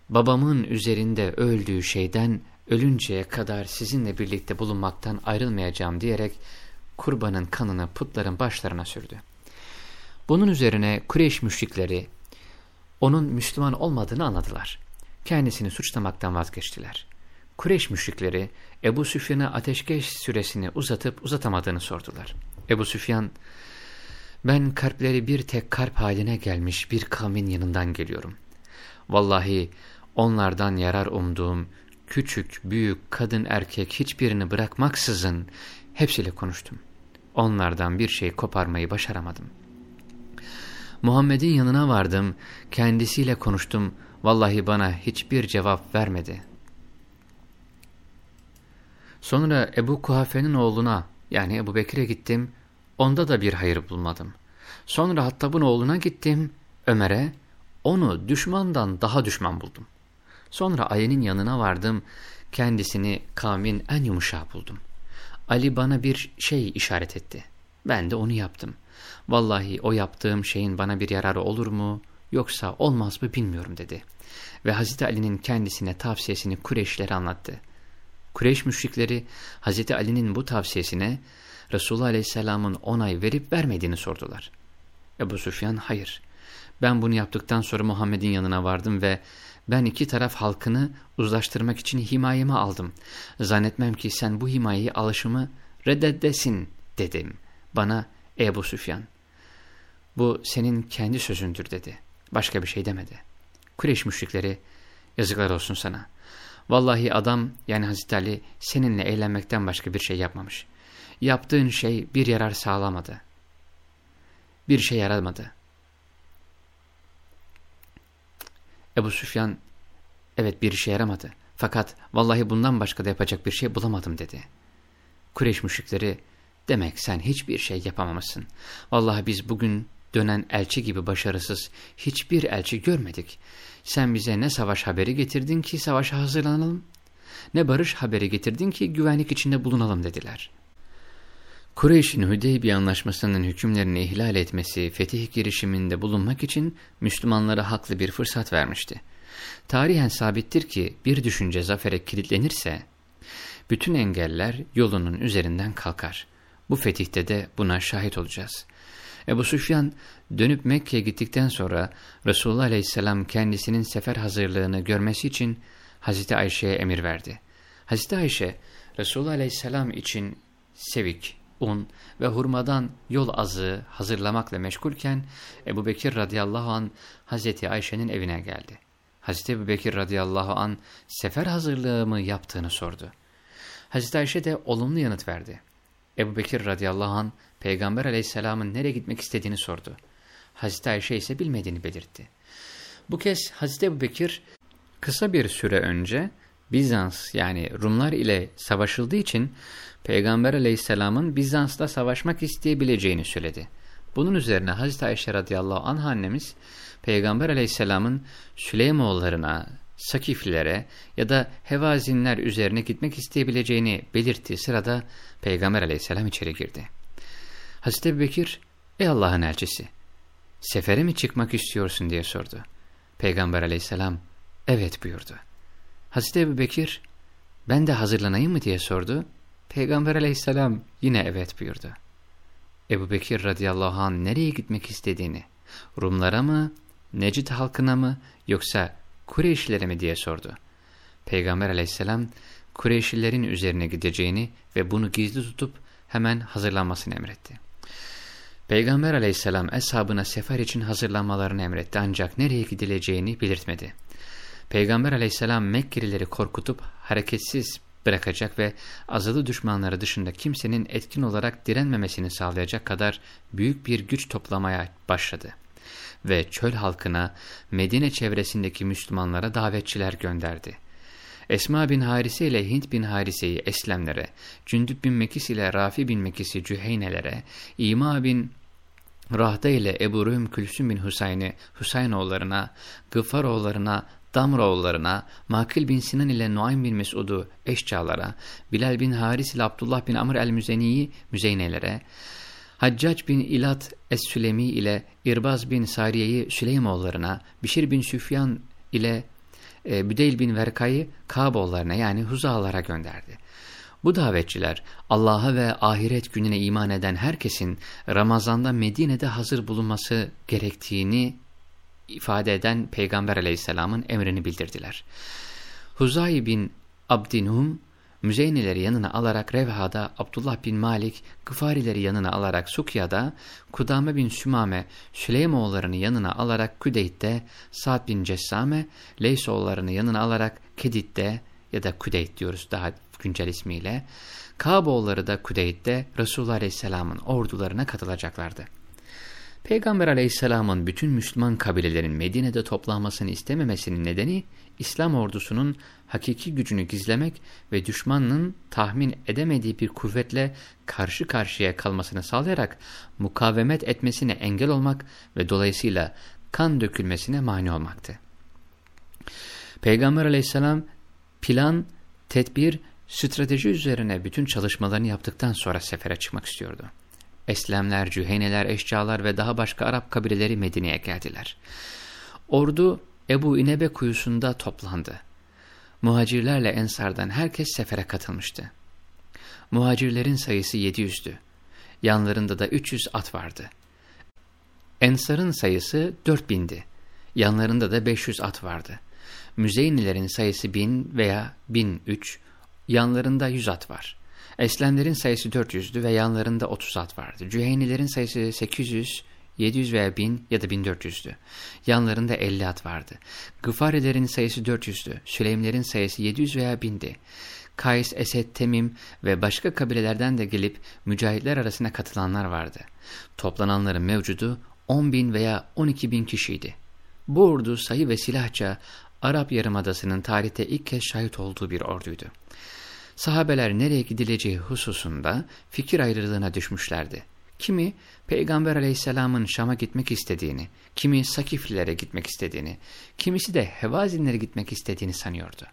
babamın üzerinde öldüğü şeyden ölünceye kadar sizinle birlikte bulunmaktan ayrılmayacağım diyerek kurbanın kanını putların başlarına sürdü. Bunun üzerine Kureyş müşrikleri onun Müslüman olmadığını anladılar. Kendisini suçlamaktan vazgeçtiler. Kureyş müşrikleri Ebu Süfyan'a ateşkes süresini uzatıp uzatamadığını sordular. Ebu Süfyan, ben kalpleri bir tek kalp haline gelmiş bir kavmin yanından geliyorum. Vallahi onlardan yarar umduğum küçük, büyük, kadın, erkek hiçbirini bırakmaksızın hepsiyle konuştum. Onlardan bir şey koparmayı başaramadım. Muhammed'in yanına vardım, kendisiyle konuştum, vallahi bana hiçbir cevap vermedi. Sonra Ebu Kuhafe'nin oğluna yani Ebu Bekir'e gittim, onda da bir hayır bulmadım. Sonra Hattab'ın oğluna gittim, Ömer'e, onu düşmandan daha düşman buldum. Sonra Ali'nin yanına vardım, kendisini kavmin en yumuşağı buldum. Ali bana bir şey işaret etti. Ben de onu yaptım. Vallahi o yaptığım şeyin bana bir yararı olur mu, yoksa olmaz mı bilmiyorum dedi. Ve Hazreti Ali'nin kendisine tavsiyesini Kureyşlere anlattı. Kureyş müşrikleri Hazreti Ali'nin bu tavsiyesine Resulullah Aleyhisselam'ın onay verip vermediğini sordular. Ebu Süfyan hayır. Ben bunu yaptıktan sonra Muhammed'in yanına vardım ve ben iki taraf halkını uzlaştırmak için himayeme aldım. Zannetmem ki sen bu himayeyi alışımı reddedesin dedim. Bana Ebu Süfyan. Bu senin kendi sözündür dedi. Başka bir şey demedi. Kureyş müşrikleri yazıklar olsun sana. Vallahi adam yani Hazreti Ali seninle eğlenmekten başka bir şey yapmamış. Yaptığın şey bir yarar sağlamadı. Bir şey yaramadı. Ebu Süfyan, evet bir işe yaramadı. Fakat vallahi bundan başka da yapacak bir şey bulamadım dedi. Kureyş müşrikleri, demek sen hiçbir şey yapamamışsın. Vallahi biz bugün dönen elçi gibi başarısız hiçbir elçi görmedik. Sen bize ne savaş haberi getirdin ki savaşa hazırlanalım, ne barış haberi getirdin ki güvenlik içinde bulunalım dediler. Kureyş'in Hüdeybiye Anlaşması'nın hükümlerini ihlal etmesi, fetih girişiminde bulunmak için Müslümanlara haklı bir fırsat vermişti. Tarihen sabittir ki bir düşünce zafere kilitlenirse, bütün engeller yolunun üzerinden kalkar. Bu fetihte de buna şahit olacağız. Ebu Süfyan dönüp Mekke'ye gittikten sonra Resulullah Aleyhisselam kendisinin sefer hazırlığını görmesi için Hazreti Ayşe'ye emir verdi. Hazreti Ayşe Resulullah Aleyhisselam için sevik, un ve hurmadan yol azığı hazırlamakla meşgulken Ebu Bekir radıyallahu an Hazreti Ayşe'nin evine geldi. Hazreti Ebu Bekir radıyallahu an sefer hazırlığı mı yaptığını sordu. Hazreti Ayşe de olumlu yanıt verdi. Ebu Bekir radıyallahu an Peygamber aleyhisselamın nereye gitmek istediğini sordu. Hazreti Ayşe ise bilmediğini belirtti. Bu kez Hazreti Ebu Bekir kısa bir süre önce Bizans yani Rumlar ile savaşıldığı için Peygamber aleyhisselamın Bizans'ta savaşmak isteyebileceğini söyledi. Bunun üzerine Hazreti Ayşe radıyallahu anh annemiz Peygamber aleyhisselamın Süleymoğullarına, Sakiflilere ya da Hevazinler üzerine gitmek isteyebileceğini belirttiği sırada Peygamber aleyhisselam içeri girdi. Hazreti Bekir, ey Allah'ın elçisi, sefere mi çıkmak istiyorsun diye sordu. Peygamber aleyhisselam, evet buyurdu. Hazreti Ebu Bekir, ben de hazırlanayım mı diye sordu. Peygamber aleyhisselam yine evet buyurdu. Ebu Bekir radıyallahu anh nereye gitmek istediğini, Rumlara mı, Necid halkına mı yoksa Kureyşlilere mi diye sordu. Peygamber aleyhisselam Kureyşlilerin üzerine gideceğini ve bunu gizli tutup hemen hazırlanmasını emretti. Peygamber aleyhisselam eshabına sefer için hazırlanmalarını emretti ancak nereye gidileceğini belirtmedi. Peygamber aleyhisselam Mekkelileri korkutup hareketsiz bırakacak ve azılı düşmanları dışında kimsenin etkin olarak direnmemesini sağlayacak kadar büyük bir güç toplamaya başladı. Ve çöl halkına Medine çevresindeki Müslümanlara davetçiler gönderdi. Esma bin Harise ile Hint bin Harise'yi Eslemlere, Cündüb bin Mekis ile Rafi bin Mekis'i Cüheynelere, İma bin Rahda ile Ebu Rühm Külsüm bin Hüseyin'i Hüseyinoğullarına, Gıfaroğullarına, Damroğullarına, Makil bin Sinan ile Nuaym bin Mesud'u Eşçalara, Bilal bin Haris ile Abdullah bin Amr el-Müzeni'yi Müzeynelere, Haccac bin İlat Es-Sülemi ile İrbaz bin Sariye'yi Süleymoğullarına, Bişir bin Süfyan ile e, Büdeyl bin Verka'yı Kaboğullarına yani Huzalara gönderdi. Bu davetçiler Allah'a ve ahiret gününe iman eden herkesin Ramazan'da Medine'de hazır bulunması gerektiğini ifade eden Peygamber aleyhisselamın emrini bildirdiler. Huzay bin Abdinhum, Müzeynileri yanına alarak Revha'da, Abdullah bin Malik, Gıfarileri yanına alarak Sukya'da, Kudame bin Sümame, Süleymoğullarını yanına alarak Küdeyt'te, Sa'd bin Cessame, Leysoğullarını yanına alarak Kedit'te ya da Küdeyt diyoruz daha güncel ismiyle, Kaboğulları da Küdeyt'te Resulullah Aleyhisselam'ın ordularına katılacaklardı. Peygamber aleyhisselamın bütün Müslüman kabilelerin Medine'de toplanmasını istememesinin nedeni, İslam ordusunun hakiki gücünü gizlemek ve düşmanın tahmin edemediği bir kuvvetle karşı karşıya kalmasını sağlayarak mukavemet etmesine engel olmak ve dolayısıyla kan dökülmesine mani olmaktı. Peygamber aleyhisselam plan, tedbir, strateji üzerine bütün çalışmalarını yaptıktan sonra sefere çıkmak istiyordu. Eslemler, Cüheyneler, Eşcalar ve daha başka Arap kabileleri Medine'ye geldiler. Ordu Ebu İnebe kuyusunda toplandı. Muhacirlerle Ensardan herkes sefere katılmıştı. Muhacirlerin sayısı 700'dü. Yanlarında da 300 at vardı. Ensar'ın sayısı 4000'di. Yanlarında da 500 at vardı. Müzeynilerin sayısı 1000 veya 1003, yanlarında 100 at var. Eslenlerin sayısı 400'dü ve yanlarında 30 at vardı. Cüheynilerin sayısı 800, 700 veya 1000 ya da 1400'dü. Yanlarında 50 at vardı. Gıfarilerin sayısı 400'dü. Süleymlerin sayısı 700 veya 1000'di. Kays, Esed, Temim ve başka kabilelerden de gelip mücahitler arasına katılanlar vardı. Toplananların mevcudu 10 bin veya 12 bin kişiydi. Bu ordu sayı ve silahça Arap Yarımadası'nın tarihte ilk kez şahit olduğu bir orduydu sahabeler nereye gidileceği hususunda fikir ayrılığına düşmüşlerdi. Kimi Peygamber aleyhisselamın Şam'a gitmek istediğini, kimi Sakiflilere gitmek istediğini, kimisi de Hevazinlere gitmek istediğini sanıyordu.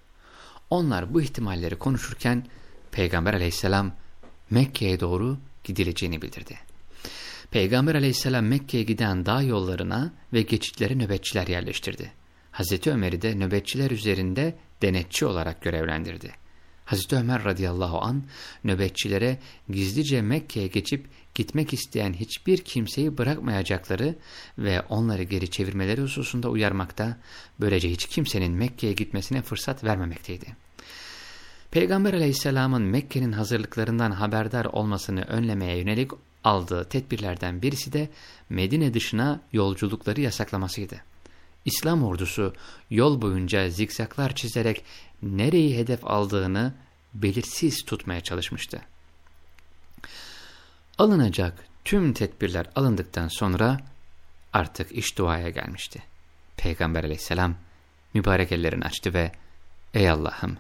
Onlar bu ihtimalleri konuşurken Peygamber aleyhisselam Mekke'ye doğru gidileceğini bildirdi. Peygamber aleyhisselam Mekke'ye giden dağ yollarına ve geçitlere nöbetçiler yerleştirdi. Hazreti Ömer'i de nöbetçiler üzerinde denetçi olarak görevlendirdi. Hazreti Ömer radıyallahu an nöbetçilere gizlice Mekke'ye geçip gitmek isteyen hiçbir kimseyi bırakmayacakları ve onları geri çevirmeleri hususunda uyarmakta, böylece hiç kimsenin Mekke'ye gitmesine fırsat vermemekteydi. Peygamber aleyhisselamın Mekke'nin hazırlıklarından haberdar olmasını önlemeye yönelik aldığı tedbirlerden birisi de Medine dışına yolculukları yasaklamasıydı. İslam ordusu yol boyunca zikzaklar çizerek nereyi hedef aldığını belirsiz tutmaya çalışmıştı. Alınacak tüm tedbirler alındıktan sonra artık iş duaya gelmişti. Peygamber aleyhisselam mübarek ellerini açtı ve ''Ey Allah'ım,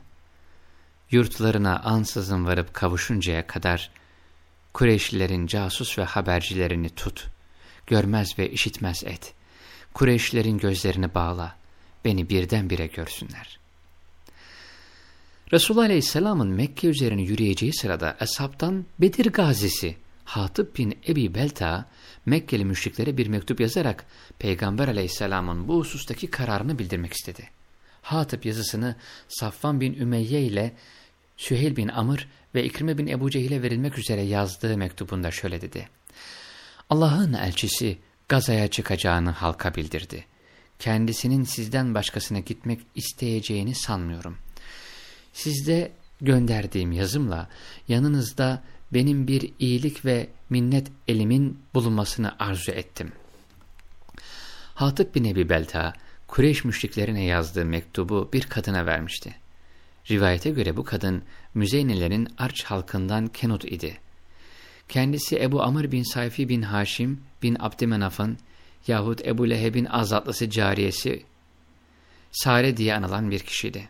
yurtlarına ansızın varıp kavuşuncaya kadar Kureyşlilerin casus ve habercilerini tut, görmez ve işitmez et. Kureyşlilerin gözlerini bağla, beni birdenbire görsünler.'' Resulullah Aleyhisselam'ın Mekke üzerine yürüyeceği sırada Eshab'tan Bedir gazisi Hatip bin Ebi Belta Mekkeli müşriklere bir mektup yazarak Peygamber Aleyhisselam'ın bu husustaki kararını bildirmek istedi. Hatip yazısını Safvan bin Ümeyye ile Süheyl bin Amr ve İkrime bin Ebu Cehil'e verilmek üzere yazdığı mektubunda şöyle dedi. Allah'ın elçisi Gaza'ya çıkacağını halka bildirdi. Kendisinin sizden başkasına gitmek isteyeceğini sanmıyorum. Sizde gönderdiğim yazımla yanınızda benim bir iyilik ve minnet elimin bulunmasını arzu ettim. Hatip bin Ebi Belta, Kureyş müşriklerine yazdığı mektubu bir kadına vermişti. Rivayete göre bu kadın Müzeynelerin Arç halkından Kenut idi. Kendisi Ebu Amr bin Sayfi bin Haşim bin Abdümenaf'ın yahut Ebu Leheb'in azatlısı cariyesi Sare diye anılan bir kişiydi.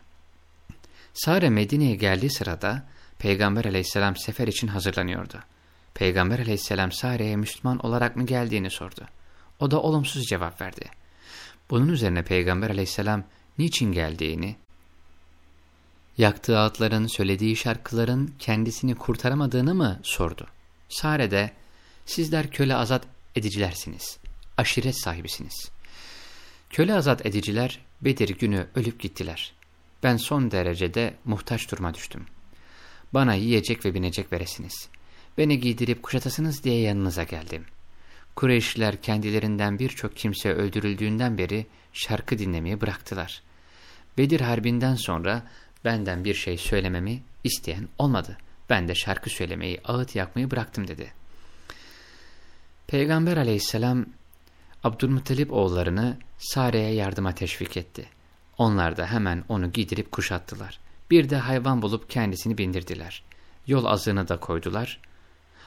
Sare Medine'ye geldiği sırada Peygamber aleyhisselam sefer için hazırlanıyordu. Peygamber aleyhisselam Sare'ye Müslüman olarak mı geldiğini sordu. O da olumsuz cevap verdi. Bunun üzerine Peygamber aleyhisselam niçin geldiğini, yaktığı atların, söylediği şarkıların kendisini kurtaramadığını mı sordu. Sare de, sizler köle azat edicilersiniz, aşiret sahibisiniz. Köle azat ediciler Bedir günü ölüp gittiler. Ben son derecede muhtaç duruma düştüm. Bana yiyecek ve binecek veresiniz. Beni giydirip kuşatasınız diye yanınıza geldim. Kureyşliler kendilerinden birçok kimse öldürüldüğünden beri şarkı dinlemeyi bıraktılar. Bedir Harbi'nden sonra benden bir şey söylememi isteyen olmadı. Ben de şarkı söylemeyi, ağıt yakmayı bıraktım dedi. Peygamber aleyhisselam Abdülmuttalip oğullarını Sare'ye yardıma teşvik etti. Onlar da hemen onu giydirip kuşattılar. Bir de hayvan bulup kendisini bindirdiler. Yol azığını da koydular.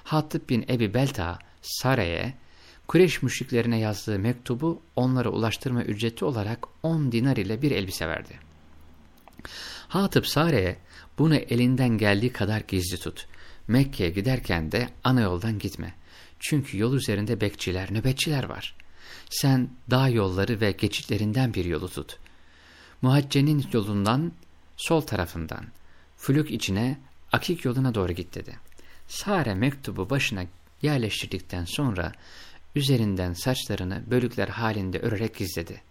Hatip bin Ebi Belta Sare'ye Kureyş müşriklerine yazdığı mektubu onlara ulaştırma ücreti olarak 10 dinar ile bir elbise verdi. Hatip Sare'ye bunu elinden geldiği kadar gizli tut. Mekke'ye giderken de ana yoldan gitme. Çünkü yol üzerinde bekçiler, nöbetçiler var. Sen dağ yolları ve geçitlerinden bir yolu tut. Muhaccenin yolundan, sol tarafından, flük içine, akik yoluna doğru git dedi. Sare mektubu başına yerleştirdikten sonra üzerinden saçlarını bölükler halinde örerek gizledi.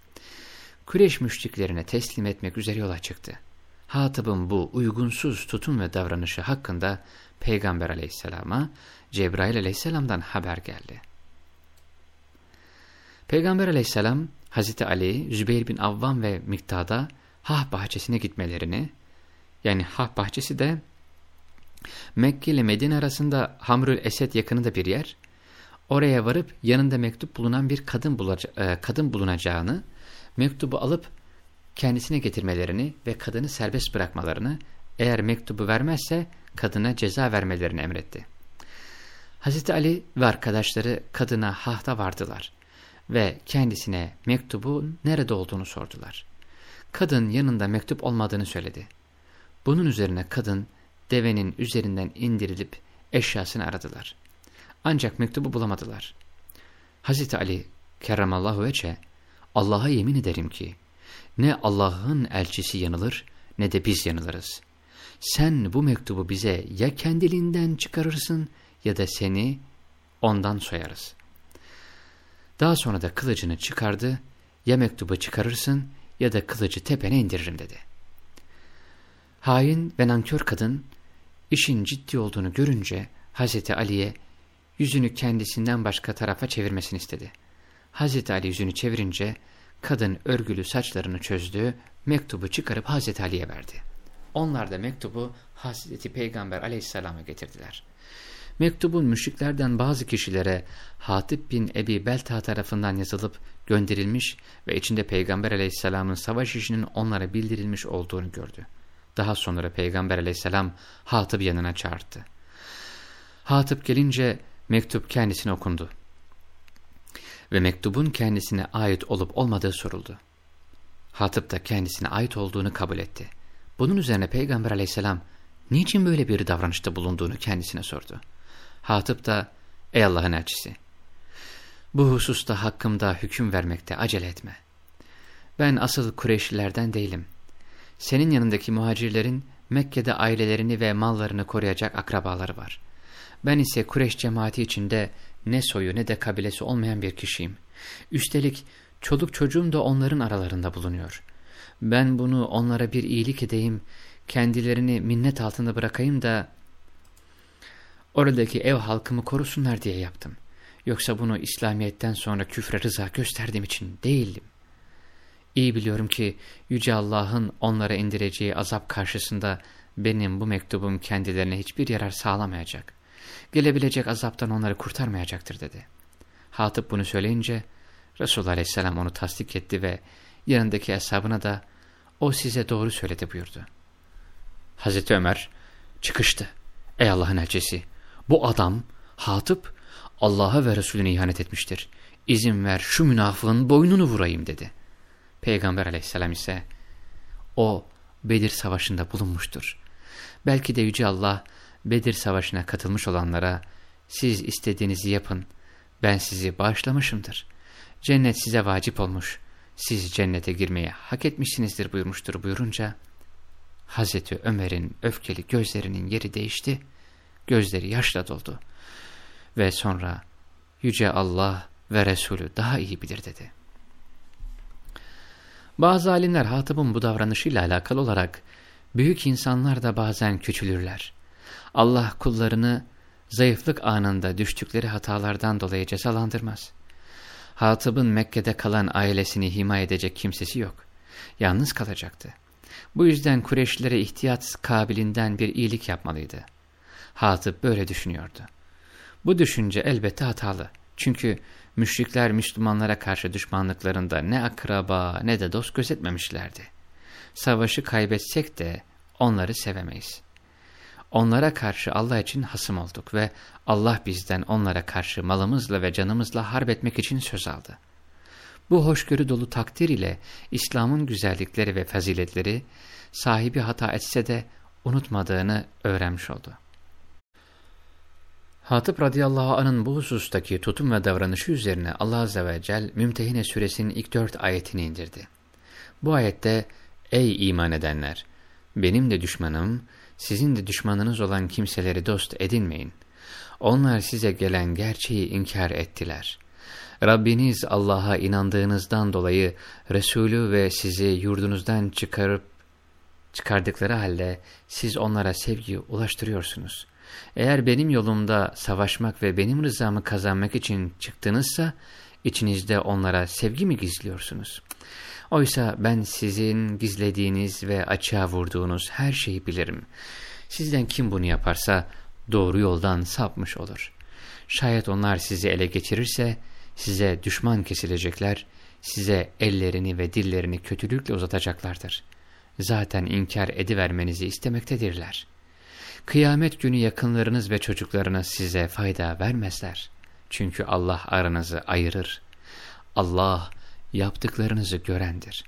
Kureş müşriklerine teslim etmek üzere yola çıktı. Hatib'in bu uygunsuz tutum ve davranışı hakkında Peygamber aleyhisselama Cebrail aleyhisselamdan haber geldi. Peygamber aleyhisselam Hazreti Ali, Zübeyir bin Avvam ve Miktad'a Hah bahçesine gitmelerini, yani Hah bahçesi de Mekke ile Medine arasında Hamrül Esed yakınında bir yer, oraya varıp yanında mektup bulunan bir kadın, bulaca e, kadın bulunacağını, mektubu alıp kendisine getirmelerini ve kadını serbest bırakmalarını, eğer mektubu vermezse kadına ceza vermelerini emretti. Hazreti Ali ve arkadaşları kadına hahta vardılar ve kendisine mektubun nerede olduğunu sordular. Kadın yanında mektup olmadığını söyledi. Bunun üzerine kadın devenin üzerinden indirilip eşyasını aradılar. Ancak mektubu bulamadılar. Hazreti Ali kerramallahu veçe Allah'a yemin ederim ki ne Allah'ın elçisi yanılır ne de biz yanılırız. Sen bu mektubu bize ya kendiliğinden çıkarırsın ya da seni ondan soyarız. Daha sonra da kılıcını çıkardı, ya mektubu çıkarırsın ya da kılıcı tepene indiririm dedi. Hain ve nankör kadın işin ciddi olduğunu görünce Hazreti Ali'ye yüzünü kendisinden başka tarafa çevirmesini istedi. Hazreti Ali yüzünü çevirince kadın örgülü saçlarını çözdü, mektubu çıkarıp Hazreti Ali'ye verdi. Onlar da mektubu Hazreti Peygamber aleyhisselama getirdiler. Mektubun müşriklerden bazı kişilere Hatip bin Ebi Belta tarafından yazılıp gönderilmiş ve içinde Peygamber aleyhisselamın savaş işinin onlara bildirilmiş olduğunu gördü. Daha sonra Peygamber aleyhisselam Hatip yanına çağırdı. Hatip gelince mektup kendisine okundu. Ve mektubun kendisine ait olup olmadığı soruldu. Hatip da kendisine ait olduğunu kabul etti. Bunun üzerine Peygamber aleyhisselam niçin böyle bir davranışta bulunduğunu kendisine sordu. Hatip da ey Allah'ın elçisi bu hususta hakkımda hüküm vermekte acele etme. Ben asıl Kureyşlilerden değilim. Senin yanındaki muhacirlerin Mekke'de ailelerini ve mallarını koruyacak akrabaları var. Ben ise Kureyş cemaati içinde ne soyu ne de kabilesi olmayan bir kişiyim. Üstelik çoluk çocuğum da onların aralarında bulunuyor. Ben bunu onlara bir iyilik edeyim, kendilerini minnet altında bırakayım da oradaki ev halkımı korusunlar diye yaptım. Yoksa bunu İslamiyet'ten sonra küfre rıza gösterdiğim için değildim. İyi biliyorum ki Yüce Allah'ın onlara indireceği azap karşısında benim bu mektubum kendilerine hiçbir yarar sağlamayacak. Gelebilecek azaptan onları kurtarmayacaktır dedi. Hatip bunu söyleyince Resulullah Aleyhisselam onu tasdik etti ve yanındaki hesabına da o size doğru söyledi buyurdu. Hazreti Ömer çıkıştı. Ey Allah'ın elçisi bu adam Hatip Allah'a ve Resulüne ihanet etmiştir. İzin ver şu münafığın boynunu vurayım dedi. Peygamber aleyhisselam ise o Bedir savaşında bulunmuştur. Belki de Yüce Allah Bedir savaşına katılmış olanlara siz istediğinizi yapın ben sizi bağışlamışımdır. Cennet size vacip olmuş siz cennete girmeye hak etmişsinizdir buyurmuştur buyurunca Hazreti Ömer'in öfkeli gözlerinin yeri değişti gözleri yaşla doldu ve sonra Yüce Allah ve Resulü daha iyi bilir dedi. Bazı alimler Hatip'in bu davranışıyla alakalı olarak büyük insanlar da bazen küçülürler. Allah kullarını zayıflık anında düştükleri hatalardan dolayı cezalandırmaz. Hatip'in Mekke'de kalan ailesini himaye edecek kimsesi yok. Yalnız kalacaktı. Bu yüzden Kureyşlilere ihtiyat kabilinden bir iyilik yapmalıydı. Hatip böyle düşünüyordu. Bu düşünce elbette hatalı. Çünkü müşrikler Müslümanlara karşı düşmanlıklarında ne akraba ne de dost gözetmemişlerdi. Savaşı kaybetsek de onları sevemeyiz. Onlara karşı Allah için hasım olduk ve Allah bizden onlara karşı malımızla ve canımızla harp etmek için söz aldı. Bu hoşgörü dolu takdir ile İslam'ın güzellikleri ve faziletleri sahibi hata etse de unutmadığını öğrenmiş oldu. Hatip radıyallahu anın bu husustaki tutum ve davranışı üzerine Allah azze ve cel Mümtehine suresinin ilk dört ayetini indirdi. Bu ayette ey iman edenler benim de düşmanım sizin de düşmanınız olan kimseleri dost edinmeyin. Onlar size gelen gerçeği inkar ettiler. Rabbiniz Allah'a inandığınızdan dolayı Resulü ve sizi yurdunuzdan çıkarıp çıkardıkları halde siz onlara sevgi ulaştırıyorsunuz.'' Eğer benim yolumda savaşmak ve benim rızamı kazanmak için çıktınızsa, içinizde onlara sevgi mi gizliyorsunuz? Oysa ben sizin gizlediğiniz ve açığa vurduğunuz her şeyi bilirim. Sizden kim bunu yaparsa doğru yoldan sapmış olur. Şayet onlar sizi ele geçirirse size düşman kesilecekler, size ellerini ve dillerini kötülükle uzatacaklardır. Zaten inkar edivermenizi istemektedirler.'' Kıyamet günü yakınlarınız ve çocuklarınız size fayda vermezler. Çünkü Allah aranızı ayırır. Allah yaptıklarınızı görendir.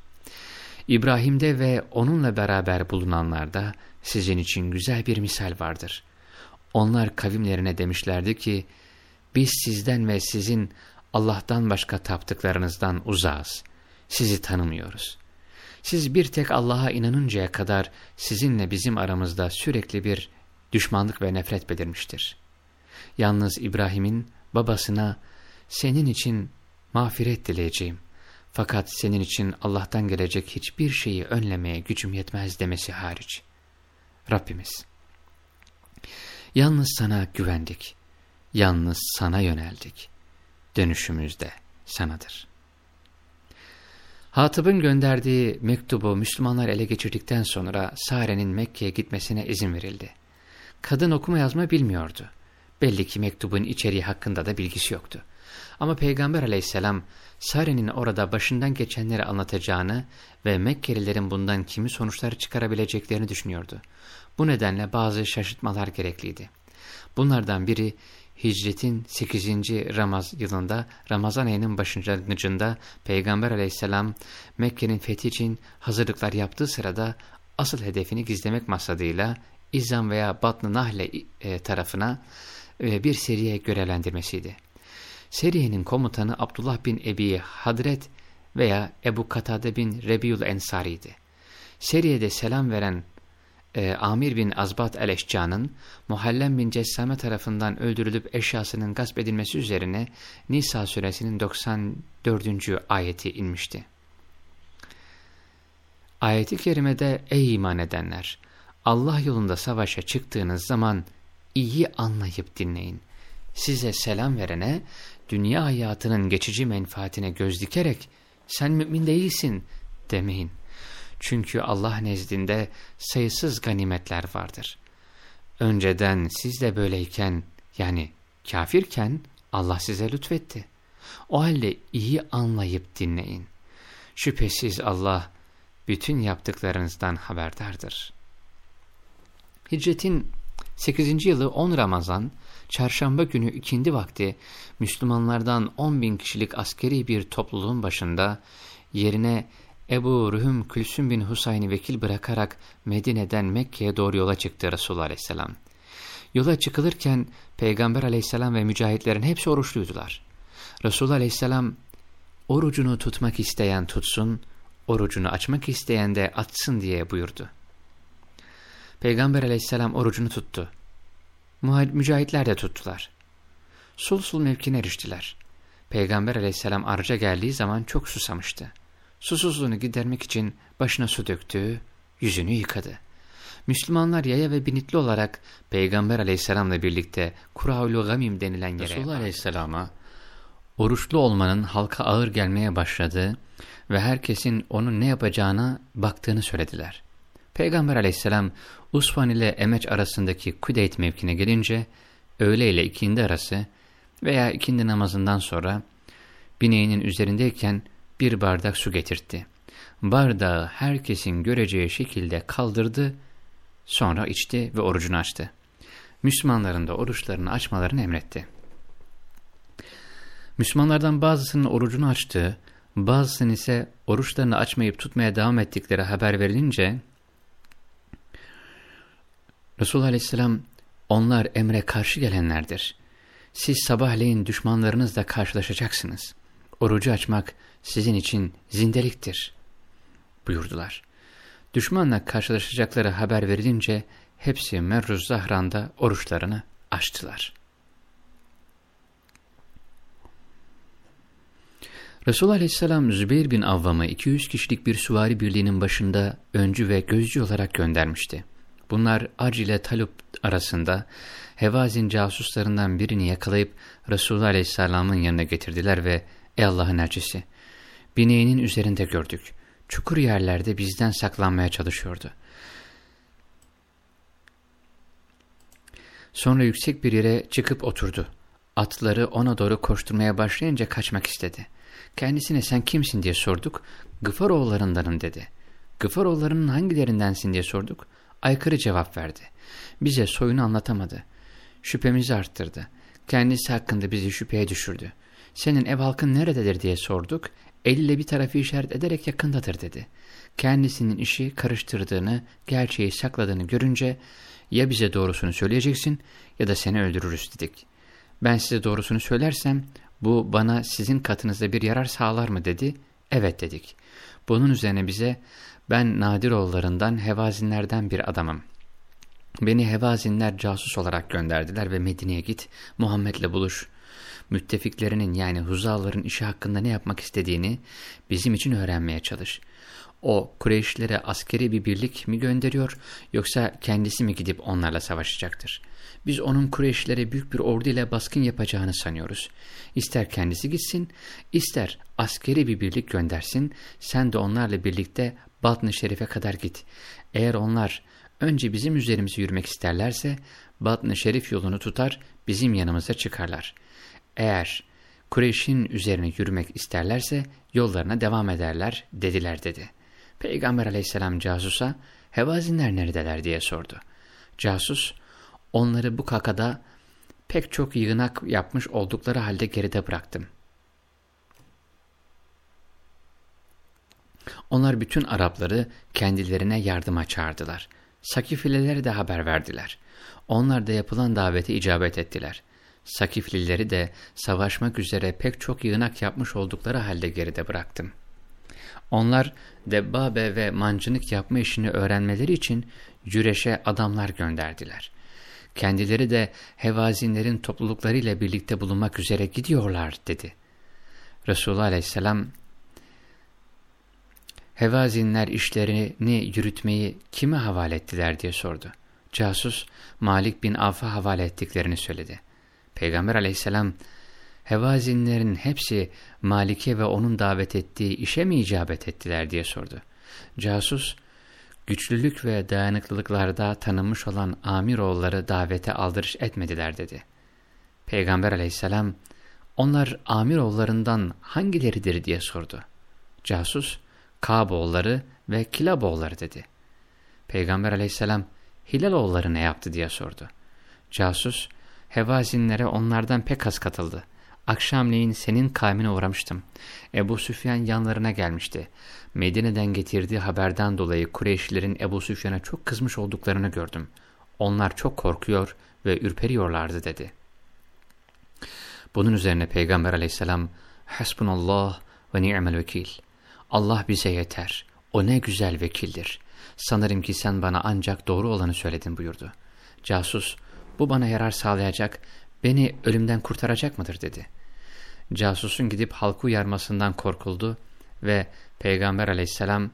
İbrahim'de ve onunla beraber bulunanlarda sizin için güzel bir misal vardır. Onlar kavimlerine demişlerdi ki, biz sizden ve sizin Allah'tan başka taptıklarınızdan uzağız. Sizi tanımıyoruz. Siz bir tek Allah'a inanıncaya kadar sizinle bizim aramızda sürekli bir düşmanlık ve nefret belirmiştir. Yalnız İbrahim'in babasına senin için mağfiret dileyeceğim fakat senin için Allah'tan gelecek hiçbir şeyi önlemeye gücüm yetmez demesi hariç. Rabbimiz, yalnız sana güvendik, yalnız sana yöneldik, dönüşümüz de sanadır. Hatip'in gönderdiği mektubu Müslümanlar ele geçirdikten sonra Sare'nin Mekke'ye gitmesine izin verildi. Kadın okuma yazma bilmiyordu. Belli ki mektubun içeriği hakkında da bilgisi yoktu. Ama Peygamber aleyhisselam Sare'nin orada başından geçenleri anlatacağını ve Mekkelilerin bundan kimi sonuçlar çıkarabileceklerini düşünüyordu. Bu nedenle bazı şaşırtmalar gerekliydi. Bunlardan biri Hicretin 8. Ramaz yılında Ramazan ayının başıncında Peygamber aleyhisselam Mekke'nin fethi için hazırlıklar yaptığı sırada asıl hedefini gizlemek maksadıyla İzzam veya Batn-ı Nahle tarafına e, bir seriye görevlendirmesiydi. Seriyenin komutanı Abdullah bin Ebi Hadret veya Ebu Katade bin Rebiul Ensari'ydi. Seriyede selam veren e, Amir bin Azbat el-Eşcan'ın Muhallem bin Cessame tarafından öldürülüp eşyasının gasp edilmesi üzerine Nisa suresinin 94. ayeti inmişti. Ayeti kerimede ey iman edenler! Allah yolunda savaşa çıktığınız zaman iyi anlayıp dinleyin. Size selam verene dünya hayatının geçici menfaatine göz dikerek sen mümin değilsin demeyin. Çünkü Allah nezdinde sayısız ganimetler vardır. Önceden siz de böyleyken yani kafirken Allah size lütfetti. O halde iyi anlayıp dinleyin. Şüphesiz Allah bütün yaptıklarınızdan haberdardır. Hicretin 8. yılı 10 Ramazan, çarşamba günü ikindi vakti Müslümanlardan 10 bin kişilik askeri bir topluluğun başında yerine Ebu Rühüm Külsüm bin Husayn'i vekil bırakarak Medine'den Mekke'ye doğru yola çıktı Resulullah Aleyhisselam. Yola çıkılırken Peygamber Aleyhisselam ve mücahitlerin hepsi oruçluydular. Resulullah Aleyhisselam orucunu tutmak isteyen tutsun, orucunu açmak isteyen de açsın diye buyurdu. Peygamber aleyhisselam orucunu tuttu. Mücahitler de tuttular. Sulsul mevkine eriştiler. Peygamber aleyhisselam arca geldiği zaman çok susamıştı. Susuzluğunu gidermek için başına su döktü, yüzünü yıkadı. Müslümanlar yaya ve binitli olarak Peygamber aleyhisselamla birlikte Kura'ul Gamim denilen yere Resulullah aleyhisselama oruçlu olmanın halka ağır gelmeye başladığı ve herkesin onun ne yapacağına baktığını söylediler. Peygamber aleyhisselam Usfan ile Emeç arasındaki Kudeyt mevkine gelince öğle ile ikindi arası veya ikindi namazından sonra bineğinin üzerindeyken bir bardak su getirtti. Bardağı herkesin göreceği şekilde kaldırdı, sonra içti ve orucunu açtı. Müslümanların da oruçlarını açmalarını emretti. Müslümanlardan bazısının orucunu açtığı, bazısının ise oruçlarını açmayıp tutmaya devam ettikleri haber verilince, Resulullah Aleyhisselam, onlar emre karşı gelenlerdir. Siz sabahleyin düşmanlarınızla karşılaşacaksınız. Orucu açmak sizin için zindeliktir, buyurdular. Düşmanla karşılaşacakları haber verilince, hepsi Merruz Zahran'da oruçlarını açtılar.'' Resulullah Aleyhisselam Zübeyir bin Avvam'ı 200 kişilik bir süvari birliğinin başında öncü ve gözcü olarak göndermişti. Bunlar Ac ile Talup arasında Hevazin casuslarından birini yakalayıp Resulullah Aleyhisselam'ın yanına getirdiler ve ''Ey Allah'ın elçisi, bineğinin üzerinde gördük. Çukur yerlerde bizden saklanmaya çalışıyordu.'' Sonra yüksek bir yere çıkıp oturdu. Atları ona doğru koşturmaya başlayınca kaçmak istedi. Kendisine sen kimsin diye sorduk. Gıfaroğullarındanım dedi. Gıfaroğullarının hangilerindensin diye sorduk. Aykırı cevap verdi. Bize soyunu anlatamadı. Şüphemizi arttırdı. Kendisi hakkında bizi şüpheye düşürdü. Senin ev halkın nerededir diye sorduk. Elle bir tarafı işaret ederek yakındadır dedi. Kendisinin işi karıştırdığını, gerçeği sakladığını görünce ya bize doğrusunu söyleyeceksin ya da seni öldürürüz dedik. Ben size doğrusunu söylersem bu bana sizin katınızda bir yarar sağlar mı dedi. Evet dedik. Bunun üzerine bize ben Nadiroğullarından Hevazinlerden bir adamım. Beni Hevazinler casus olarak gönderdiler ve Medine'ye git, Muhammed'le buluş. Müttefiklerinin yani Huzaların işi hakkında ne yapmak istediğini bizim için öğrenmeye çalış. O Kureyşlere askeri bir birlik mi gönderiyor yoksa kendisi mi gidip onlarla savaşacaktır? Biz onun Kureyşlere büyük bir ordu ile baskın yapacağını sanıyoruz. İster kendisi gitsin, ister askeri bir birlik göndersin, sen de onlarla birlikte Batn-ı Şerif'e kadar git. Eğer onlar önce bizim üzerimize yürümek isterlerse, Batn-ı Şerif yolunu tutar, bizim yanımıza çıkarlar. Eğer Kureyş'in üzerine yürümek isterlerse, yollarına devam ederler, dediler dedi. Peygamber aleyhisselam casusa, hevazinler neredeler diye sordu. Casus, onları bu kakada pek çok yığınak yapmış oldukları halde geride bıraktım. Onlar bütün Arapları kendilerine yardıma çağırdılar. Sakiflilere de haber verdiler. Onlar da yapılan davete icabet ettiler. Sakiflileri de savaşmak üzere pek çok yığınak yapmış oldukları halde geride bıraktım. Onlar debbabe ve mancınık yapma işini öğrenmeleri için Cüreş'e adamlar gönderdiler. Kendileri de hevazinlerin topluluklarıyla birlikte bulunmak üzere gidiyorlar dedi. Resulullah aleyhisselam hevazinler işlerini yürütmeyi kime havale ettiler diye sordu. Casus Malik bin Avf'a havale ettiklerini söyledi. Peygamber aleyhisselam Hevazinlerin hepsi Malik'e ve onun davet ettiği işe mi icabet ettiler diye sordu. Casus, güçlülük ve dayanıklılıklarda tanınmış olan Amiroğulları davete aldırış etmediler dedi. Peygamber aleyhisselam, onlar Amiroğullarından hangileridir diye sordu. Casus, Kaboğulları ve Kilaboğulları dedi. Peygamber aleyhisselam, Hilaloğulları ne yaptı diye sordu. Casus, Hevazinlere onlardan pek az katıldı. Akşamleyin senin kavmine uğramıştım. Ebu Süfyan yanlarına gelmişti. Medine'den getirdiği haberden dolayı Kureyşlilerin Ebu Süfyan'a çok kızmış olduklarını gördüm. Onlar çok korkuyor ve ürperiyorlardı dedi. Bunun üzerine Peygamber aleyhisselam, Hasbunallah ve ni'mel vekil. Allah bize yeter. O ne güzel vekildir. Sanırım ki sen bana ancak doğru olanı söyledin buyurdu. Casus, bu bana yarar sağlayacak, beni ölümden kurtaracak mıdır dedi. Casusun gidip halkı uyarmasından korkuldu ve Peygamber aleyhisselam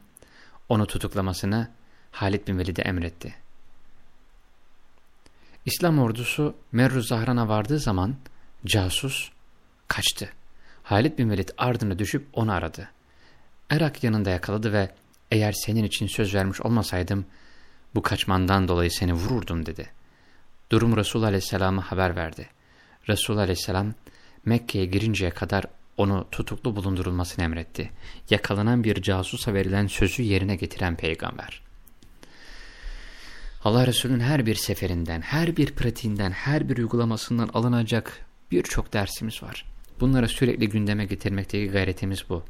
onu tutuklamasını Halid bin Velid'e emretti. İslam ordusu Merru Zahran'a vardığı zaman casus kaçtı. Halid bin Velid ardına düşüp onu aradı. Erak yanında yakaladı ve eğer senin için söz vermiş olmasaydım bu kaçmandan dolayı seni vururdum dedi. Durum Resulullah Aleyhisselam'a haber verdi. Resulullah Aleyhisselam Mekke'ye girinceye kadar onu tutuklu bulundurulmasını emretti. Yakalanan bir casusa verilen sözü yerine getiren peygamber. Allah Resulü'nün her bir seferinden, her bir pratiğinden, her bir uygulamasından alınacak birçok dersimiz var. Bunları sürekli gündeme getirmekteki gayretimiz bu.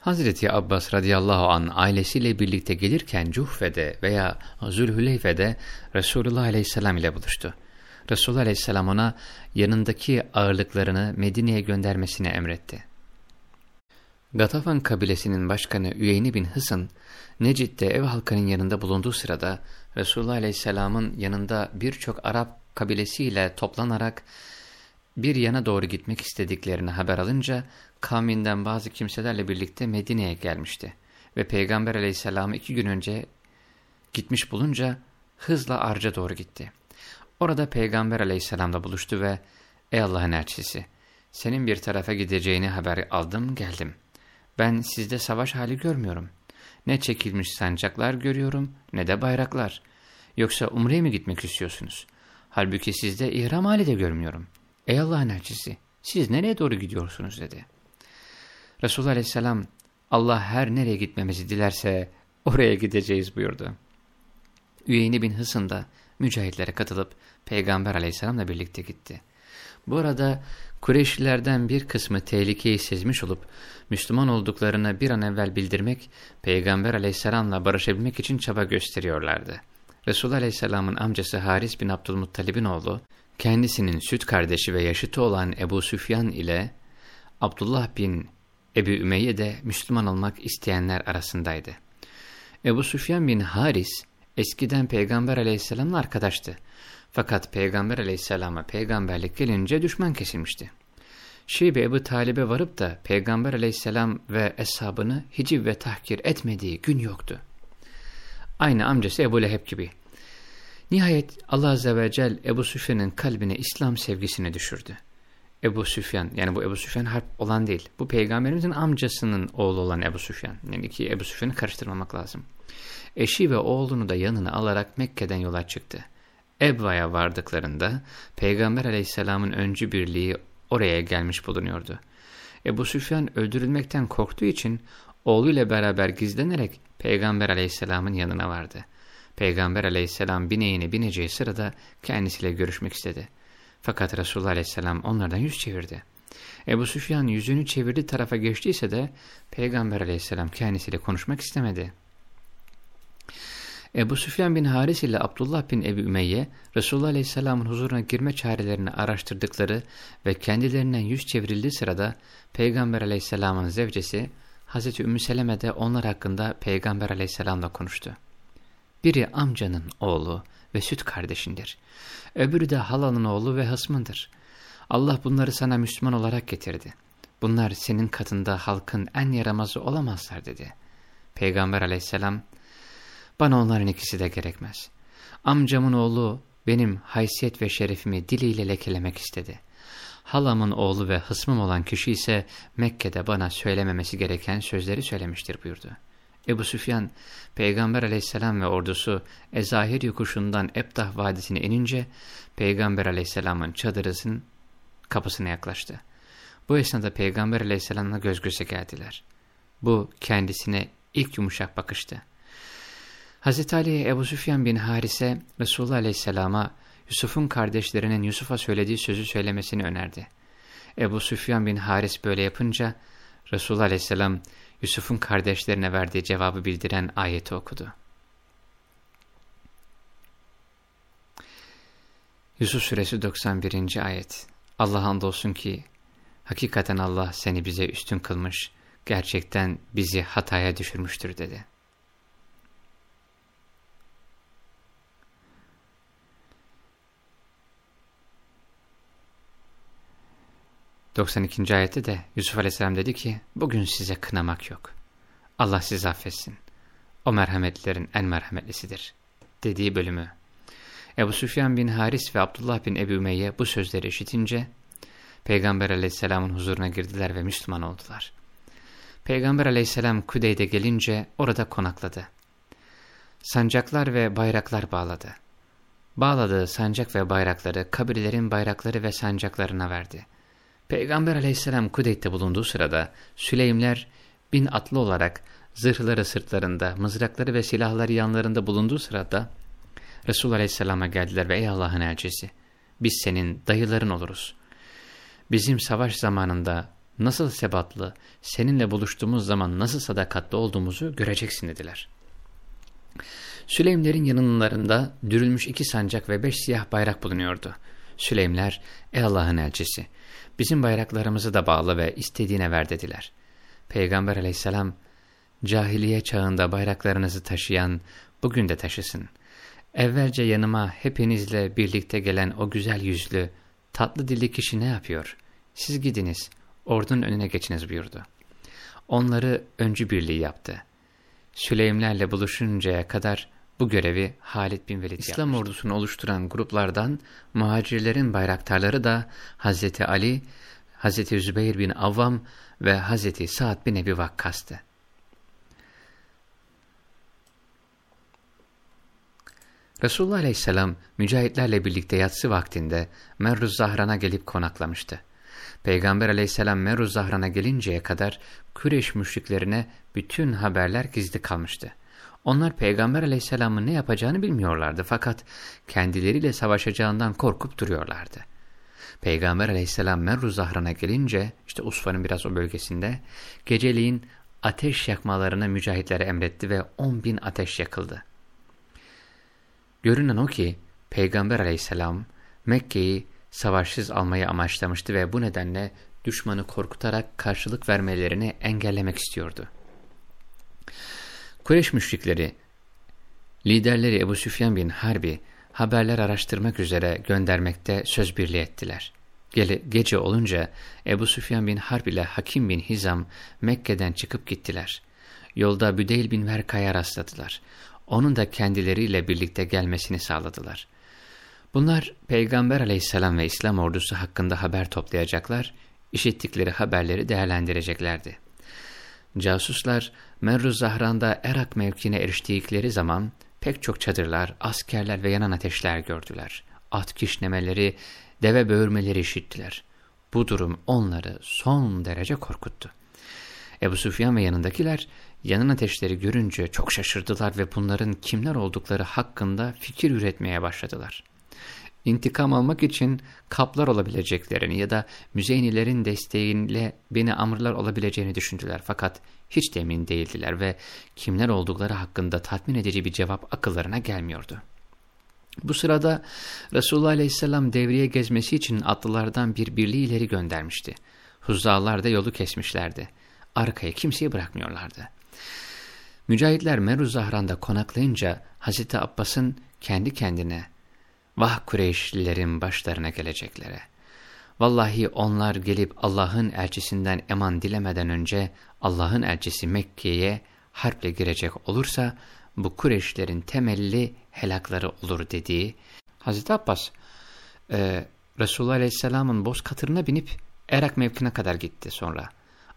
Hazreti Abbas radıyallahu an ailesiyle birlikte gelirken Cuhfe'de veya Zülhüleyfe'de Resulullah aleyhisselam ile buluştu. Resulullah aleyhisselam ona yanındaki ağırlıklarını Medine'ye göndermesini emretti. Gatafan kabilesinin başkanı Üyeyni bin Hısın, Necid'de ev halkının yanında bulunduğu sırada Resulullah aleyhisselamın yanında birçok Arap kabilesiyle toplanarak bir yana doğru gitmek istediklerini haber alınca kavminden bazı kimselerle birlikte Medine'ye gelmişti. Ve Peygamber aleyhisselamı iki gün önce gitmiş bulunca hızla arca doğru gitti. Orada Peygamber aleyhisselamla buluştu ve ''Ey Allah'ın elçisi, senin bir tarafa gideceğini haber aldım geldim. Ben sizde savaş hali görmüyorum. Ne çekilmiş sancaklar görüyorum ne de bayraklar. Yoksa umreye mi gitmek istiyorsunuz? Halbuki sizde ihram hali de görmüyorum. Ey Allah'ın elçisi, siz nereye doğru gidiyorsunuz?'' dedi. Resulullah aleyhisselam Allah her nereye gitmemizi dilerse oraya gideceğiz buyurdu. Üyeyni bin Hısın da mücahitlere katılıp Peygamber aleyhisselamla birlikte gitti. Bu arada Kureyşlilerden bir kısmı tehlikeyi sezmiş olup Müslüman olduklarını bir an evvel bildirmek, Peygamber aleyhisselamla barışabilmek için çaba gösteriyorlardı. Resulullah aleyhisselamın amcası Haris bin Abdülmuttalib'in oğlu, kendisinin süt kardeşi ve yaşıtı olan Ebu Süfyan ile Abdullah bin Ebu Ümeyye de Müslüman olmak isteyenler arasındaydı. Ebu Süfyan bin Haris, eskiden Peygamber aleyhisselamla arkadaştı. Fakat Peygamber aleyhisselama peygamberlik gelince düşman kesilmişti. Şibe Ebu Talib'e varıp da Peygamber aleyhisselam ve eshabını hiciv ve tahkir etmediği gün yoktu. Aynı amcası Ebu Leheb gibi. Nihayet Allah Azze ve Celle Ebu Süfyan'ın kalbine İslam sevgisini düşürdü. Ebu Süfyan yani bu Ebu Süfyan harp olan değil. Bu peygamberimizin amcasının oğlu olan Ebu Süfyan. Yani ki Ebu Süfyan'ı karıştırmamak lazım. Eşi ve oğlunu da yanına alarak Mekke'den yola çıktı. Ebva'ya vardıklarında Peygamber aleyhisselamın öncü birliği oraya gelmiş bulunuyordu. Ebu Süfyan öldürülmekten korktuğu için oğluyla beraber gizlenerek Peygamber aleyhisselamın yanına vardı. Peygamber aleyhisselam bineğine bineceği sırada kendisiyle görüşmek istedi. Fakat Resulullah aleyhisselam onlardan yüz çevirdi. Ebu Süfyan yüzünü çevirdiği tarafa geçtiyse de Peygamber aleyhisselam kendisiyle konuşmak istemedi. Ebu Süfyan bin Haris ile Abdullah bin Ebu Ümeyye, Resulullah Aleyhisselam'ın huzuruna girme çarelerini araştırdıkları ve kendilerinden yüz çevrildiği sırada Peygamber Aleyhisselam'ın zevcesi Hazreti Ümmü Seleme de onlar hakkında Peygamber Aleyhisselam'la konuştu. Biri amcanın oğlu ve süt kardeşindir. Öbürü de halanın oğlu ve hısmındır. Allah bunları sana Müslüman olarak getirdi. Bunlar senin katında halkın en yaramazı olamazlar dedi. Peygamber aleyhisselam, bana onların ikisi de gerekmez. Amcamın oğlu benim haysiyet ve şerefimi diliyle lekelemek istedi. Halamın oğlu ve hısmım olan kişi ise Mekke'de bana söylememesi gereken sözleri söylemiştir buyurdu. Ebu Süfyan, Peygamber aleyhisselam ve ordusu Ezahir yokuşundan Ebdah vadisine inince, Peygamber aleyhisselamın çadırısının kapısına yaklaştı. Bu esnada Peygamber aleyhisselamla göz göze geldiler. Bu kendisine ilk yumuşak bakıştı. Hz. Ali Ebu Süfyan bin Harise Resulullah aleyhisselama Yusuf'un kardeşlerinin Yusuf'a söylediği sözü söylemesini önerdi. Ebu Süfyan bin Haris böyle yapınca Resulullah aleyhisselam Yusuf'un kardeşlerine verdiği cevabı bildiren ayeti okudu. Yusuf suresi 91. ayet Allah andolsun ki hakikaten Allah seni bize üstün kılmış, gerçekten bizi hataya düşürmüştür dedi. 92. ayette de Yusuf Aleyhisselam dedi ki, bugün size kınamak yok. Allah sizi affetsin. O merhametlerin en merhametlisidir. Dediği bölümü. Ebu Süfyan bin Haris ve Abdullah bin Ebu Ümeyye bu sözleri işitince, Peygamber Aleyhisselam'ın huzuruna girdiler ve Müslüman oldular. Peygamber Aleyhisselam Kudey'de gelince orada konakladı. Sancaklar ve bayraklar bağladı. Bağladığı sancak ve bayrakları kabilelerin bayrakları ve sancaklarına verdi. Peygamber aleyhisselam Kudeyt'te bulunduğu sırada Süleymler bin atlı olarak zırhları sırtlarında, mızrakları ve silahları yanlarında bulunduğu sırada Resul aleyhisselama geldiler ve ey Allah'ın elçisi biz senin dayıların oluruz. Bizim savaş zamanında nasıl sebatlı, seninle buluştuğumuz zaman nasıl sadakatli olduğumuzu göreceksin dediler. Süleymlerin yanınlarında dürülmüş iki sancak ve beş siyah bayrak bulunuyordu. Süleymler, ey Allah'ın elçisi, bizim bayraklarımızı da bağla ve istediğine ver dediler. Peygamber aleyhisselam, cahiliye çağında bayraklarınızı taşıyan bugün de taşısın. Evvelce yanıma hepinizle birlikte gelen o güzel yüzlü, tatlı dilli kişi ne yapıyor? Siz gidiniz, ordunun önüne geçiniz buyurdu. Onları öncü birliği yaptı. Süleymlerle buluşuncaya kadar bu görevi Halid bin Velid İslam yapmıştı. ordusunu oluşturan gruplardan muhacirlerin bayraktarları da Hazreti Ali, Hazreti Zübeyir bin Avvam ve Hazreti Sa'd bin Ebi Vakkas'tı. Resulullah Aleyhisselam mücahitlerle birlikte yatsı vaktinde Merruz Zahran'a gelip konaklamıştı. Peygamber Aleyhisselam Merruz Zahran'a gelinceye kadar Küreş müşriklerine bütün haberler gizli kalmıştı. Onlar Peygamber aleyhisselamın ne yapacağını bilmiyorlardı fakat kendileriyle savaşacağından korkup duruyorlardı. Peygamber aleyhisselam Merru Zahran'a gelince, işte Usfa'nın biraz o bölgesinde, geceliğin ateş yakmalarını mücahitlere emretti ve on bin ateş yakıldı. Görünen o ki, Peygamber aleyhisselam Mekke'yi savaşsız almayı amaçlamıştı ve bu nedenle düşmanı korkutarak karşılık vermelerini engellemek istiyordu. Kureyş müşrikleri, liderleri Ebu Süfyan bin Harbi haberler araştırmak üzere göndermekte söz birliği ettiler. Gele, gece olunca Ebu Süfyan bin Harb ile Hakim bin Hizam Mekke'den çıkıp gittiler. Yolda Büdeyl bin Verka'ya rastladılar. Onun da kendileriyle birlikte gelmesini sağladılar. Bunlar Peygamber aleyhisselam ve İslam ordusu hakkında haber toplayacaklar, işittikleri haberleri değerlendireceklerdi. Casuslar Merruz Zahran'da Erak mevkine eriştikleri zaman pek çok çadırlar, askerler ve yanan ateşler gördüler. At kişnemeleri, deve böğürmeleri işittiler. Bu durum onları son derece korkuttu. Ebu Süfyan ve yanındakiler yanan ateşleri görünce çok şaşırdılar ve bunların kimler oldukları hakkında fikir üretmeye başladılar intikam almak için kaplar olabileceklerini ya da müzeynilerin desteğiyle beni amırlar olabileceğini düşündüler fakat hiç de emin değildiler ve kimler oldukları hakkında tatmin edici bir cevap akıllarına gelmiyordu. Bu sırada Resulullah Aleyhisselam devriye gezmesi için atlılardan bir birliği ileri göndermişti. Huzzalar da yolu kesmişlerdi. Arkaya kimseyi bırakmıyorlardı. Mücahitler Meru Zahran'da konaklayınca Hazreti Abbas'ın kendi kendine Vah Kureyşlilerin başlarına geleceklere. Vallahi onlar gelip Allah'ın elçisinden eman dilemeden önce Allah'ın elçisi Mekke'ye harple girecek olursa bu Kureyşlerin temelli helakları olur dediği Hazreti Abbas e, Resulullah Aleyhisselam'ın boz katırına binip Erak mevkine kadar gitti sonra.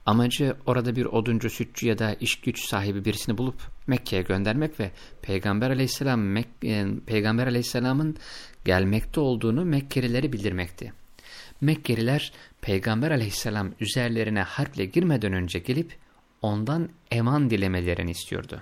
Amacı orada bir oduncu, sütçü ya da iş güç sahibi birisini bulup Mekke'ye göndermek ve Peygamber Aleyhisselam Mek e, Peygamber Aleyhisselam'ın gelmekte olduğunu Mekkelileri bildirmekti. Mekkeliler Peygamber Aleyhisselam üzerlerine harple girmeden önce gelip ondan eman dilemelerini istiyordu.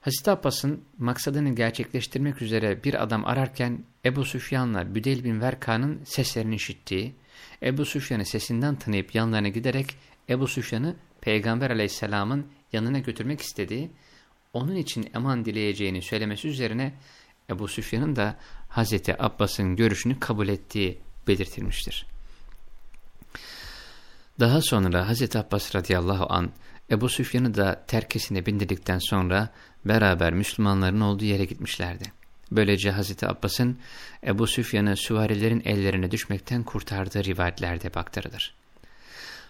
Hazreti Abbas'ın maksadını gerçekleştirmek üzere bir adam ararken Ebu Süfyan'la Büdeyl bin Verka'nın seslerini işittiği, Ebu Süfyan'ı sesinden tanıyıp yanlarına giderek Ebu Süfyan'ı Peygamber aleyhisselamın yanına götürmek istediği, onun için eman dileyeceğini söylemesi üzerine Ebu Süfyan'ın da Hazreti Abbas'ın görüşünü kabul ettiği belirtilmiştir. Daha sonra Hazreti Abbas radıyallahu an Ebu Süfyan'ı da terkesine bindirdikten sonra beraber Müslümanların olduğu yere gitmişlerdi. Böylece Hazreti Abbas'ın Ebu Süfyan'ı süvarilerin ellerine düşmekten kurtardığı rivayetlerde aktarılır.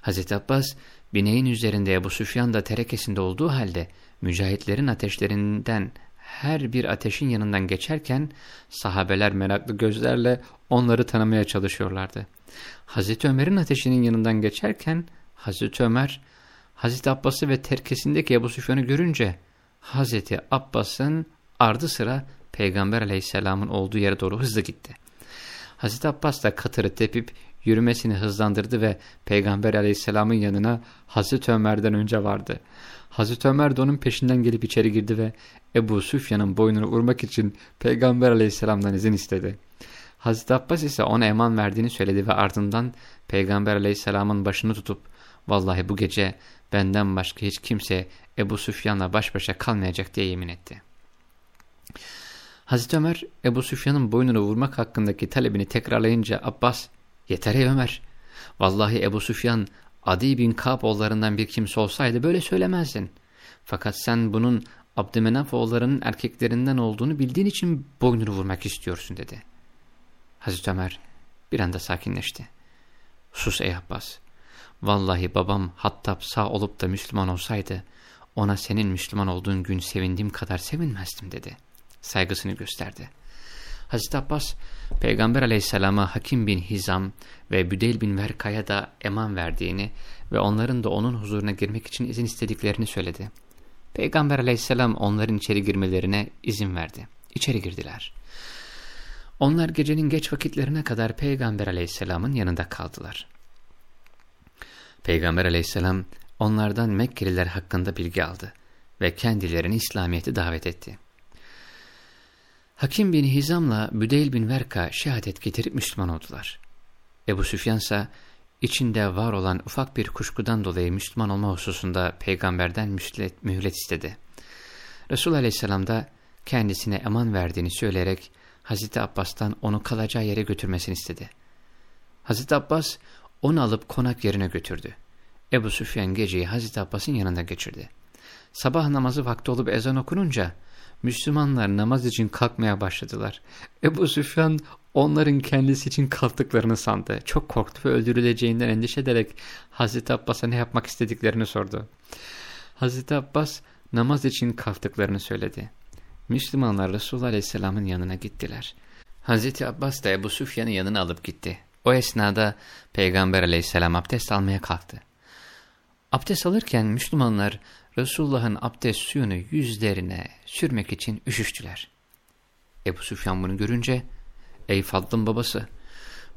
Hazreti Abbas, bineğin üzerinde Ebu Süfyan da terekesinde olduğu halde mücahitlerin ateşlerinden her bir ateşin yanından geçerken sahabeler meraklı gözlerle onları tanımaya çalışıyorlardı. Hazreti Ömer'in ateşinin yanından geçerken Hazreti Ömer, Hazreti Abbas'ı ve terkesindeki Ebu Süfyan'ı görünce Hazreti Abbas'ın ardı sıra Peygamber aleyhisselamın olduğu yere doğru hızlı gitti. Hazreti Abbas da katırı tepip yürümesini hızlandırdı ve Peygamber aleyhisselamın yanına Hazreti Ömer'den önce vardı. Hazreti Ömer de onun peşinden gelip içeri girdi ve Ebu Süfyan'ın boynunu vurmak için Peygamber aleyhisselamdan izin istedi. Hazreti Abbas ise ona eman verdiğini söyledi ve ardından Peygamber aleyhisselamın başını tutup vallahi bu gece benden başka hiç kimse Ebu Süfyan'la baş başa kalmayacak diye yemin etti. Hazreti Ömer Ebu Süfyan'ın boynunu vurmak hakkındaki talebini tekrarlayınca Abbas yeter ey Ömer vallahi Ebu Süfyan Adi bin Kab oğullarından bir kimse olsaydı böyle söylemezdin. Fakat sen bunun Abdümenaf oğullarının erkeklerinden olduğunu bildiğin için boynunu vurmak istiyorsun dedi. Hazreti Ömer bir anda sakinleşti. Sus ey Abbas. Vallahi babam Hattab sağ olup da Müslüman olsaydı ona senin Müslüman olduğun gün sevindiğim kadar sevinmezdim dedi. Saygısını gösterdi. Hazreti Abbas, Peygamber aleyhisselama Hakim bin Hizam ve Büdeyl bin Verka'ya da eman verdiğini ve onların da onun huzuruna girmek için izin istediklerini söyledi. Peygamber aleyhisselam onların içeri girmelerine izin verdi. İçeri girdiler. Onlar gecenin geç vakitlerine kadar Peygamber aleyhisselamın yanında kaldılar. Peygamber aleyhisselam onlardan Mekkeliler hakkında bilgi aldı ve kendilerini İslamiyet'e davet etti. Hakim bin Hizam'la Büdeyl bin Verka şehadet getirip Müslüman oldular. Ebu Süfyan ise içinde var olan ufak bir kuşkudan dolayı Müslüman olma hususunda peygamberden mühlet, mühlet istedi. Resul aleyhisselam da kendisine eman verdiğini söyleyerek Hazreti Abbas'tan onu kalacağı yere götürmesini istedi. Hazreti Abbas onu alıp konak yerine götürdü. Ebu Süfyan geceyi Hazreti Abbas'ın yanında geçirdi. Sabah namazı vakti olup ezan okununca Müslümanlar namaz için kalkmaya başladılar. Ebu Süfyan onların kendisi için kalktıklarını sandı. Çok korktu ve öldürüleceğinden endişe ederek Hazreti Abbas'a ne yapmak istediklerini sordu. Hazreti Abbas namaz için kalktıklarını söyledi. Müslümanlar Resulullah Aleyhisselam'ın yanına gittiler. Hazreti Abbas da Ebu Süfyan'ın yanına alıp gitti. O esnada Peygamber Aleyhisselam abdest almaya kalktı. Abdest alırken Müslümanlar Resulullah'ın abdest suyunu yüzlerine sürmek için üşüştüler. Ebu Süfyan bunu görünce, ''Ey Fadl'ın babası,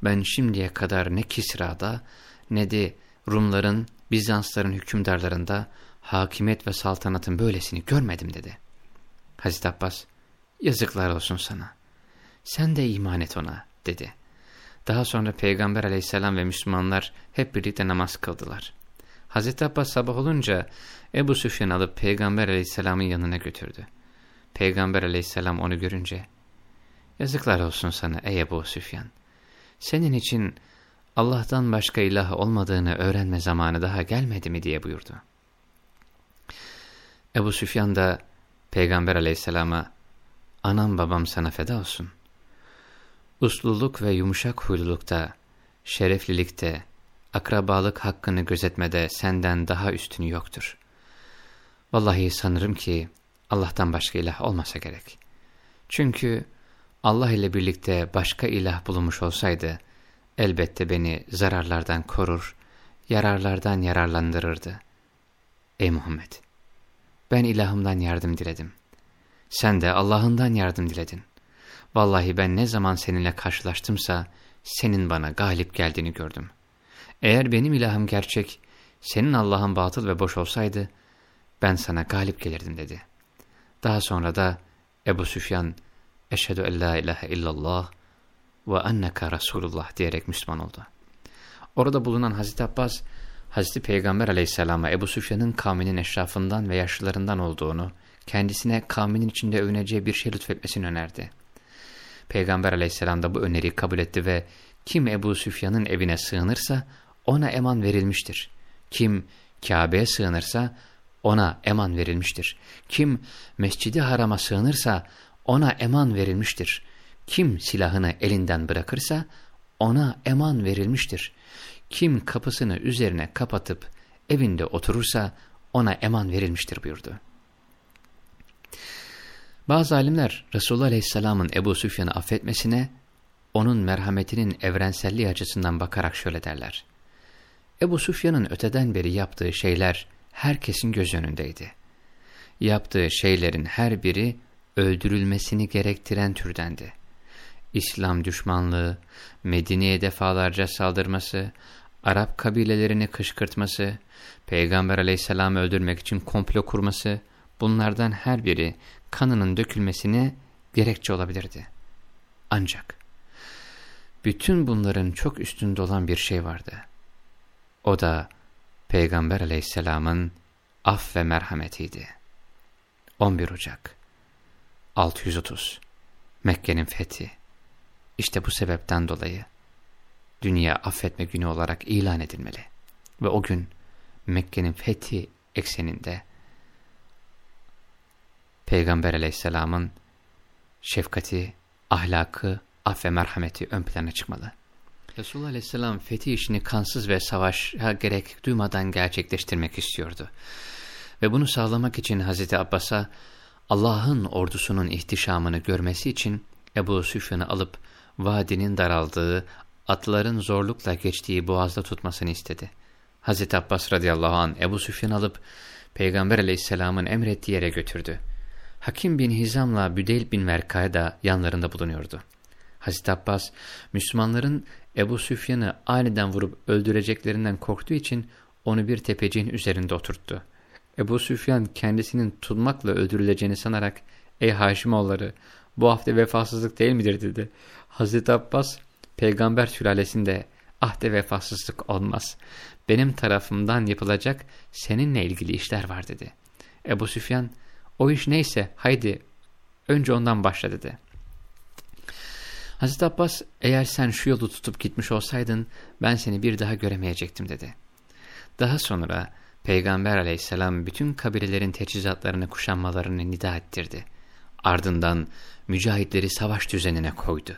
ben şimdiye kadar ne Kisra'da ne de Rumların, Bizansların hükümdarlarında hakimiyet ve saltanatın böylesini görmedim.'' dedi. Hazreti Abbas, ''Yazıklar olsun sana. Sen de iman et ona.'' dedi. Daha sonra Peygamber aleyhisselam ve Müslümanlar hep birlikte namaz kıldılar. Hazreti Abbas sabah olunca Ebu Süfyan alıp Peygamber aleyhisselamın yanına götürdü. Peygamber aleyhisselam onu görünce, Yazıklar olsun sana ey Ebu Süfyan. Senin için Allah'tan başka ilah olmadığını öğrenme zamanı daha gelmedi mi diye buyurdu. Ebu Süfyan da Peygamber aleyhisselama, Anam babam sana feda olsun. Usluluk ve yumuşak huylulukta, şereflilikte, akrabalık hakkını gözetmede senden daha üstünü yoktur. Vallahi sanırım ki Allah'tan başka ilah olmasa gerek. Çünkü Allah ile birlikte başka ilah bulunmuş olsaydı, elbette beni zararlardan korur, yararlardan yararlandırırdı. Ey Muhammed! Ben ilahımdan yardım diledim. Sen de Allah'ından yardım diledin. Vallahi ben ne zaman seninle karşılaştımsa, senin bana galip geldiğini gördüm. Eğer benim ilahım gerçek, senin Allah'ın batıl ve boş olsaydı, ben sana galip gelirdim dedi. Daha sonra da Ebu Süfyan, Eşhedü en la ilahe illallah ve enneka Resulullah diyerek Müslüman oldu. Orada bulunan Hazreti Abbas, Hazreti Peygamber aleyhisselama Ebu Süfyan'ın kavminin eşrafından ve yaşlılarından olduğunu, kendisine kavminin içinde övüneceği bir şey lütfetmesini önerdi. Peygamber aleyhisselam da bu öneriyi kabul etti ve kim Ebu Süfyan'ın evine sığınırsa ona eman verilmiştir. Kim Kabe'ye sığınırsa ona eman verilmiştir. Kim mescidi harama sığınırsa ona eman verilmiştir. Kim silahını elinden bırakırsa ona eman verilmiştir. Kim kapısını üzerine kapatıp evinde oturursa ona eman verilmiştir buyurdu. Bazı alimler Resulullah Aleyhisselam'ın Ebu Süfyan'ı affetmesine onun merhametinin evrenselliği açısından bakarak şöyle derler. Ebu Süfyan'ın öteden beri yaptığı şeyler herkesin göz önündeydi. Yaptığı şeylerin her biri öldürülmesini gerektiren türdendi. İslam düşmanlığı, Medine'ye defalarca saldırması, Arap kabilelerini kışkırtması, Peygamber aleyhisselamı öldürmek için komplo kurması, bunlardan her biri kanının dökülmesine gerekçe olabilirdi. Ancak bütün bunların çok üstünde olan bir şey vardı. O da Peygamber aleyhisselamın af ve merhametiydi. 11 Ocak 630 Mekke'nin fethi İşte bu sebepten dolayı dünya affetme günü olarak ilan edilmeli. Ve o gün Mekke'nin fethi ekseninde Peygamber aleyhisselamın şefkati, ahlakı, af ve merhameti ön plana çıkmalı. Resulullah aleyhisselam fethi işini kansız ve savaşa gerek duymadan gerçekleştirmek istiyordu. Ve bunu sağlamak için Hazreti Abbas'a Allah'ın ordusunun ihtişamını görmesi için Ebu Süfyan'ı alıp vadinin daraldığı, atların zorlukla geçtiği boğazda tutmasını istedi. Hazreti Abbas radıyallahu an Ebu Süfyan alıp Peygamber aleyhisselamın emrettiği yere götürdü. Hakim bin Hizam'la Büdeyl bin Merkaya da yanlarında bulunuyordu. Hazreti Abbas, Müslümanların Ebu Süfyan'ı aniden vurup öldüreceklerinden korktuğu için onu bir tepeciğin üzerinde oturttu. Ebu Süfyan kendisinin tutmakla öldürüleceğini sanarak, ''Ey Haşimoğulları, bu hafta vefasızlık değil midir?'' dedi. Hazreti Abbas, peygamber sülalesinde ahde vefasızlık olmaz. Benim tarafımdan yapılacak seninle ilgili işler var dedi. Ebu Süfyan, o iş neyse haydi önce ondan başla dedi. Hazreti Abbas eğer sen şu yolu tutup gitmiş olsaydın ben seni bir daha göremeyecektim dedi. Daha sonra Peygamber aleyhisselam bütün kabilelerin teçhizatlarını kuşanmalarını nida ettirdi. Ardından mücahitleri savaş düzenine koydu.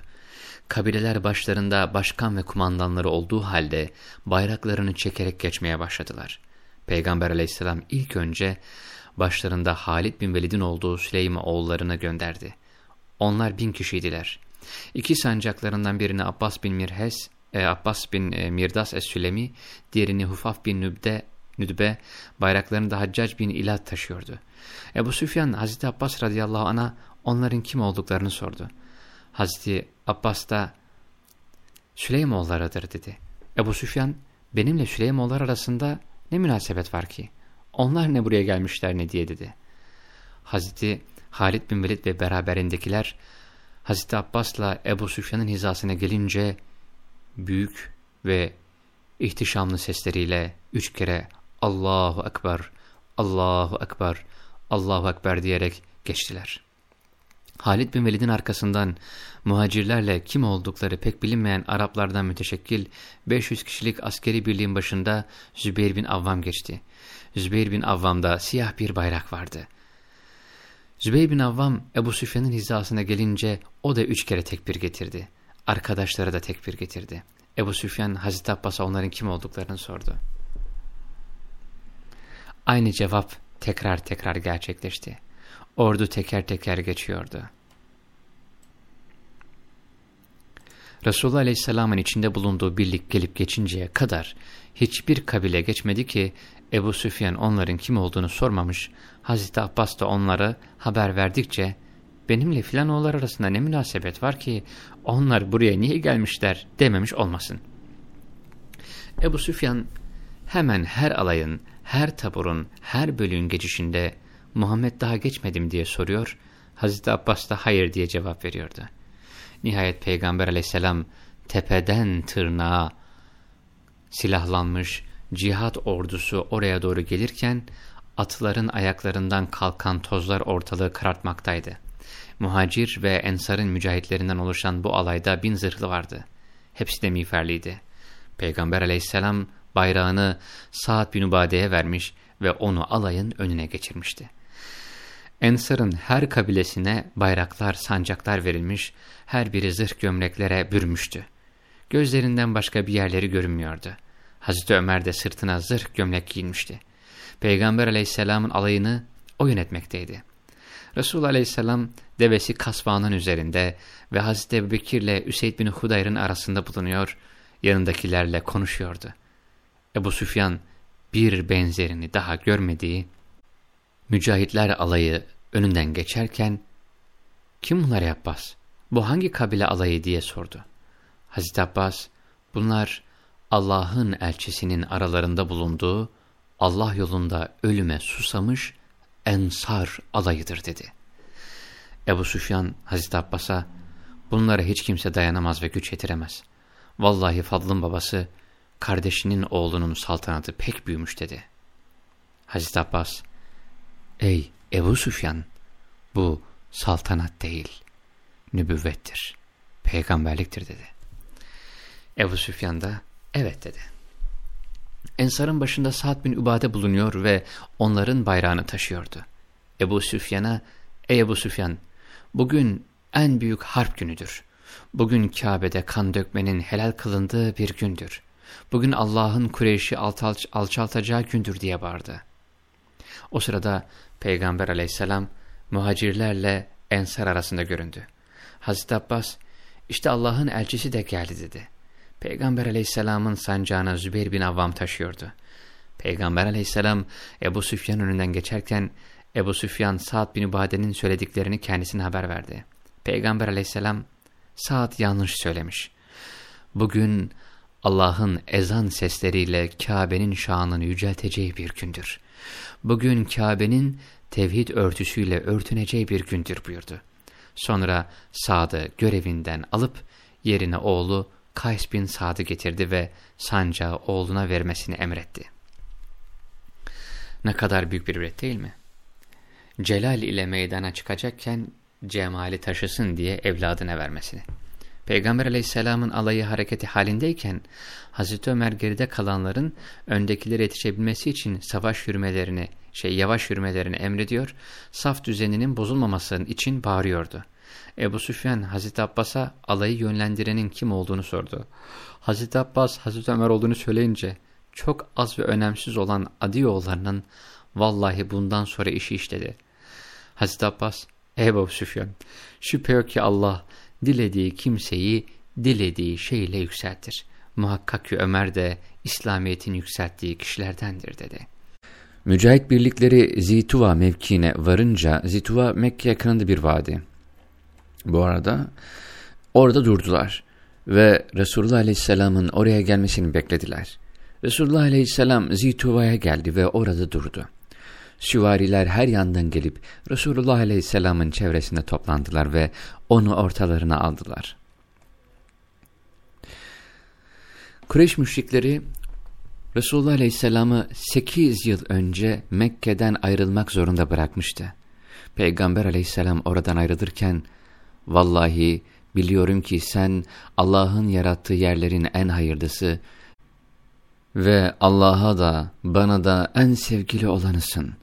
Kabileler başlarında başkan ve kumandanları olduğu halde bayraklarını çekerek geçmeye başladılar. Peygamber aleyhisselam ilk önce başlarında Halid bin Velid'in olduğu Süleyman oğullarına gönderdi. Onlar bin kişiydiler. İki sancaklarından birini Abbas bin Mirhes, e, Abbas bin e, Mirdas es-Sülemi, diğerini Hufaf bin Nübde, Nüdbe, bayraklarını da Haccac bin İlad taşıyordu. Ebu Süfyan Hazreti Abbas radıyallahu ana onların kim olduklarını sordu. Hazreti Abbas da Süleymoğullarıdır dedi. Ebu Süfyan benimle Süleymoğullar arasında ne münasebet var ki? Onlar ne buraya gelmişler ne diye dedi. Hazreti Halid bin Velid ve beraberindekiler Hazreti Abbas'la Ebu Süfyan'ın hizasına gelince büyük ve ihtişamlı sesleriyle üç kere Allahu Ekber, Allahu Ekber, Allahu Ekber diyerek geçtiler. Halid bin Velid'in arkasından muhacirlerle kim oldukları pek bilinmeyen Araplardan müteşekkil 500 kişilik askeri birliğin başında Zübeyir bin Avvam geçti. Zübeyir bin Avvam'da siyah bir bayrak vardı. Zübeyir bin Avvam Ebu Süfyan'ın hizasına gelince o da üç kere tekbir getirdi. Arkadaşları da tekbir getirdi. Ebu Süfyan Hazreti Abbas'a onların kim olduklarını sordu. Aynı cevap tekrar tekrar gerçekleşti. Ordu teker teker geçiyordu. Resulullah Aleyhisselam'ın içinde bulunduğu birlik gelip geçinceye kadar hiçbir kabile geçmedi ki Ebu Süfyan onların kim olduğunu sormamış, Hazreti Abbas da onlara haber verdikçe benimle filan oğullar arasında ne münasebet var ki onlar buraya niye gelmişler dememiş olmasın. Ebu Süfyan hemen her alayın, her taburun, her bölüğün geçişinde Muhammed daha geçmedim diye soruyor, Hazreti Abbas da hayır diye cevap veriyordu. Nihayet Peygamber aleyhisselam tepeden tırnağa silahlanmış cihat ordusu oraya doğru gelirken atların ayaklarından kalkan tozlar ortalığı karartmaktaydı. Muhacir ve Ensar'ın mücahitlerinden oluşan bu alayda bin zırhlı vardı. Hepsi de miğferliydi. Peygamber aleyhisselam bayrağını Sa'd bin Ubade'ye vermiş ve onu alayın önüne geçirmişti. Ensar'ın her kabilesine bayraklar, sancaklar verilmiş, her biri zırh gömleklere bürmüştü. Gözlerinden başka bir yerleri görünmüyordu. Hazreti Ömer de sırtına zırh gömlek giyinmişti. Peygamber aleyhisselamın alayını o yönetmekteydi. Resulullah aleyhisselam devesi kasvanın üzerinde ve Hazreti Ebu Bekir ile Üseyd bin Hudayr'ın arasında bulunuyor, yanındakilerle konuşuyordu. Ebu Süfyan bir benzerini daha görmediği, mücahitler alayı önünden geçerken, ''Kim bunlar Abbas? Bu hangi kabile alayı?'' diye sordu. Hazreti Abbas, ''Bunlar Allah'ın elçisinin aralarında bulunduğu, Allah yolunda ölüme susamış ensar alayıdır dedi. Ebu Süfyan Hazreti Abbas'a bunlara hiç kimse dayanamaz ve güç yetiremez. Vallahi Fadl'ın babası kardeşinin oğlunun saltanatı pek büyümüş dedi. Hazreti Abbas ey Ebu Süfyan bu saltanat değil nübüvvettir peygamberliktir dedi. Ebu Süfyan da evet dedi. Ensar'ın başında Sa'd bin Übade bulunuyor ve onların bayrağını taşıyordu. Ebu Süfyan'a, ey Ebu Süfyan, bugün en büyük harp günüdür. Bugün Kabe'de kan dökmenin helal kılındığı bir gündür. Bugün Allah'ın Kureyş'i alçalt alçaltacağı gündür diye bağırdı. O sırada Peygamber aleyhisselam muhacirlerle Ensar arasında göründü. Hazreti Abbas, işte Allah'ın elçisi de geldi dedi. Peygamber aleyhisselamın sancağına Zübeyir bin Avvam taşıyordu. Peygamber aleyhisselam Ebu Süfyan önünden geçerken Ebu Süfyan Sa'd bin Übade'nin söylediklerini kendisine haber verdi. Peygamber aleyhisselam Sa'd yanlış söylemiş. Bugün Allah'ın ezan sesleriyle Kabe'nin şanını yücelteceği bir gündür. Bugün Kabe'nin tevhid örtüsüyle örtüneceği bir gündür buyurdu. Sonra Sa'd'ı görevinden alıp yerine oğlu Kays bin Sad'ı getirdi ve sancağı oğluna vermesini emretti. Ne kadar büyük bir üret değil mi? Celal ile meydana çıkacakken cemali taşısın diye evladına vermesini. Peygamber aleyhisselamın alayı hareketi halindeyken Hazreti Ömer geride kalanların öndekileri yetişebilmesi için savaş yürümelerini, şey yavaş yürümelerini emrediyor, saf düzeninin bozulmaması için bağırıyordu. Ebu Süfyan Hazreti Abbas'a alayı yönlendirenin kim olduğunu sordu. Hazreti Abbas Hazreti Ömer olduğunu söyleyince çok az ve önemsiz olan Adiyoğullarının vallahi bundan sonra işi işledi. Hazreti Abbas, Ebu Süfyan şüphe yok ki Allah dilediği kimseyi dilediği şeyle yükseltir. Muhakkak ki Ömer de İslamiyet'in yükselttiği kişilerdendir dedi. Mücahit birlikleri Zituva mevkiine varınca Zituva Mekke yakınında bir vadi bu arada. Orada durdular ve Resulullah Aleyhisselam'ın oraya gelmesini beklediler. Resulullah Aleyhisselam Zituva'ya geldi ve orada durdu. Süvariler her yandan gelip Resulullah Aleyhisselam'ın çevresinde toplandılar ve onu ortalarına aldılar. Kureyş müşrikleri Resulullah Aleyhisselam'ı 8 yıl önce Mekke'den ayrılmak zorunda bırakmıştı. Peygamber Aleyhisselam oradan ayrılırken Vallahi biliyorum ki sen Allah'ın yarattığı yerlerin en hayırlısı ve Allah'a da bana da en sevgili olanısın.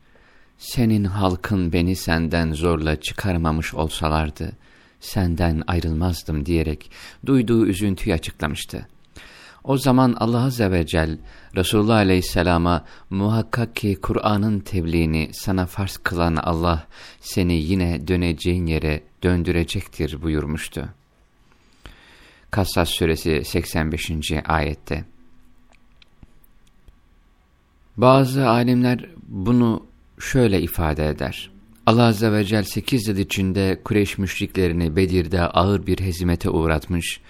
Senin halkın beni senden zorla çıkarmamış olsalardı, senden ayrılmazdım diyerek duyduğu üzüntüyü açıklamıştı. O zaman Allah Azze ve Celle Resulullah Aleyhisselam'a muhakkak ki Kur'an'ın tebliğini sana farz kılan Allah seni yine döneceğin yere döndürecektir buyurmuştu. Kassas suresi 85. ayette. Bazı alimler bunu şöyle ifade eder. Allah Azze ve Celle 8 yıl içinde Kureyş müşriklerini Bedir'de ağır bir hezimete uğratmış,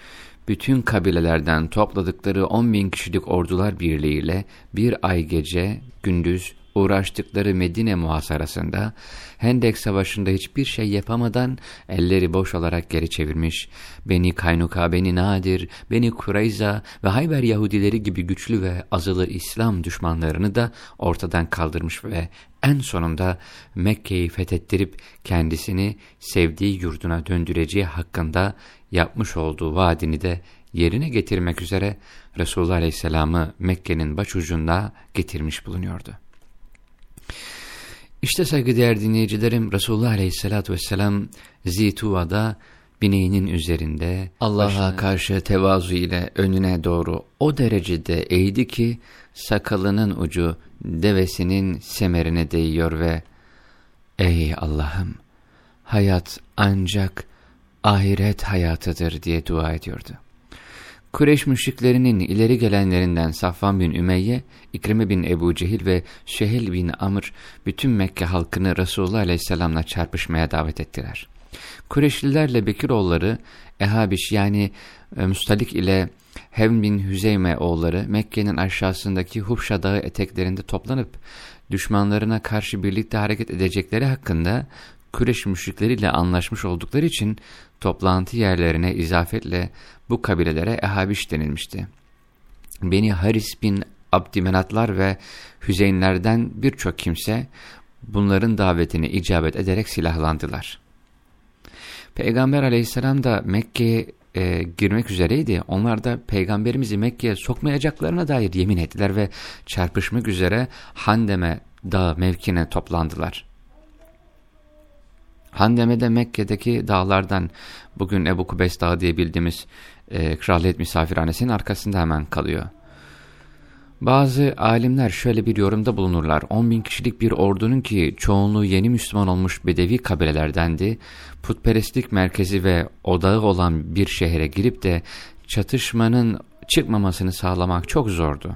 bütün kabilelerden topladıkları 10 bin kişilik ordular birliğiyle bir ay gece, gündüz uğraştıkları Medine muhasarasında Hendek Savaşı'nda hiçbir şey yapamadan elleri boş olarak geri çevirmiş, Beni Kaynuka, Beni Nadir, Beni Kureyza ve Hayber Yahudileri gibi güçlü ve azılı İslam düşmanlarını da ortadan kaldırmış ve en sonunda Mekke'yi fethettirip kendisini sevdiği yurduna döndüreceği hakkında yapmış olduğu vaadini de yerine getirmek üzere Resulullah Aleyhisselam'ı Mekke'nin başucunda getirmiş bulunuyordu. İşte saygıdeğer dinleyicilerim Resulullah Aleyhisselatü Vesselam Zituva'da bineğinin üzerinde Allah'a karşı tevazu ile önüne doğru o derecede eğdi ki sakalının ucu devesinin semerine değiyor ve ''Ey Allah'ım hayat ancak ahiret hayatıdır.'' diye dua ediyordu. Kureyş müşriklerinin ileri gelenlerinden Safvan bin Ümeyye, İkrime bin Ebu Cehil ve Şehil bin Amr bütün Mekke halkını Resulullah Aleyhisselam'la çarpışmaya davet ettiler. Kureyşlilerle Bekiroğulları Ehabiş yani e, Müstalik ile Hevm bin Hüzeyme oğulları Mekke'nin aşağısındaki Hubşa dağı eteklerinde toplanıp düşmanlarına karşı birlikte hareket edecekleri hakkında Kureş müşrikleriyle anlaşmış oldukları için toplantı yerlerine izafetle bu kabilelere Ehabiş denilmişti. Beni Haris bin Abdümenatlar ve Hüzeyinlerden birçok kimse bunların davetini icabet ederek silahlandılar. Peygamber aleyhisselam da Mekke'ye e, girmek üzereydi. Onlar da peygamberimizi Mekke'ye sokmayacaklarına dair yemin ettiler ve çarpışmak üzere Handeme dağ mevkine toplandılar. Handeme de Mekke'deki dağlardan bugün Ebu Kubes Dağı diye bildiğimiz e, kraliyet misafirhanesinin arkasında hemen kalıyor. Bazı alimler şöyle bir yorumda bulunurlar. 10 bin kişilik bir ordunun ki çoğunluğu yeni Müslüman olmuş bedevi kabilelerdendi, putperestlik merkezi ve odağı olan bir şehre girip de çatışmanın çıkmamasını sağlamak çok zordu.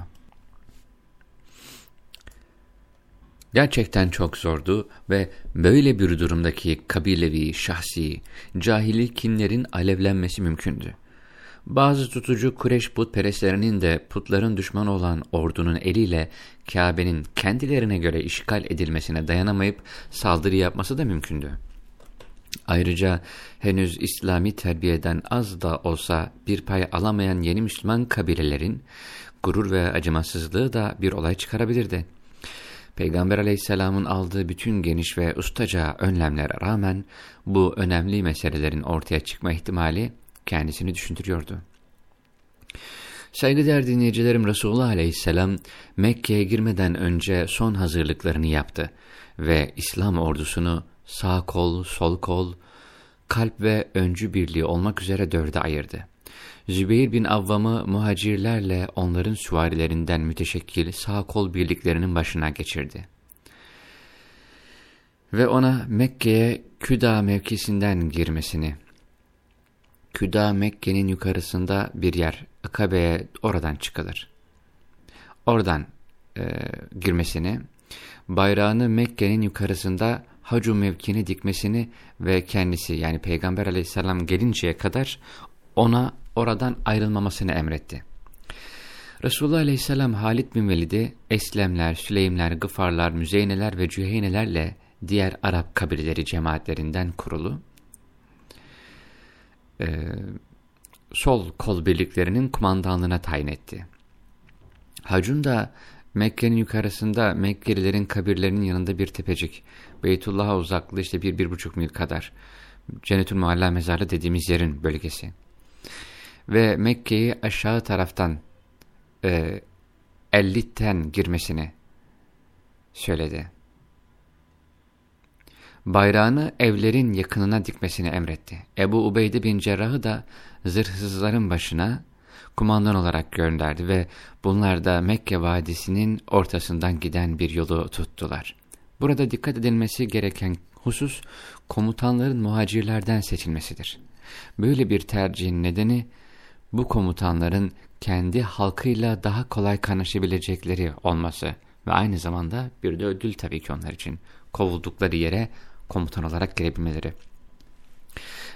Gerçekten çok zordu ve böyle bir durumdaki kabilevi, şahsi, cahili kinlerin alevlenmesi mümkündü. Bazı tutucu Kureş putperestlerinin de putların düşmanı olan ordunun eliyle Kabe'nin kendilerine göre işgal edilmesine dayanamayıp saldırı yapması da mümkündü. Ayrıca henüz İslami terbiyeden az da olsa bir pay alamayan yeni Müslüman kabilelerin gurur ve acımasızlığı da bir olay çıkarabilirdi. Peygamber aleyhisselamın aldığı bütün geniş ve ustaca önlemlere rağmen bu önemli meselelerin ortaya çıkma ihtimali kendisini düşündürüyordu. Saygıdeğer dinleyicilerim Resulullah Aleyhisselam Mekke'ye girmeden önce son hazırlıklarını yaptı ve İslam ordusunu sağ kol, sol kol, kalp ve öncü birliği olmak üzere dörde ayırdı. Zübeyir bin Avvam'ı muhacirlerle onların süvarilerinden müteşekkil sağ kol birliklerinin başına geçirdi. Ve ona Mekke'ye Küda mevkisinden girmesini, Küda Mekke'nin yukarısında bir yer, Akabe'ye oradan çıkılır. Oradan e, girmesini, bayrağını Mekke'nin yukarısında Hacu mevkini dikmesini ve kendisi yani Peygamber aleyhisselam gelinceye kadar ona oradan ayrılmamasını emretti. Resulullah aleyhisselam Halid bin Velid'i Eslemler, Süleymler, Gıfarlar, Müzeyneler ve Cüheynelerle diğer Arap kabileleri cemaatlerinden kurulu e, sol kol birliklerinin kumandanlığına tayin etti. Hacun da Mekke'nin yukarısında Mekkelilerin kabirlerinin yanında bir tepecik, Beytullah'a uzaklığı işte bir, bir buçuk mil kadar, Cennetül Mualla mezarı dediğimiz yerin bölgesi. Ve Mekke'yi aşağı taraftan e, Ellit'ten girmesini söyledi. Bayrağını evlerin yakınına dikmesini emretti. Ebu Ubeyde bin Cerrah'ı da zırhsızların başına kumandan olarak gönderdi ve bunlar da Mekke Vadisi'nin ortasından giden bir yolu tuttular. Burada dikkat edilmesi gereken husus komutanların muhacirlerden seçilmesidir. Böyle bir tercihin nedeni bu komutanların kendi halkıyla daha kolay kanaşabilecekleri olması ve aynı zamanda bir de ödül tabii ki onlar için kovuldukları yere komutan olarak gelebilmeleri.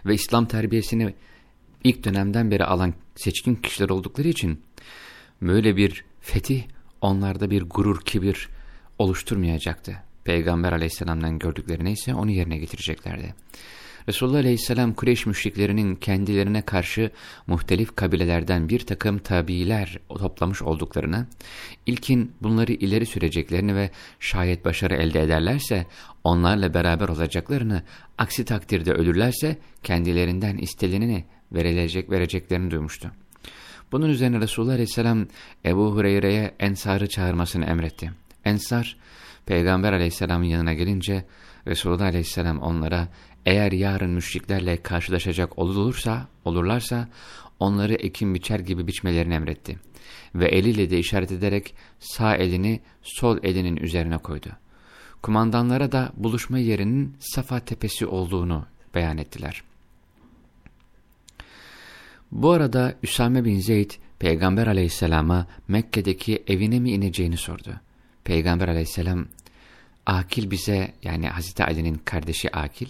Ve İslam terbiyesini ilk dönemden beri alan seçkin kişiler oldukları için böyle bir fetih onlarda bir gurur, kibir oluşturmayacaktı. Peygamber aleyhisselamdan gördükleri neyse onu yerine getireceklerdi. Resulullah Aleyhisselam Kureyş müşriklerinin kendilerine karşı muhtelif kabilelerden bir takım tabiiler toplamış olduklarını, ilkin bunları ileri süreceklerini ve şayet başarı elde ederlerse onlarla beraber olacaklarını, aksi takdirde ölürlerse kendilerinden istenileni verilecek, vereceklerini duymuştu. Bunun üzerine Resulullah Aleyhisselam Ebu Hureyre'ye Ensar'ı çağırmasını emretti. Ensar, Peygamber Aleyhisselam'ın yanına gelince Resulullah Aleyhisselam onlara eğer yarın müşriklerle karşılaşacak olursa, olurlarsa onları ekim biçer gibi biçmelerini emretti. Ve eliyle de işaret ederek sağ elini sol elinin üzerine koydu. Kumandanlara da buluşma yerinin Safa tepesi olduğunu beyan ettiler. Bu arada Üsame bin Zeyd Peygamber aleyhisselama Mekke'deki evine mi ineceğini sordu. Peygamber aleyhisselam Akil bize yani Hazreti Ali'nin kardeşi Akil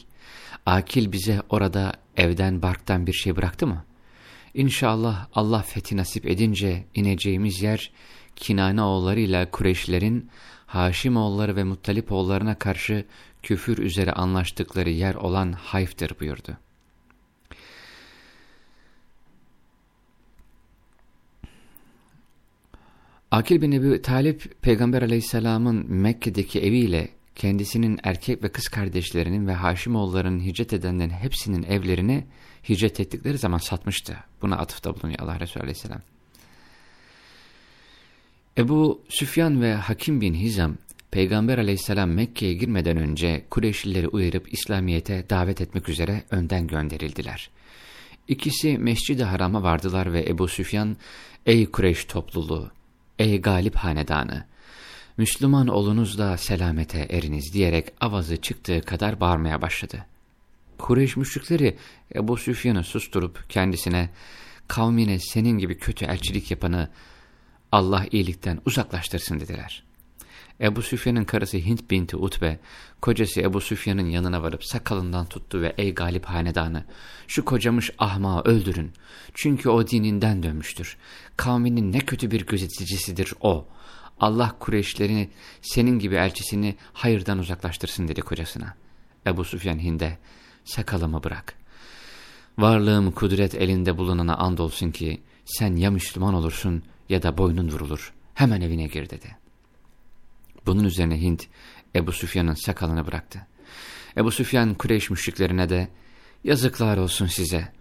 Akil bize orada evden barktan bir şey bıraktı mı? İnşallah Allah fethi nasip edince ineceğimiz yer Kinane oğullarıyla Kureyşlerin Haşim oğulları ve Muttalip oğullarına karşı küfür üzere anlaştıkları yer olan Hayf'tir buyurdu. Akil bin Ebi Talip, Peygamber aleyhisselamın Mekke'deki eviyle kendisinin erkek ve kız kardeşlerinin ve Haşimoğullarının hicret edenlerin hepsinin evlerini hicret ettikleri zaman satmıştı. Buna atıfta bulunuyor Allah Resulü Aleyhisselam. Ebu Süfyan ve Hakim bin Hizam, Peygamber aleyhisselam Mekke'ye girmeden önce Kureyşlileri uyarıp İslamiyet'e davet etmek üzere önden gönderildiler. İkisi Mescid-i Haram'a vardılar ve Ebu Süfyan, ''Ey Kureyş topluluğu, ey galip hanedanı, Müslüman olunuz da selamete eriniz diyerek avazı çıktığı kadar bağırmaya başladı. Kureyş müşrikleri Ebu Süfyan'ı susturup kendisine kavmine senin gibi kötü elçilik yapanı Allah iyilikten uzaklaştırsın dediler. Ebu Süfyan'ın karısı Hint binti Utbe, kocası Ebu Süfyan'ın yanına varıp sakalından tuttu ve ey galip hanedanı, şu kocamış ahmağı öldürün. Çünkü o dininden dönmüştür. Kavminin ne kötü bir gözeticisidir o. Allah Kureyşlerini senin gibi elçisini hayırdan uzaklaştırsın dedi kocasına. Ebu Süfyan Hind'e sakalımı bırak. Varlığım kudret elinde bulunana andolsun ki sen ya Müslüman olursun ya da boynun vurulur. Hemen evine gir dedi. Bunun üzerine Hint Ebu Süfyan'ın sakalını bıraktı. Ebu Süfyan Kureyş müşriklerine de yazıklar olsun size.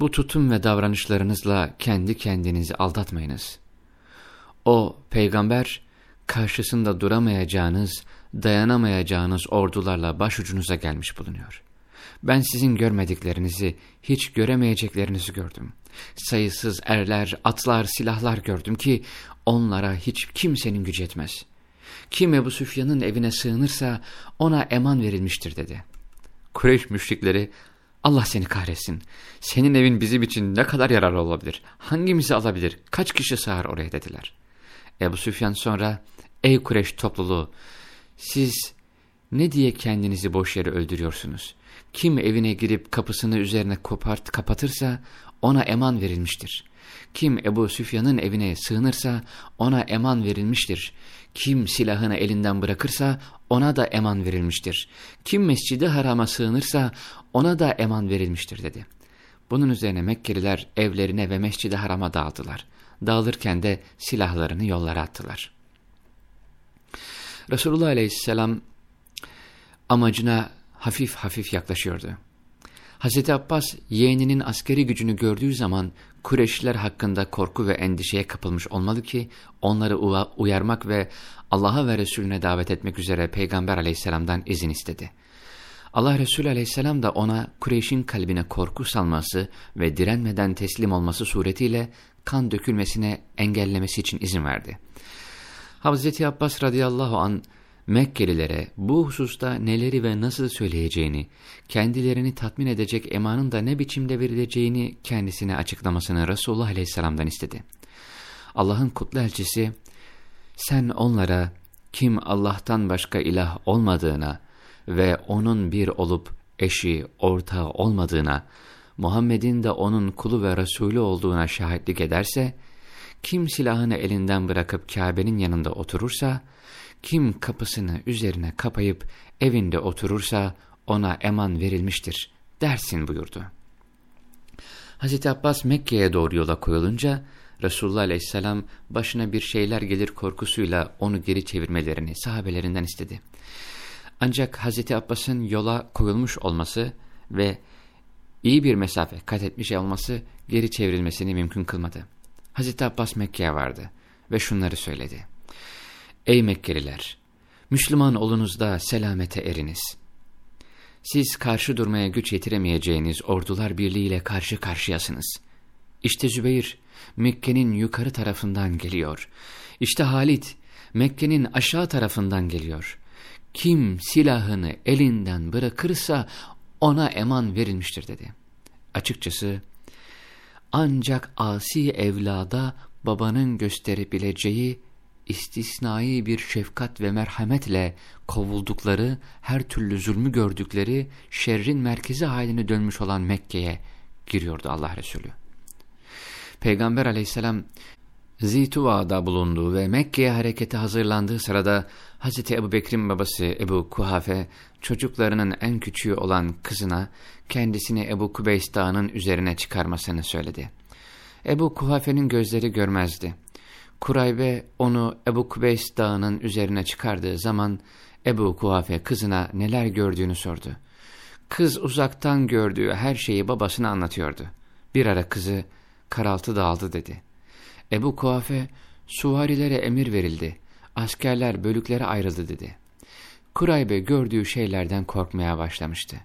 Bu tutum ve davranışlarınızla kendi kendinizi aldatmayınız. O peygamber karşısında duramayacağınız, dayanamayacağınız ordularla başucunuza gelmiş bulunuyor. Ben sizin görmediklerinizi, hiç göremeyeceklerinizi gördüm. Sayısız erler, atlar, silahlar gördüm ki onlara hiç kimsenin gücü yetmez. Kim Ebu Süfyan'ın evine sığınırsa ona eman verilmiştir dedi. Kureyş müşrikleri Allah seni kahretsin. Senin evin bizim için ne kadar yararlı olabilir? Hangimizi alabilir? Kaç kişi sığar oraya dediler. Ebu Süfyan sonra ey Kureyş topluluğu siz ne diye kendinizi boş yere öldürüyorsunuz? Kim evine girip kapısını üzerine kopart, kapatırsa ona eman verilmiştir. Kim Ebu Süfyan'ın evine sığınırsa ona eman verilmiştir. Kim silahını elinden bırakırsa ona da eman verilmiştir. Kim mescidi harama sığınırsa ona da eman verilmiştir dedi. Bunun üzerine Mekkeliler evlerine ve mescidi harama dağıldılar. Dağılırken de silahlarını yollara attılar. Resulullah aleyhisselam amacına hafif hafif yaklaşıyordu. Hazreti Abbas yeğeninin askeri gücünü gördüğü zaman Kureyşliler hakkında korku ve endişeye kapılmış olmalı ki onları uyarmak ve Allah'a ve Resulüne davet etmek üzere Peygamber aleyhisselamdan izin istedi. Allah Resulü aleyhisselam da ona Kureyş'in kalbine korku salması ve direnmeden teslim olması suretiyle kan dökülmesine engellemesi için izin verdi. Hazreti Abbas radıyallahu an Mekkelilere bu hususta neleri ve nasıl söyleyeceğini, kendilerini tatmin edecek emanın da ne biçimde verileceğini kendisine açıklamasını Resulullah Aleyhisselam'dan istedi. Allah'ın kutlu elçisi, sen onlara kim Allah'tan başka ilah olmadığına ve onun bir olup eşi, ortağı olmadığına, Muhammed'in de onun kulu ve Resulü olduğuna şahitlik ederse, kim silahını elinden bırakıp Kabe'nin yanında oturursa, kim kapısını üzerine kapayıp evinde oturursa ona eman verilmiştir dersin buyurdu. Hazreti Abbas Mekke'ye doğru yola koyulunca Resulullah aleyhisselam başına bir şeyler gelir korkusuyla onu geri çevirmelerini sahabelerinden istedi. Ancak Hazreti Abbas'ın yola koyulmuş olması ve iyi bir mesafe kat etmiş olması geri çevrilmesini mümkün kılmadı. Hazreti Abbas Mekke'ye vardı ve şunları söyledi. Ey Mekkeliler! Müslüman olunuzda selamete eriniz. Siz karşı durmaya güç yetiremeyeceğiniz ordular birliğiyle karşı karşıyasınız. İşte Zübeyir, Mekke'nin yukarı tarafından geliyor. İşte Halit, Mekke'nin aşağı tarafından geliyor. Kim silahını elinden bırakırsa ona eman verilmiştir dedi. Açıkçası ancak asi evlada babanın gösterebileceği istisnai bir şefkat ve merhametle kovuldukları, her türlü zulmü gördükleri, şerrin merkezi haline dönmüş olan Mekke'ye giriyordu Allah Resulü. Peygamber aleyhisselam Zituva'da bulunduğu ve Mekke'ye harekete hazırlandığı sırada Hz. Ebu Bekir'in babası Ebu Kuhafe çocuklarının en küçüğü olan kızına kendisini Ebu Kubeys dağının üzerine çıkarmasını söyledi. Ebu Kuhafe'nin gözleri görmezdi. Kuraybe onu Ebu Kubeys dağının üzerine çıkardığı zaman Ebu Kuhafe kızına neler gördüğünü sordu. Kız uzaktan gördüğü her şeyi babasına anlatıyordu. Bir ara kızı karaltı dağıldı dedi. Ebu Kuhafe suvarilere emir verildi. Askerler bölüklere ayrıldı dedi. Kuraybe gördüğü şeylerden korkmaya başlamıştı.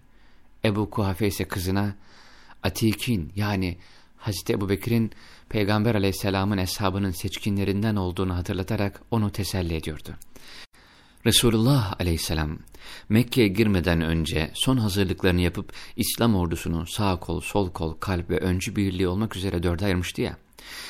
Ebu Kuhafe ise kızına Atik'in yani Hazreti Ebu Bekir'in Peygamber aleyhisselamın eshabının seçkinlerinden olduğunu hatırlatarak onu teselli ediyordu. Resulullah aleyhisselam Mekke'ye girmeden önce son hazırlıklarını yapıp İslam ordusunun sağ kol, sol kol, kalp ve öncü birliği olmak üzere dörde ayırmıştı ya.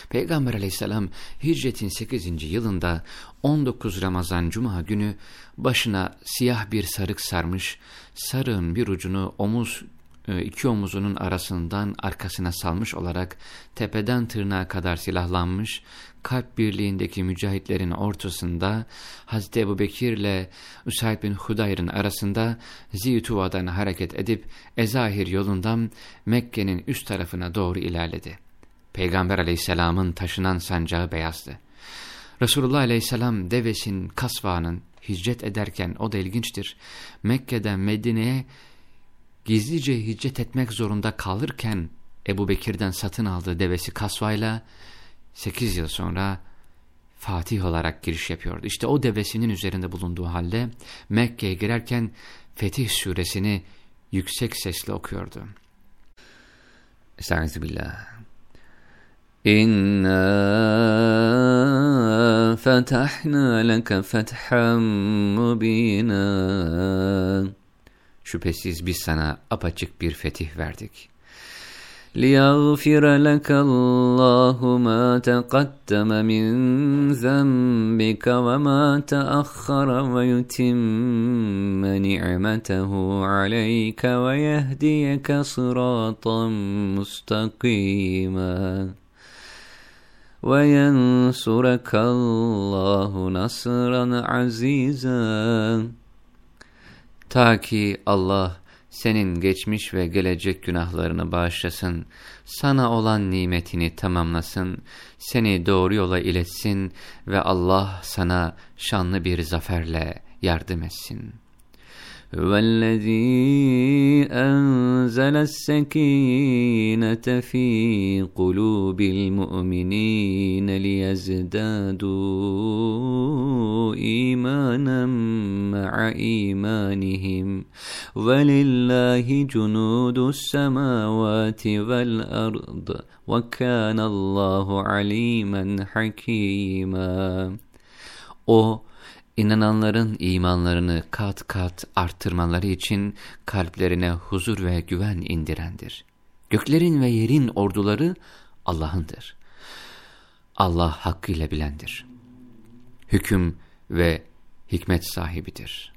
Peygamber aleyhisselam hicretin 8. yılında 19 Ramazan Cuma günü başına siyah bir sarık sarmış, sarığın bir ucunu omuz iki omuzunun arasından arkasına salmış olarak tepeden tırnağa kadar silahlanmış, kalp birliğindeki mücahitlerin ortasında Hazreti Ebu Bekir ile Üsaid bin Hudayr'ın arasında Ziyutuva'dan hareket edip Ezahir yolundan Mekke'nin üst tarafına doğru ilerledi. Peygamber aleyhisselamın taşınan sancağı beyazdı. Resulullah aleyhisselam devesin, kasvanın hicret ederken o da. Mekke'den Medine'ye gizlice hicret etmek zorunda kalırken Ebu Bekir'den satın aldığı devesi kasvayla 8 yıl sonra Fatih olarak giriş yapıyordu. İşte o devesinin üzerinde bulunduğu halde Mekke'ye girerken Fetih suresini yüksek sesle okuyordu. Estağfirullah. İnna fetahna leke fethan mubina. Şüphesiz biz sana apaçık bir fetih verdik. لِيَغْفِرَ لَكَ اللّٰهُ مَا تَقَدَّمَ مِنْ ذَنْبِكَ وَمَا تَأَخَّرَ وَيُتِمَّ نِعْمَتَهُ عَلَيْكَ وَيَهْدِيَكَ صِرَاطًا مُسْتَقِيمًا وَيَنْصُرَكَ اللّٰهُ نَصْرًا عَزِيزًا Ta ki Allah senin geçmiş ve gelecek günahlarını bağışlasın, sana olan nimetini tamamlasın, seni doğru yola iletsin ve Allah sana şanlı bir zaferle yardım etsin.'' هو الذي أنزل السكينة في قلوب المؤمنين ليزدادوا إيمانا مع إيمانهم. ولله جنود السماوات والأرض وكان الله عليما حكيما. O inananların imanlarını kat kat arttırmaları için kalplerine huzur ve güven indirendir. Göklerin ve yerin orduları Allah'ındır. Allah hakkıyla bilendir. Hüküm ve hikmet sahibidir.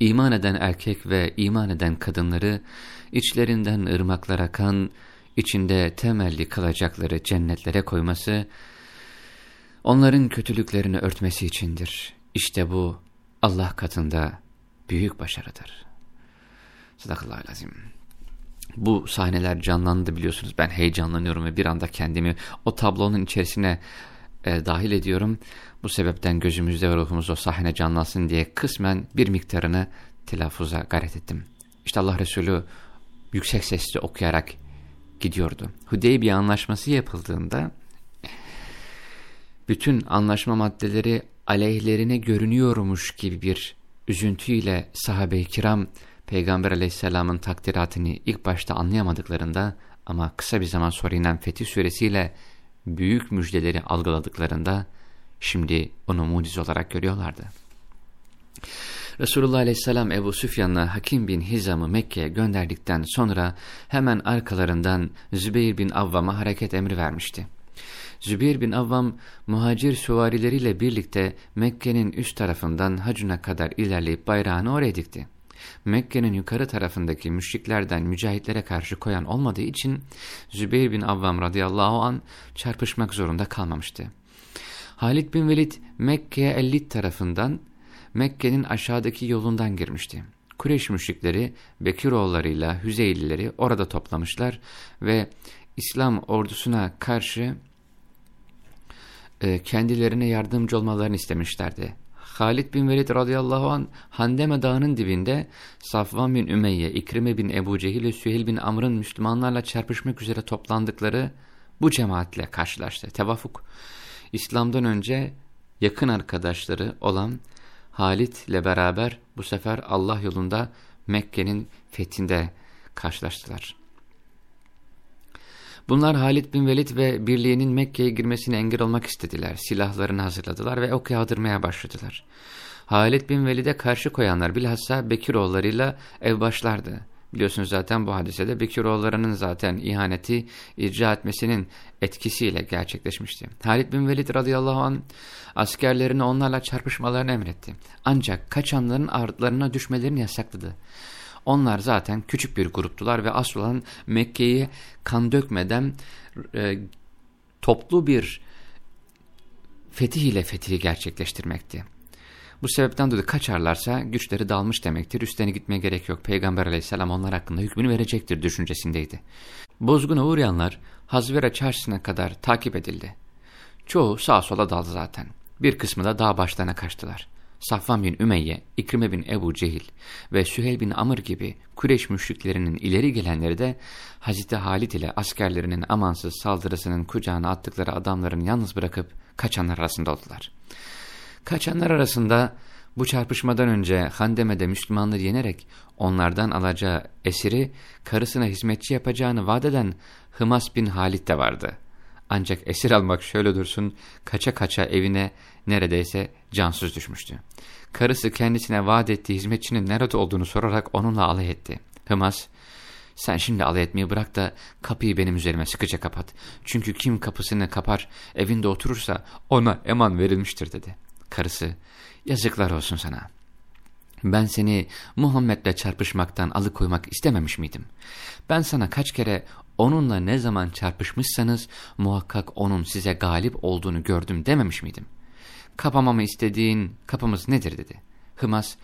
iman eden erkek ve iman eden kadınları içlerinden ırmaklar akan, içinde temelli kalacakları cennetlere koyması, onların kötülüklerini örtmesi içindir. İşte bu Allah katında büyük başarıdır. Sadakallahu lazim. Bu sahneler canlandı biliyorsunuz. Ben heyecanlanıyorum ve bir anda kendimi o tablonun içerisine e, dahil ediyorum. Bu sebepten gözümüzde ve ruhumuzda o sahne canlansın diye kısmen bir miktarını telaffuza gayret ettim. İşte Allah Resulü yüksek sesle okuyarak gidiyordu. Hudeybiye anlaşması yapıldığında bütün anlaşma maddeleri aleyhlerine görünüyormuş gibi bir üzüntüyle sahabe-i kiram Peygamber aleyhisselamın takdiratını ilk başta anlayamadıklarında ama kısa bir zaman sonra inen Fetih suresiyle büyük müjdeleri algıladıklarında şimdi onu mucize olarak görüyorlardı. Resulullah Aleyhisselam Ebu Süfyan'la Hakim bin Hizam'ı Mekke'ye gönderdikten sonra hemen arkalarından Zübeyir bin Avvam'a hareket emri vermişti. Zübeyir bin Avvam muhacir süvarileriyle birlikte Mekke'nin üst tarafından Hacun'a kadar ilerleyip bayrağını oraya dikti. Mekke'nin yukarı tarafındaki müşriklerden mücahitlere karşı koyan olmadığı için Zübeyir bin Avvam radıyallahu an çarpışmak zorunda kalmamıştı. Halid bin Velid Mekke'ye Ellit tarafından Mekke'nin aşağıdaki yolundan girmişti. Kureyş müşrikleri Bekiroğullarıyla Hüzeylileri orada toplamışlar ve İslam ordusuna karşı e, kendilerine yardımcı olmalarını istemişlerdi. Halid bin Velid radıyallahu an Handeme dağının dibinde Safvan bin Ümeyye, İkrime bin Ebu Cehil ve Süheyl bin Amr'ın Müslümanlarla çarpışmak üzere toplandıkları bu cemaatle karşılaştı. Tevafuk, İslam'dan önce yakın arkadaşları olan Halit ile beraber bu sefer Allah yolunda Mekke'nin fethinde karşılaştılar. Bunlar Halid bin Velid ve birliğinin Mekke'ye girmesine engel olmak istediler. Silahlarını hazırladılar ve ok yağdırmaya başladılar. Halid bin Velid'e karşı koyanlar bilhassa Bekiroğullarıyla evbaşlardı. Biliyorsunuz zaten bu hadisede Bekiroğullarının zaten ihaneti icra etmesinin etkisiyle gerçekleşmişti. Halid bin Velid radıyallahu anh askerlerini onlarla çarpışmalarını emretti. Ancak kaçanların ardlarına düşmelerini yasakladı. Onlar zaten küçük bir gruptular ve asıl olan Mekke'yi kan dökmeden e, toplu bir fetih ile fetihi gerçekleştirmekti. Bu sebepten dolayı kaçarlarsa güçleri dalmış demektir. Üstlerine gitmeye gerek yok. Peygamber aleyhisselam onlar hakkında hükmünü verecektir düşüncesindeydi. Bozguna uğrayanlar Hazvera çarşısına kadar takip edildi. Çoğu sağa sola daldı zaten. Bir kısmı da dağ başlarına kaçtılar. Safvan bin Ümeyye, İkrime bin Ebu Cehil ve Süheyl bin Amr gibi Kureyş müşriklerinin ileri gelenleri de Hazreti Halit ile askerlerinin amansız saldırısının kucağına attıkları adamların yalnız bırakıp kaçanlar arasında oldular. Kaçanlar arasında bu çarpışmadan önce Handeme'de Müslümanları yenerek onlardan alacağı esiri karısına hizmetçi yapacağını vaat eden Hımas bin Halit de vardı. Ancak esir almak şöyle dursun, kaça kaça evine neredeyse cansız düşmüştü. Karısı kendisine vaat ettiği hizmetçinin nerede olduğunu sorarak onunla alay etti. Hımas, sen şimdi alay etmeyi bırak da kapıyı benim üzerime sıkıca kapat. Çünkü kim kapısını kapar, evinde oturursa ona eman verilmiştir dedi. Karısı, yazıklar olsun sana. Ben seni Muhammed'le çarpışmaktan alıkoymak istememiş miydim? Ben sana kaç kere onunla ne zaman çarpışmışsanız muhakkak onun size galip olduğunu gördüm dememiş miydim? Kapamamı istediğin kapımız nedir dedi. Hımas,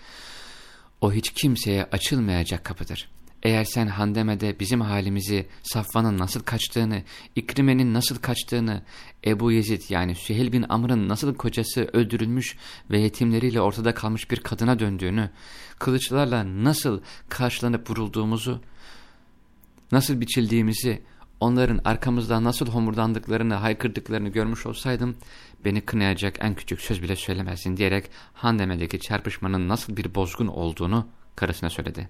o hiç kimseye açılmayacak kapıdır. eğer sen Handeme'de bizim halimizi, Safvan'ın nasıl kaçtığını, İkrime'nin nasıl kaçtığını, Ebu Yezid yani Süheyl bin Amr'ın nasıl kocası öldürülmüş ve yetimleriyle ortada kalmış bir kadına döndüğünü, kılıçlarla nasıl karşılanıp vurulduğumuzu, nasıl biçildiğimizi, onların arkamızda nasıl homurdandıklarını, haykırdıklarını görmüş olsaydım, beni kınayacak en küçük söz bile söylemezsin diyerek Handeme'deki çarpışmanın nasıl bir bozgun olduğunu karısına söyledi.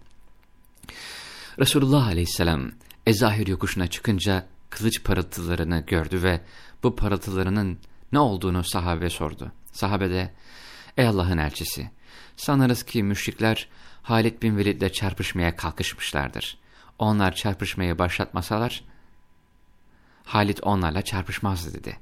Resulullah aleyhisselam Ezahir yokuşuna çıkınca kılıç parıltılarını gördü ve bu parıltılarının ne olduğunu sahabe sordu. Sahabe de ey Allah'ın elçisi sanırız ki müşrikler Halid bin Velid'le çarpışmaya kalkışmışlardır. Onlar çarpışmayı başlatmasalar Halid onlarla çarpışmazdı dedi.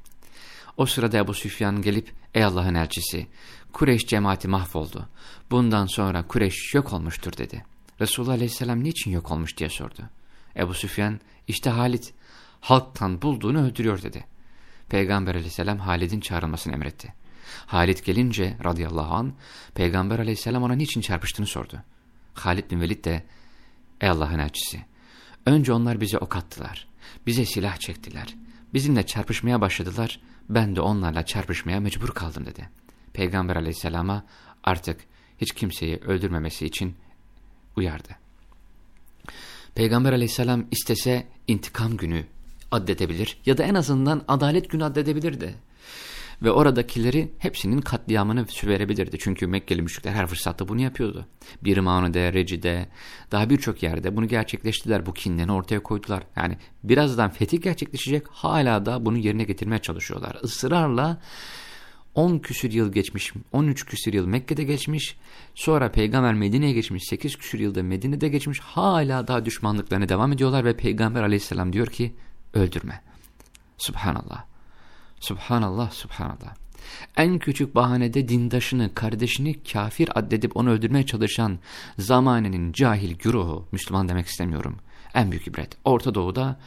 O sırada Ebu Süfyan gelip ey Allah'ın elçisi Kureyş cemaati mahvoldu. Bundan sonra Kureyş yok olmuştur dedi. Resulullah Aleyhisselam niçin yok olmuş diye sordu. Ebu Süfyan işte Halit halktan bulduğunu öldürüyor dedi. Peygamber Aleyhisselam Halid'in çağrılmasını emretti. Halit gelince radıyallahu an Peygamber Aleyhisselam ona niçin çarpıştığını sordu. Halid bin Velid de ey Allah'ın elçisi önce onlar bize ok attılar. Bize silah çektiler. Bizimle çarpışmaya başladılar. Ben de onlarla çarpışmaya mecbur kaldım dedi. Peygamber aleyhisselama artık hiç kimseyi öldürmemesi için uyardı. Peygamber aleyhisselam istese intikam günü addedebilir ya da en azından adalet günü addedebilirdi. Ve oradakileri hepsinin katliamını verebilirdi. Çünkü Mekkeli müşrikler her fırsatta bunu yapıyordu. Bir Manu'de, Reci'de, daha birçok yerde bunu gerçekleştiler. Bu kinlerini ortaya koydular. Yani birazdan fetih gerçekleşecek hala da bunu yerine getirmeye çalışıyorlar. Israrla 10 küsür yıl geçmiş, 13 küsür yıl Mekke'de geçmiş, sonra peygamber Medine'ye geçmiş, 8 küsür yılda Medine'de geçmiş, hala daha düşmanlıklarına devam ediyorlar ve peygamber aleyhisselam diyor ki öldürme. Subhanallah, subhanallah, subhanallah. En küçük bahanede dindaşını, kardeşini kafir addedip onu öldürmeye çalışan zamanenin cahil güruhu, Müslüman demek istemiyorum, en büyük ibret. Orta Doğu'da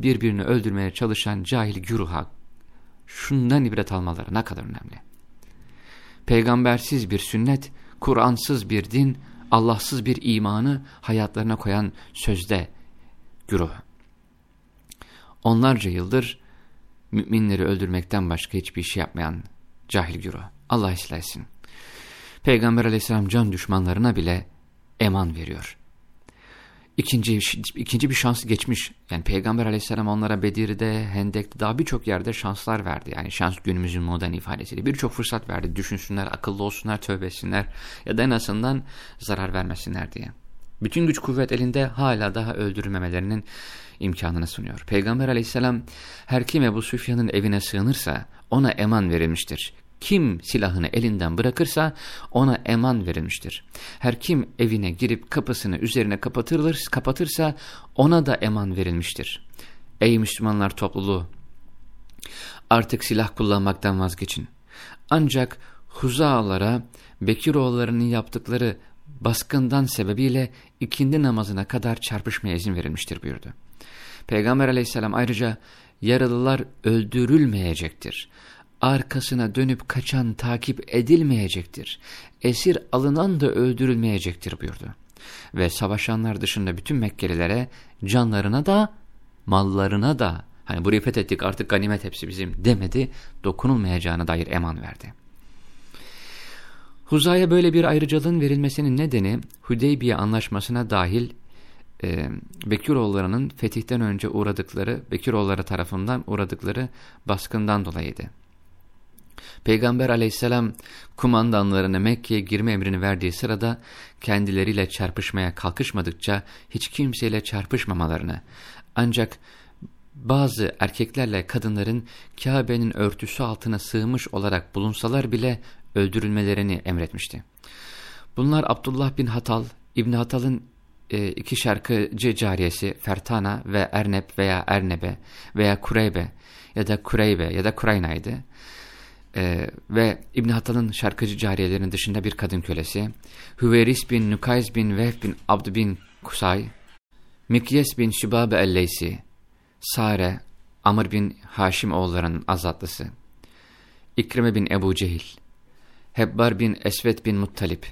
birbirini öldürmeye çalışan cahil güruha şundan ibret almaları ne kadar önemli. Peygambersiz bir sünnet, Kur'ansız bir din, Allahsız bir imanı hayatlarına koyan sözde güruh. Onlarca yıldır müminleri öldürmekten başka hiçbir şey yapmayan cahil güruh. Allah ıslah etsin. Peygamber aleyhisselam can düşmanlarına bile eman veriyor ikinci, ikinci bir şansı geçmiş. Yani Peygamber aleyhisselam onlara Bedir'de, Hendek'te daha birçok yerde şanslar verdi. Yani şans günümüzün modern ifadesiyle. Birçok fırsat verdi. Düşünsünler, akıllı olsunlar, tövbe etsinler ya da en azından zarar vermesinler diye. Bütün güç kuvvet elinde hala daha öldürmemelerinin imkanını sunuyor. Peygamber aleyhisselam her kim Ebu Süfyan'ın evine sığınırsa ona eman verilmiştir. Kim silahını elinden bırakırsa ona eman verilmiştir. Her kim evine girip kapısını üzerine kapatırlar, kapatırsa ona da eman verilmiştir. Ey Müslümanlar topluluğu! Artık silah kullanmaktan vazgeçin. Ancak Huza'lara Bekiroğullarının yaptıkları baskından sebebiyle ikindi namazına kadar çarpışmaya izin verilmiştir buyurdu. Peygamber aleyhisselam ayrıca yaralılar öldürülmeyecektir arkasına dönüp kaçan takip edilmeyecektir. Esir alınan da öldürülmeyecektir buyurdu. Ve savaşanlar dışında bütün Mekkelilere canlarına da mallarına da hani burayı fethettik artık ganimet hepsi bizim demedi dokunulmayacağına dair eman verdi. Huza'ya böyle bir ayrıcalığın verilmesinin nedeni Hudeybiye anlaşmasına dahil e, Bekiroğullarının fetihten önce uğradıkları, Bekiroğulları tarafından uğradıkları baskından dolayıydı. Peygamber aleyhisselam kumandanlarına Mekke'ye girme emrini verdiği sırada kendileriyle çarpışmaya kalkışmadıkça hiç kimseyle çarpışmamalarını ancak bazı erkeklerle kadınların Kabe'nin örtüsü altına sığmış olarak bulunsalar bile öldürülmelerini emretmişti. Bunlar Abdullah bin Hatal, İbn Hatal'ın e, iki şarkıcı cariyesi Fertana ve Ernep veya Ernebe veya Kureybe ya da Kureybe ya da Kurayna'ydı. Ee, ve İbn Hatal'ın şarkıcı cariyelerinin dışında bir kadın kölesi, Hüveris bin Nukayz bin Vehb bin Abd bin Kusay, Mikyes bin Şübabe Elleysi, Sare, Amr bin Haşim oğullarının azatlısı, İkrime bin Ebu Cehil, Hebbar bin Esvet bin Muttalip,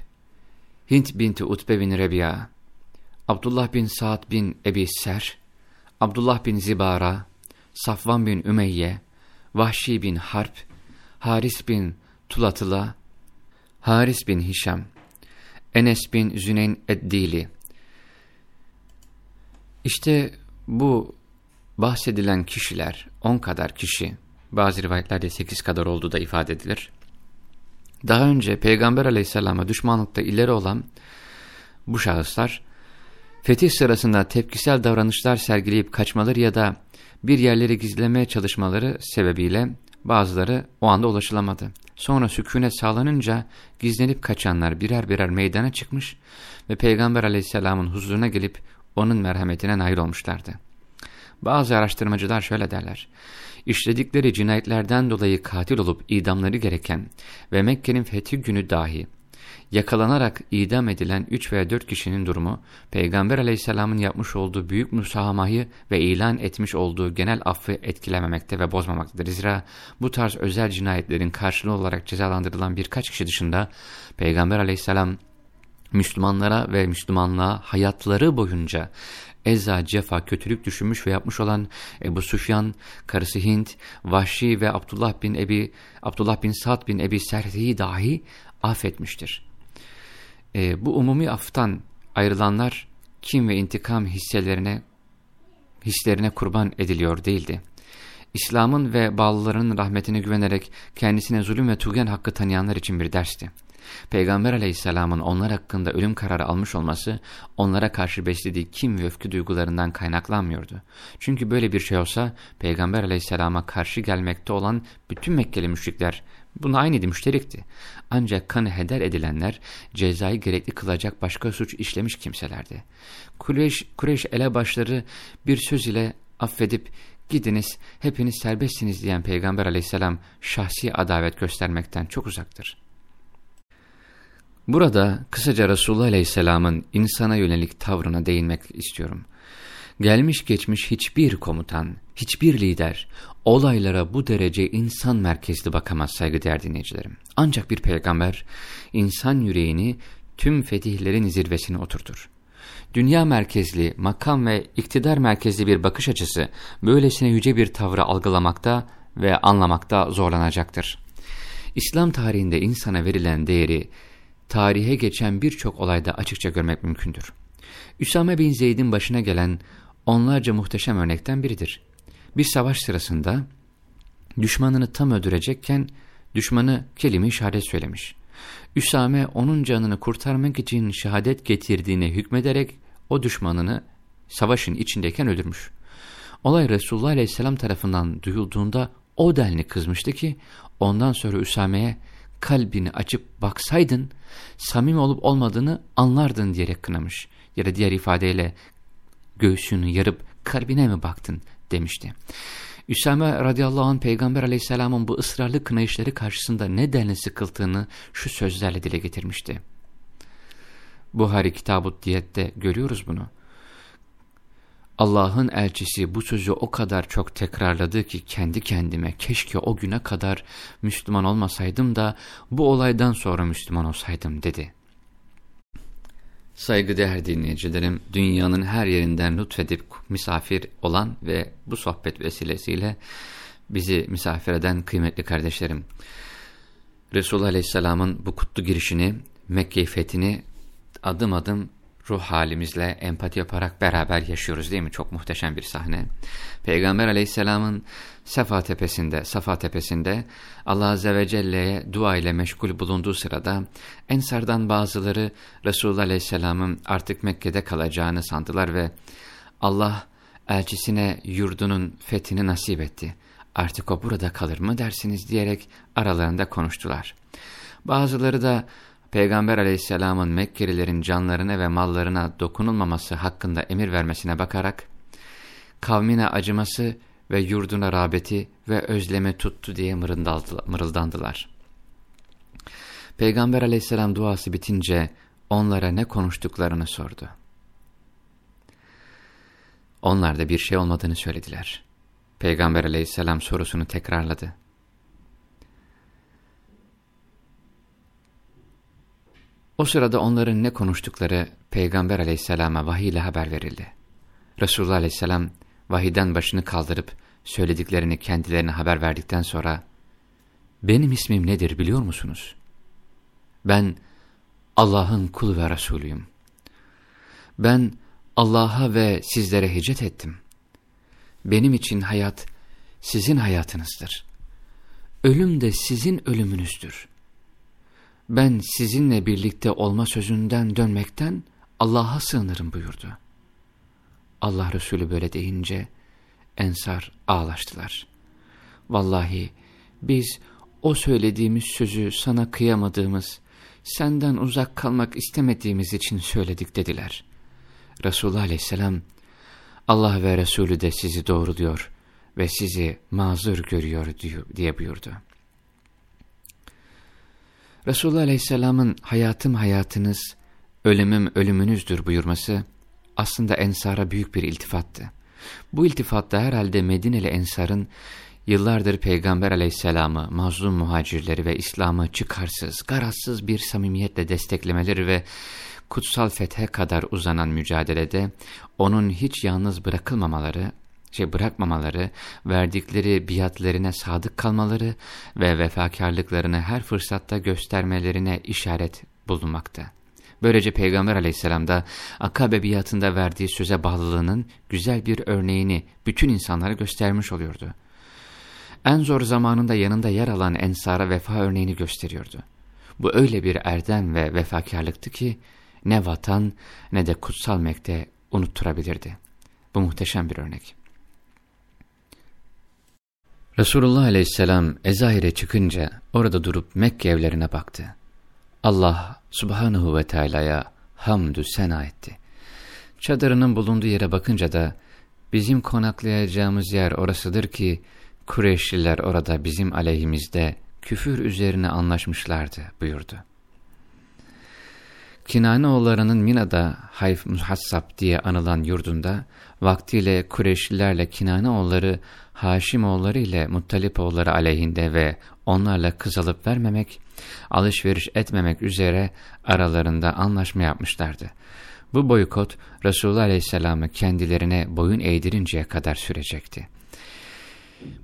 Hint binti Utbe bin Rebiya, Abdullah bin Sa'd bin Ebi Ser, Abdullah bin Zibara, Safvan bin Ümeyye, Vahşi bin Harp, Haris bin Tulatıla, Haris bin Hişam, Enes bin Züneyn Eddili. İşte bu bahsedilen kişiler, on kadar kişi, bazı rivayetlerde sekiz kadar olduğu da ifade edilir. Daha önce Peygamber aleyhisselama düşmanlıkta ileri olan bu şahıslar, fetih sırasında tepkisel davranışlar sergileyip kaçmaları ya da bir yerleri gizlemeye çalışmaları sebebiyle bazıları o anda ulaşılamadı. Sonra sükunet sağlanınca gizlenip kaçanlar birer birer meydana çıkmış ve Peygamber aleyhisselamın huzuruna gelip onun merhametine nail olmuşlardı. Bazı araştırmacılar şöyle derler. İşledikleri cinayetlerden dolayı katil olup idamları gereken ve Mekke'nin fethi günü dahi yakalanarak idam edilen 3 veya 4 kişinin durumu, Peygamber aleyhisselamın yapmış olduğu büyük musahamayı ve ilan etmiş olduğu genel affı etkilememekte ve bozmamaktadır. Zira bu tarz özel cinayetlerin karşılığı olarak cezalandırılan birkaç kişi dışında Peygamber aleyhisselam Müslümanlara ve Müslümanlığa hayatları boyunca eza, cefa, kötülük düşünmüş ve yapmış olan Ebu Sufyan, karısı Hint, Vahşi ve Abdullah bin Ebi Abdullah bin Sa'd bin Ebi Serhi'yi dahi affetmiştir. E, bu umumi aftan ayrılanlar kim ve intikam hisselerine hislerine kurban ediliyor değildi. İslam'ın ve bağlılarının rahmetine güvenerek kendisine zulüm ve tuğyan hakkı tanıyanlar için bir dersti. Peygamber aleyhisselamın onlar hakkında ölüm kararı almış olması onlara karşı beslediği kim ve öfke duygularından kaynaklanmıyordu. Çünkü böyle bir şey olsa Peygamber aleyhisselama karşı gelmekte olan bütün Mekkeli müşrikler buna aynıydı müşterikti. Ancak kanı heder edilenler cezayı gerekli kılacak başka suç işlemiş kimselerdi. Kureyş, Kureyş elebaşları bir söz ile affedip gidiniz hepiniz serbestsiniz diyen Peygamber aleyhisselam şahsi adavet göstermekten çok uzaktır. Burada kısaca Resulullah Aleyhisselam'ın insana yönelik tavrına değinmek istiyorum. Gelmiş geçmiş hiçbir komutan, hiçbir lider olaylara bu derece insan merkezli bakamaz saygıdeğer dinleyicilerim. Ancak bir peygamber insan yüreğini tüm fetihlerin zirvesine oturtur. Dünya merkezli, makam ve iktidar merkezli bir bakış açısı böylesine yüce bir tavrı algılamakta ve anlamakta zorlanacaktır. İslam tarihinde insana verilen değeri tarihe geçen birçok olayda açıkça görmek mümkündür. Üsame bin Zeyd'in başına gelen onlarca muhteşem örnekten biridir. Bir savaş sırasında düşmanını tam öldürecekken düşmanı kelime şehadet söylemiş. Üsame onun canını kurtarmak için şehadet getirdiğine hükmederek o düşmanını savaşın içindeyken öldürmüş. Olay Resulullah Aleyhisselam tarafından duyulduğunda o denli kızmıştı ki ondan sonra Üsame'ye kalbini açıp baksaydın samimi olup olmadığını anlardın diyerek kınamış. Ya da diğer ifadeyle göğsünü yarıp kalbine mi baktın demişti. Üsame radıyallahu anh peygamber aleyhisselamın bu ısrarlı kınayışları karşısında ne denli sıkıldığını şu sözlerle dile getirmişti. Buhari Kitabut Diyet'te görüyoruz bunu. Allah'ın elçisi bu sözü o kadar çok tekrarladı ki kendi kendime keşke o güne kadar Müslüman olmasaydım da bu olaydan sonra Müslüman olsaydım dedi. Saygıdeğer dinleyicilerim, dünyanın her yerinden lütfedip misafir olan ve bu sohbet vesilesiyle bizi misafir eden kıymetli kardeşlerim. Resulullah Aleyhisselam'ın bu kutlu girişini, Mekke fethini adım adım ruh halimizle empati yaparak beraber yaşıyoruz değil mi? Çok muhteşem bir sahne. Peygamber aleyhisselamın Safa tepesinde, Safa tepesinde Allah azze ve celle'ye dua ile meşgul bulunduğu sırada Ensardan bazıları Resulullah aleyhisselamın artık Mekke'de kalacağını sandılar ve Allah elçisine yurdunun fethini nasip etti. Artık o burada kalır mı dersiniz diyerek aralarında konuştular. Bazıları da Peygamber aleyhisselamın Mekkelilerin canlarına ve mallarına dokunulmaması hakkında emir vermesine bakarak, kavmine acıması ve yurduna rağbeti ve özleme tuttu diye mırıldandılar. Peygamber aleyhisselam duası bitince onlara ne konuştuklarını sordu. Onlar da bir şey olmadığını söylediler. Peygamber aleyhisselam sorusunu tekrarladı. O sırada onların ne konuştukları Peygamber aleyhisselama vahiy ile haber verildi. Resulullah aleyhisselam vahiden başını kaldırıp söylediklerini kendilerine haber verdikten sonra benim ismim nedir biliyor musunuz? Ben Allah'ın kulu ve Resulüyüm. Ben Allah'a ve sizlere hicret ettim. Benim için hayat sizin hayatınızdır. Ölüm de sizin ölümünüzdür. Ben sizinle birlikte olma sözünden dönmekten Allah'a sığınırım buyurdu. Allah Resulü böyle deyince Ensar ağlaştılar. Vallahi biz o söylediğimiz sözü sana kıyamadığımız, senden uzak kalmak istemediğimiz için söyledik dediler. Resulullah aleyhisselam, Allah ve Resulü de sizi doğruluyor ve sizi mazur görüyor diye buyurdu. Resulullah aleyhisselamın hayatım hayatınız, ölümüm ölümünüzdür buyurması aslında Ensar'a büyük bir iltifattı. Bu iltifatta herhalde Medineli Ensar'ın yıllardır Peygamber aleyhisselamı, mazlum muhacirleri ve İslam'ı çıkarsız, garazsız bir samimiyetle desteklemeleri ve kutsal fethe kadar uzanan mücadelede onun hiç yalnız bırakılmamaları, şey bırakmamaları, verdikleri biatlerine sadık kalmaları ve vefakarlıklarını her fırsatta göstermelerine işaret bulunmakta. Böylece Peygamber aleyhisselam da Akabe biatında verdiği söze bağlılığının güzel bir örneğini bütün insanlara göstermiş oluyordu. En zor zamanında yanında yer alan Ensar'a vefa örneğini gösteriyordu. Bu öyle bir erdem ve vefakarlıktı ki ne vatan ne de kutsal Mekte unutturabilirdi. Bu muhteşem bir örnek. Resulullah aleyhisselam Ezahir'e çıkınca orada durup Mekke evlerine baktı. Allah subhanahu ve teala'ya hamdü sena etti. Çadırının bulunduğu yere bakınca da bizim konaklayacağımız yer orasıdır ki Kureyşliler orada bizim aleyhimizde küfür üzerine anlaşmışlardı buyurdu. Kinanoğullarının Mina'da Hayf Muhassab diye anılan yurdunda vaktiyle Kureyşlilerle Kinanoğulları Haşimoğulları ile Muttalipoğulları aleyhinde ve onlarla kız alıp vermemek, alışveriş etmemek üzere aralarında anlaşma yapmışlardı. Bu boykot Resulullah Aleyhisselam'ı kendilerine boyun eğdirinceye kadar sürecekti.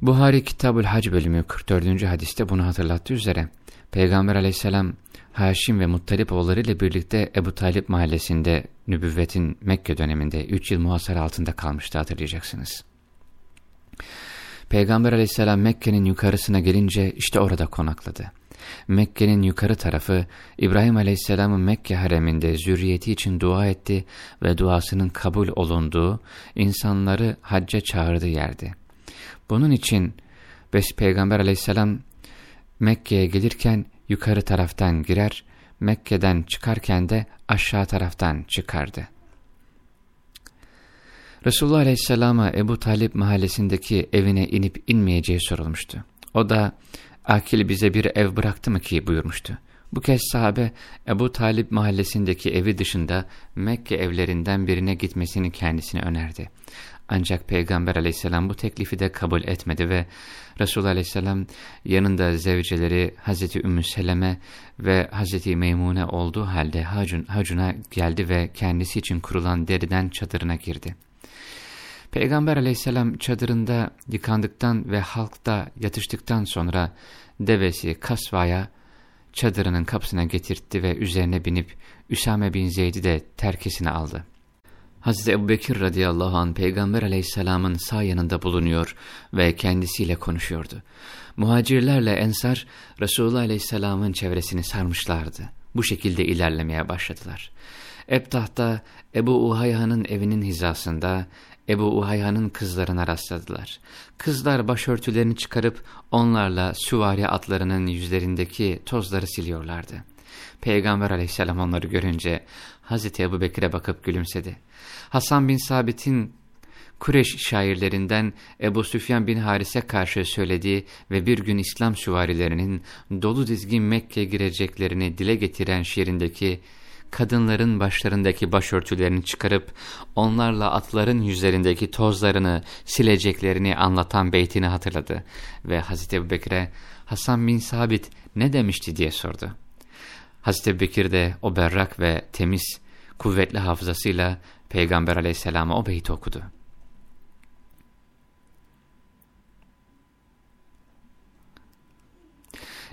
Buhari Kitabül Hac bölümü 44. hadiste bunu hatırlattığı üzere Peygamber aleyhisselam Haşim ve Muttalip oğulları ile birlikte Ebu Talip mahallesinde nübüvvetin Mekke döneminde 3 yıl muhasar altında kalmıştı hatırlayacaksınız. Peygamber aleyhisselam Mekke'nin yukarısına gelince işte orada konakladı. Mekke'nin yukarı tarafı İbrahim aleyhisselamın Mekke hareminde zürriyeti için dua etti ve duasının kabul olunduğu, insanları hacca çağırdığı yerdi. Bunun için Peygamber aleyhisselam Mekke'ye gelirken yukarı taraftan girer, Mekke'den çıkarken de aşağı taraftan çıkardı. Resulullah Aleyhisselam'a Ebu Talip mahallesindeki evine inip inmeyeceği sorulmuştu. O da Akil bize bir ev bıraktı mı ki buyurmuştu. Bu kez sahabe Ebu Talip mahallesindeki evi dışında Mekke evlerinden birine gitmesini kendisine önerdi. Ancak Peygamber aleyhisselam bu teklifi de kabul etmedi ve Resulullah aleyhisselam yanında zevceleri Hazreti Ümmü Seleme ve Hazreti Meymune olduğu halde hacun, hacuna geldi ve kendisi için kurulan deriden çadırına girdi. Peygamber aleyhisselam çadırında yıkandıktan ve halkta yatıştıktan sonra devesi Kasva'ya çadırının kapısına getirtti ve üzerine binip Üsame bin Zeyd'i de terkisine aldı. Hazreti Ebu Bekir radıyallahu anh Peygamber aleyhisselamın sağ yanında bulunuyor ve kendisiyle konuşuyordu. Muhacirlerle Ensar Resulullah aleyhisselamın çevresini sarmışlardı. Bu şekilde ilerlemeye başladılar. Ebtah'ta Ebu Uhayha'nın evinin hizasında Ebu Uhayha'nın kızlarına rastladılar. Kızlar başörtülerini çıkarıp onlarla süvari atlarının yüzlerindeki tozları siliyorlardı. Peygamber aleyhisselam onları görünce Hazreti Ebu Bekir'e bakıp gülümsedi. Hasan bin Sabit'in Kureş şairlerinden Ebu Süfyan bin Haris'e karşı söylediği ve bir gün İslam süvarilerinin dolu dizgin Mekke'ye gireceklerini dile getiren şiirindeki kadınların başlarındaki başörtülerini çıkarıp onlarla atların yüzlerindeki tozlarını sileceklerini anlatan beytini hatırladı ve Hazreti Ebubekir'e Hasan bin Sabit ne demişti diye sordu. Hazreti Bekir de o berrak ve temiz, kuvvetli hafızasıyla Peygamber aleyhisselama o beyti okudu.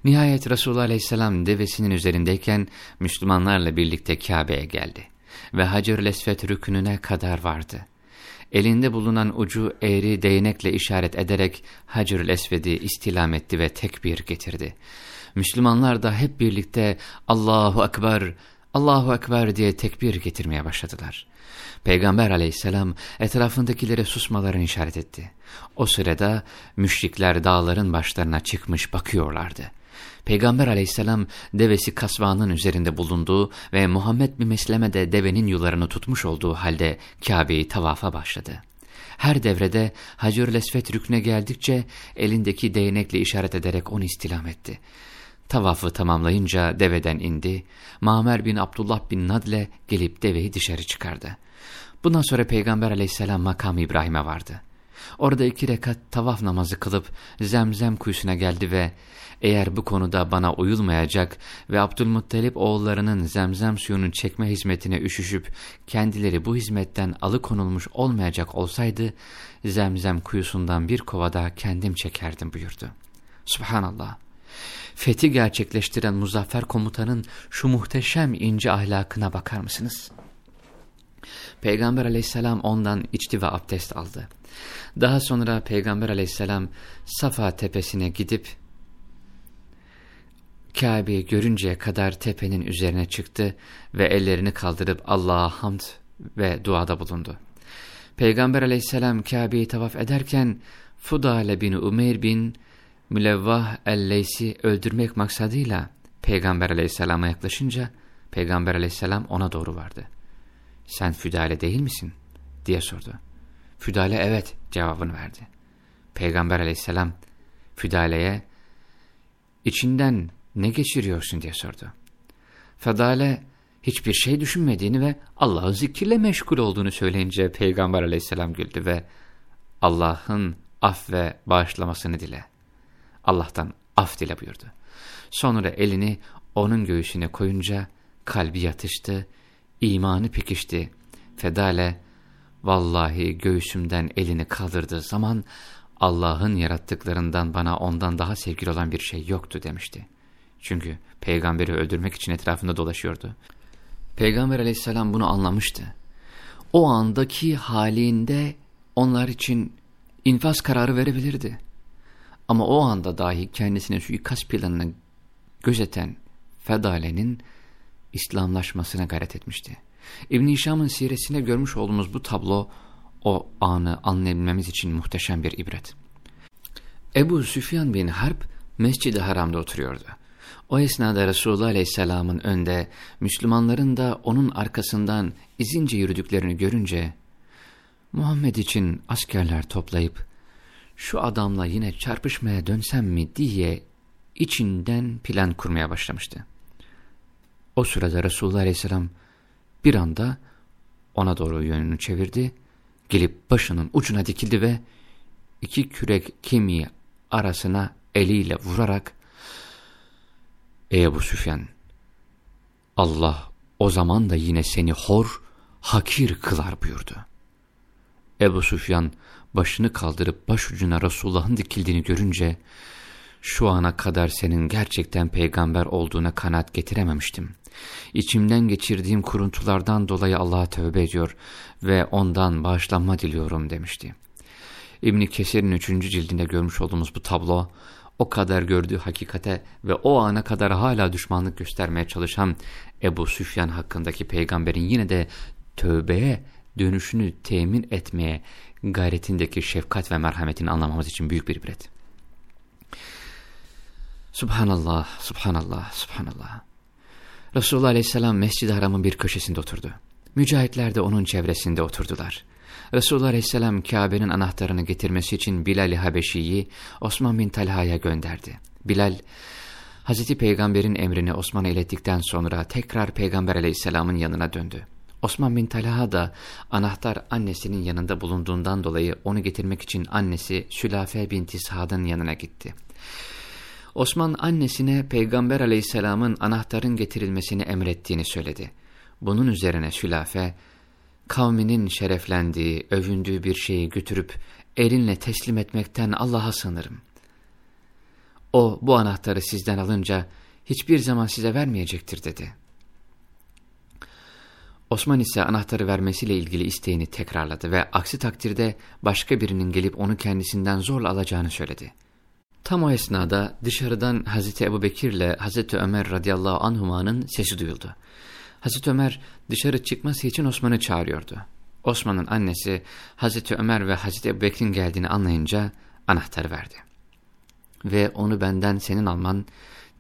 Nihayet Resulullah aleyhisselam devesinin üzerindeyken Müslümanlarla birlikte Kabe'ye geldi ve Hacer-ül Esved rükününe kadar vardı. Elinde bulunan ucu eğri değnekle işaret ederek Hacer-ül Esved'i istilam etti ve tekbir getirdi. Müslümanlar da hep birlikte Allahu Ekber, Allahu Ekber diye tekbir getirmeye başladılar. Peygamber aleyhisselam etrafındakilere susmalarını işaret etti. O sırada müşrikler dağların başlarına çıkmış bakıyorlardı. Peygamber aleyhisselam devesi kasvanın üzerinde bulunduğu ve Muhammed bin Mesleme de devenin yularını tutmuş olduğu halde Kabe'yi tavafa başladı. Her devrede Hacer-ül Esvet rükne geldikçe elindeki değnekle işaret ederek onu istilam etti. Tavafı tamamlayınca deveden indi, Mamer bin Abdullah bin Nadle gelip deveyi dışarı çıkardı. Bundan sonra Peygamber aleyhisselam makam İbrahim'e vardı. Orada iki rekat tavaf namazı kılıp zemzem kuyusuna geldi ve eğer bu konuda bana uyulmayacak ve Abdülmuttalip oğullarının zemzem suyunun çekme hizmetine üşüşüp kendileri bu hizmetten alıkonulmuş olmayacak olsaydı zemzem kuyusundan bir kovada kendim çekerdim buyurdu. Subhanallah. Fethi gerçekleştiren muzaffer komutanın şu muhteşem ince ahlakına bakar mısınız? Peygamber aleyhisselam ondan içti ve abdest aldı. Daha sonra Peygamber aleyhisselam Safa tepesine gidip Kabe'yi görünceye kadar tepenin üzerine çıktı ve ellerini kaldırıp Allah'a hamd ve duada bulundu. Peygamber aleyhisselam Kabe'yi tavaf ederken Fudale bin Umeyr bin Mülevvah el-Leysi öldürmek maksadıyla Peygamber aleyhisselama yaklaşınca Peygamber aleyhisselam ona doğru vardı. Sen Füdale değil misin? diye sordu. Füdale evet cevabını verdi. Peygamber aleyhisselam Füdale'ye içinden ne geçiriyorsun diye sordu. Fedale hiçbir şey düşünmediğini ve Allah'ın zikirle meşgul olduğunu söyleyince Peygamber aleyhisselam güldü ve Allah'ın af ve bağışlamasını dile. Allah'tan af dile buyurdu. Sonra elini onun göğsüne koyunca kalbi yatıştı, imanı pekişti. Fedale, vallahi göğsümden elini kaldırdığı zaman Allah'ın yarattıklarından bana ondan daha sevgili olan bir şey yoktu demişti. Çünkü peygamberi öldürmek için etrafında dolaşıyordu. Peygamber aleyhisselam bunu anlamıştı. O andaki halinde onlar için infaz kararı verebilirdi. Ama o anda dahi kendisine suikast planını gözeten Fedale'nin İslamlaşmasına gayret etmişti. İbn-i Hişam'ın siresinde görmüş olduğumuz bu tablo o anı anlayabilmemiz için muhteşem bir ibret. Ebu Süfyan bin Harp Mescid-i Haram'da oturuyordu. O esnada Resulullah Aleyhisselam'ın önde, Müslümanların da onun arkasından izince yürüdüklerini görünce, Muhammed için askerler toplayıp, şu adamla yine çarpışmaya dönsem mi diye içinden plan kurmaya başlamıştı. O sırada Resulullah Aleyhisselam bir anda ona doğru yönünü çevirdi, gelip başının ucuna dikildi ve iki kürek kemiği arasına eliyle vurarak Ey Ebu Süfyan! Allah o zaman da yine seni hor, hakir kılar buyurdu. Ebu Süfyan başını kaldırıp başucuna Resulullah'ın dikildiğini görünce, şu ana kadar senin gerçekten peygamber olduğuna kanaat getirememiştim. İçimden geçirdiğim kuruntulardan dolayı Allah'a tövbe ediyor ve ondan bağışlanma diliyorum demişti. İbni Kesir'in üçüncü cildinde görmüş olduğumuz bu tablo, o kadar gördüğü hakikate ve o ana kadar hala düşmanlık göstermeye çalışan Ebu Süfyan hakkındaki peygamberin yine de tövbeye dönüşünü temin etmeye gayretindeki şefkat ve merhametini anlamamız için büyük bir ibret. Subhanallah, subhanallah, subhanallah. Resulullah Aleyhisselam Mescid-i Haram'ın bir köşesinde oturdu. Mücahitler de onun çevresinde oturdular. Resulullah Aleyhisselam Kabe'nin anahtarını getirmesi için Bilal-i Habeşi'yi Osman bin Talha'ya gönderdi. Bilal, Hazreti Peygamber'in emrini Osman'a ilettikten sonra tekrar Peygamber Aleyhisselam'ın yanına döndü. Osman bin Talha da anahtar annesinin yanında bulunduğundan dolayı onu getirmek için annesi Sülafe binti Sa'd'ın yanına gitti. Osman annesine Peygamber aleyhisselamın anahtarın getirilmesini emrettiğini söyledi. Bunun üzerine Sülafe, kavminin şereflendiği, övündüğü bir şeyi götürüp elinle teslim etmekten Allah'a sanırım. O bu anahtarı sizden alınca hiçbir zaman size vermeyecektir dedi. Osman ise anahtarı vermesiyle ilgili isteğini tekrarladı ve aksi takdirde başka birinin gelip onu kendisinden zorla alacağını söyledi. Tam o esnada dışarıdan Hazreti Ebu Bekir ile Hazreti Ömer radıyallahu anhumanın sesi duyuldu. Hazreti Ömer dışarı çıkması için Osman'ı çağırıyordu. Osman'ın annesi Hazreti Ömer ve Hazreti Ebu Bekir'in geldiğini anlayınca anahtarı verdi. Ve onu benden senin alman,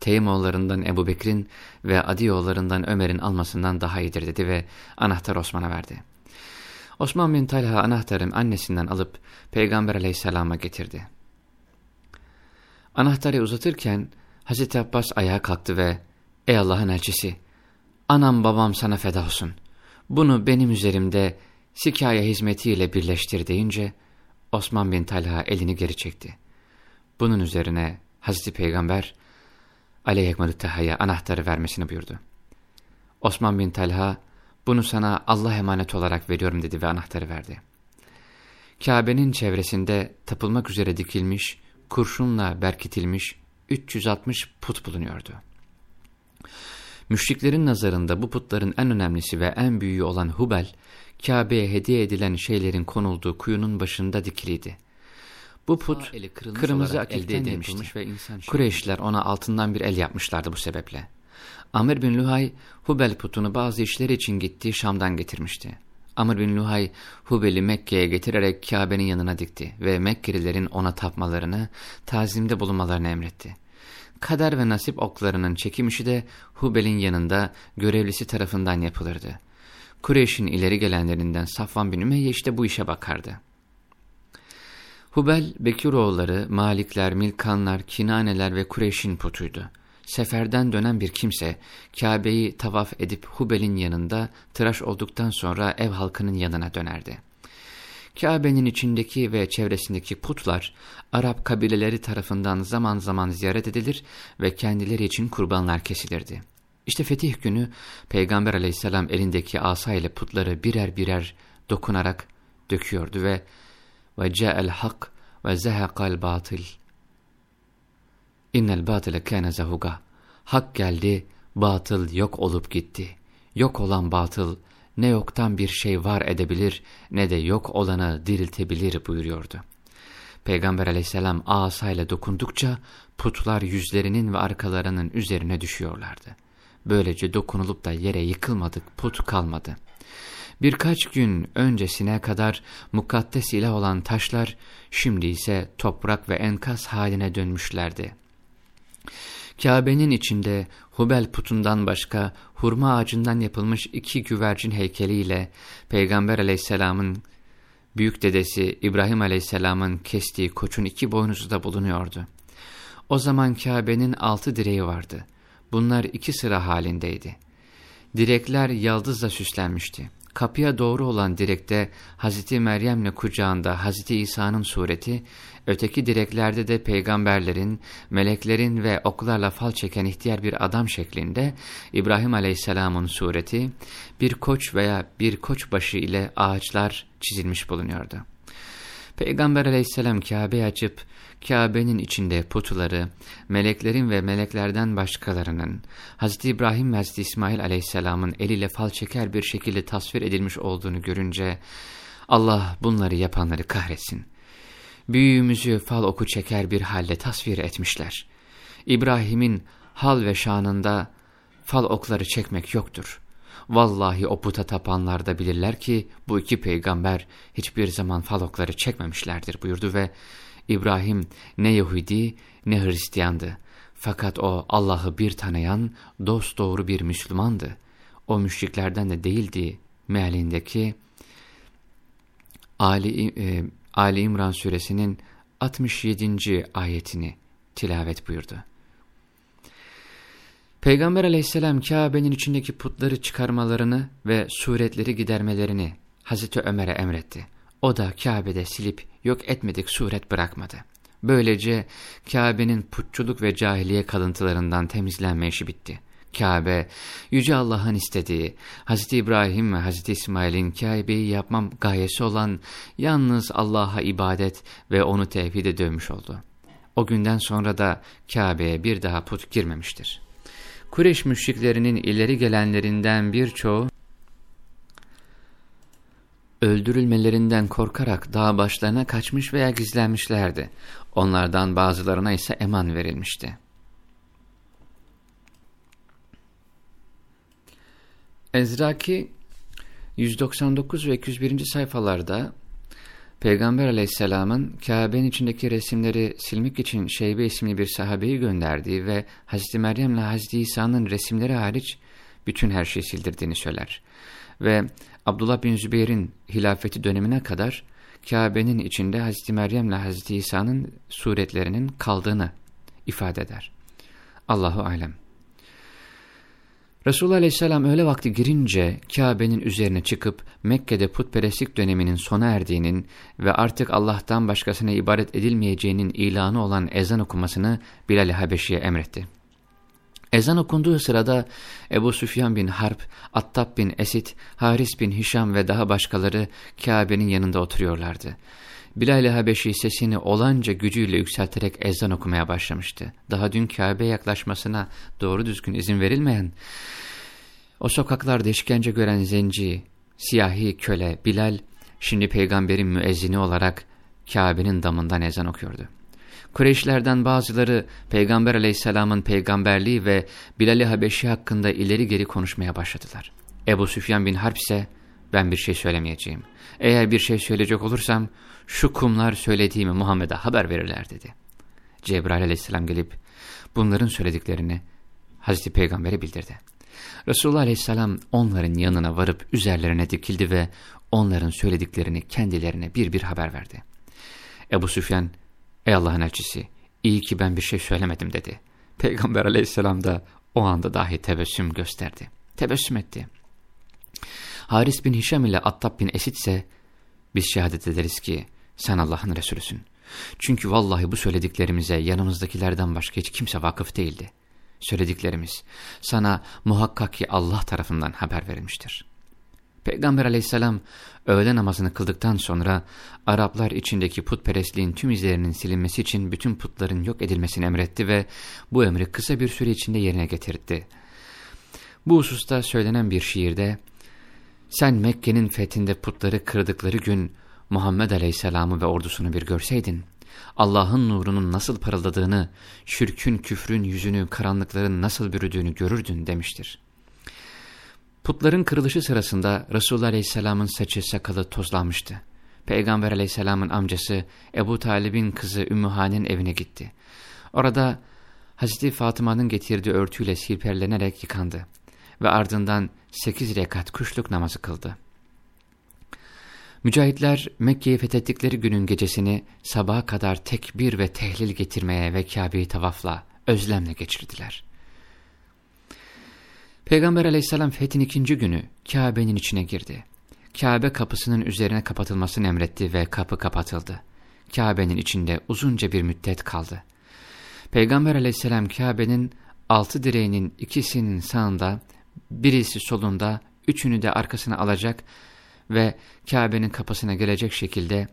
Teymoğullarından Ebu Bekir'in ve Adiyoğullarından Ömer'in almasından daha iyidir dedi ve anahtar Osman'a verdi. Osman bin Talha anahtarın annesinden alıp Peygamber aleyhisselama getirdi. Anahtarı uzatırken Hazreti Abbas ayağa kalktı ve ''Ey Allah'ın elçisi, anam babam sana feda olsun. Bunu benim üzerimde sikaya hizmetiyle birleştir.'' deyince Osman bin Talha elini geri çekti. Bunun üzerine Hazreti Peygamber Aleyhekmelü Teha'ya anahtarı vermesini buyurdu. Osman bin Talha, bunu sana Allah emanet olarak veriyorum dedi ve anahtarı verdi. Kabe'nin çevresinde tapılmak üzere dikilmiş, kurşunla berkitilmiş 360 put bulunuyordu. Müşriklerin nazarında bu putların en önemlisi ve en büyüğü olan Hubel, Kabe'ye hediye edilen şeylerin konulduğu kuyunun başında dikiliydi. Bu put kırmızı akilde edilmişti. Ve Kureyşliler ona altından bir el yapmışlardı bu sebeple. Amr bin Luhay, Hubel putunu bazı işler için gittiği Şam'dan getirmişti. Amr bin Luhay, Hubel'i Mekke'ye getirerek Kabe'nin yanına dikti ve Mekkelilerin ona tapmalarını, tazimde bulunmalarını emretti. Kader ve nasip oklarının çekim de Hubel'in yanında görevlisi tarafından yapılırdı. Kureyş'in ileri gelenlerinden Safvan bin Ümeyye işte bu işe bakardı. Hubel, Bekiroğulları, Malikler, Milkanlar, Kinaneler ve Kureyş'in putuydu. Seferden dönen bir kimse, Kabe'yi tavaf edip Hubel'in yanında tıraş olduktan sonra ev halkının yanına dönerdi. Kabe'nin içindeki ve çevresindeki putlar, Arap kabileleri tarafından zaman zaman ziyaret edilir ve kendileri için kurbanlar kesilirdi. İşte fetih günü Peygamber aleyhisselam elindeki asa ile putları birer birer dokunarak döküyordu ve ve ca'el hak ve zehekal batıl. İnnel batile kâne zehuga. Hak geldi, batıl yok olup gitti. Yok olan batıl ne yoktan bir şey var edebilir ne de yok olanı diriltebilir buyuruyordu. Peygamber aleyhisselam asayla dokundukça putlar yüzlerinin ve arkalarının üzerine düşüyorlardı. Böylece dokunulup da yere yıkılmadık, put kalmadı. Birkaç gün öncesine kadar mukaddes ilah olan taşlar şimdi ise toprak ve enkaz haline dönmüşlerdi. Kabe'nin içinde Hubel putundan başka hurma ağacından yapılmış iki güvercin heykeliyle Peygamber aleyhisselamın büyük dedesi İbrahim aleyhisselamın kestiği koçun iki boynuzu da bulunuyordu. O zaman Kabe'nin altı direği vardı. Bunlar iki sıra halindeydi. Direkler yaldızla süslenmişti. Kapıya doğru olan direkte Hazreti Meryem'le kucağında Hazreti İsa'nın sureti, öteki direklerde de peygamberlerin, meleklerin ve oklarla fal çeken ihtiyar bir adam şeklinde İbrahim Aleyhisselam'ın sureti, bir koç veya bir koç başı ile ağaçlar çizilmiş bulunuyordu. Peygamber aleyhisselam Kabe'yi açıp Kabe'nin içinde putuları, meleklerin ve meleklerden başkalarının, Hz. İbrahim ve Hz. İsmail aleyhisselamın eliyle fal çeker bir şekilde tasvir edilmiş olduğunu görünce, Allah bunları yapanları kahretsin. Büyüğümüzü fal oku çeker bir halde tasvir etmişler. İbrahim'in hal ve şanında fal okları çekmek yoktur. Vallahi o puta tapanlar da bilirler ki bu iki peygamber hiçbir zaman fal okları çekmemişlerdir buyurdu ve İbrahim ne Yahudi ne Hristiyandı. Fakat o Allah'ı bir tanıyan dost doğru bir Müslümandı. O müşriklerden de değildi mealindeki Ali, e, Ali İmran suresinin 67. ayetini tilavet buyurdu. Peygamber aleyhisselam Kabe'nin içindeki putları çıkarmalarını ve suretleri gidermelerini Hazreti Ömer'e emretti. O da Kabe'de silip yok etmedik suret bırakmadı. Böylece Kabe'nin putçuluk ve cahiliye kalıntılarından temizlenme işi bitti. Kabe, Yüce Allah'ın istediği, Hz. İbrahim ve Hz. İsmail'in Kabe'yi yapmam gayesi olan yalnız Allah'a ibadet ve onu tevhide dönmüş oldu. O günden sonra da Kabe'ye bir daha put girmemiştir. Kureyş müşriklerinin ileri gelenlerinden birçoğu, öldürülmelerinden korkarak dağ başlarına kaçmış veya gizlenmişlerdi. Onlardan bazılarına ise eman verilmişti. Ezraki 199 ve 201. sayfalarda Peygamber aleyhisselamın Kabe'nin içindeki resimleri silmek için Şeybe isimli bir sahabeyi gönderdiği ve Hazreti Meryem ile Hazreti İsa'nın resimleri hariç bütün her şeyi sildirdiğini söyler. Ve Abdullah bin Zübeyir'in hilafeti dönemine kadar Kabe'nin içinde Hazreti Meryem ile Hazreti İsa'nın suretlerinin kaldığını ifade eder. Allahu alem. Resulullah Aleyhisselam öyle vakti girince Kabe'nin üzerine çıkıp Mekke'de putperestlik döneminin sona erdiğinin ve artık Allah'tan başkasına ibadet edilmeyeceğinin ilanı olan ezan okumasını Bilal-i Habeşi'ye emretti. Ezan okunduğu sırada Ebu Süfyan bin Harp, Attab bin Esit, Haris bin Hişam ve daha başkaları Kabe'nin yanında oturuyorlardı. Bilal-i Habeşi sesini olanca gücüyle yükselterek ezan okumaya başlamıştı. Daha dün Kabe'ye yaklaşmasına doğru düzgün izin verilmeyen, o sokaklarda işkence gören zenci, siyahi köle Bilal, şimdi peygamberin müezzini olarak Kabe'nin damından ezan okuyordu. Kureyşlerden bazıları Peygamber aleyhisselamın peygamberliği ve Bilal-i Habeşi hakkında ileri geri konuşmaya başladılar. Ebu Süfyan bin Harp ise ben bir şey söylemeyeceğim. Eğer bir şey söyleyecek olursam şu kumlar söylediğimi Muhammed'e haber verirler dedi. Cebrail aleyhisselam gelip bunların söylediklerini Hazreti Peygamber'e bildirdi. Resulullah aleyhisselam onların yanına varıp üzerlerine dikildi ve onların söylediklerini kendilerine bir bir haber verdi. Ebu Süfyan, ey Allah'ın elçisi, iyi ki ben bir şey söylemedim dedi. Peygamber aleyhisselam da o anda dahi tebessüm gösterdi. Tebessüm etti. Haris bin Hişam ile Attab bin Esid ise biz şehadet ederiz ki sen Allah'ın Resulüsün. Çünkü vallahi bu söylediklerimize yanımızdakilerden başka hiç kimse vakıf değildi. Söylediklerimiz sana muhakkak ki Allah tarafından haber verilmiştir. Peygamber aleyhisselam öğle namazını kıldıktan sonra Araplar içindeki putperestliğin tüm izlerinin silinmesi için bütün putların yok edilmesini emretti ve bu emri kısa bir süre içinde yerine getirdi. Bu hususta söylenen bir şiirde sen Mekke'nin fethinde putları kırdıkları gün Muhammed Aleyhisselam'ı ve ordusunu bir görseydin, Allah'ın nurunun nasıl parıldadığını, şirkün küfrün yüzünü, karanlıkların nasıl bürüdüğünü görürdün demiştir. Putların kırılışı sırasında Resulullah Aleyhisselam'ın saçı sakalı tozlanmıştı. Peygamber Aleyhisselam'ın amcası Ebu Talib'in kızı Ümmühan'ın evine gitti. Orada Hazreti Fatıma'nın getirdiği örtüyle sirperlenerek yıkandı ve ardından sekiz rekat kuşluk namazı kıldı. Mücahitler Mekke'yi fethettikleri günün gecesini sabaha kadar tekbir ve tehlil getirmeye ve Kabe'yi tavafla, özlemle geçirdiler. Peygamber aleyhisselam fethin ikinci günü Kabe'nin içine girdi. Kabe kapısının üzerine kapatılmasını emretti ve kapı kapatıldı. Kabe'nin içinde uzunca bir müddet kaldı. Peygamber aleyhisselam Kabe'nin altı direğinin ikisinin sağında, birisi solunda, üçünü de arkasına alacak ve Kabe'nin kapısına gelecek şekilde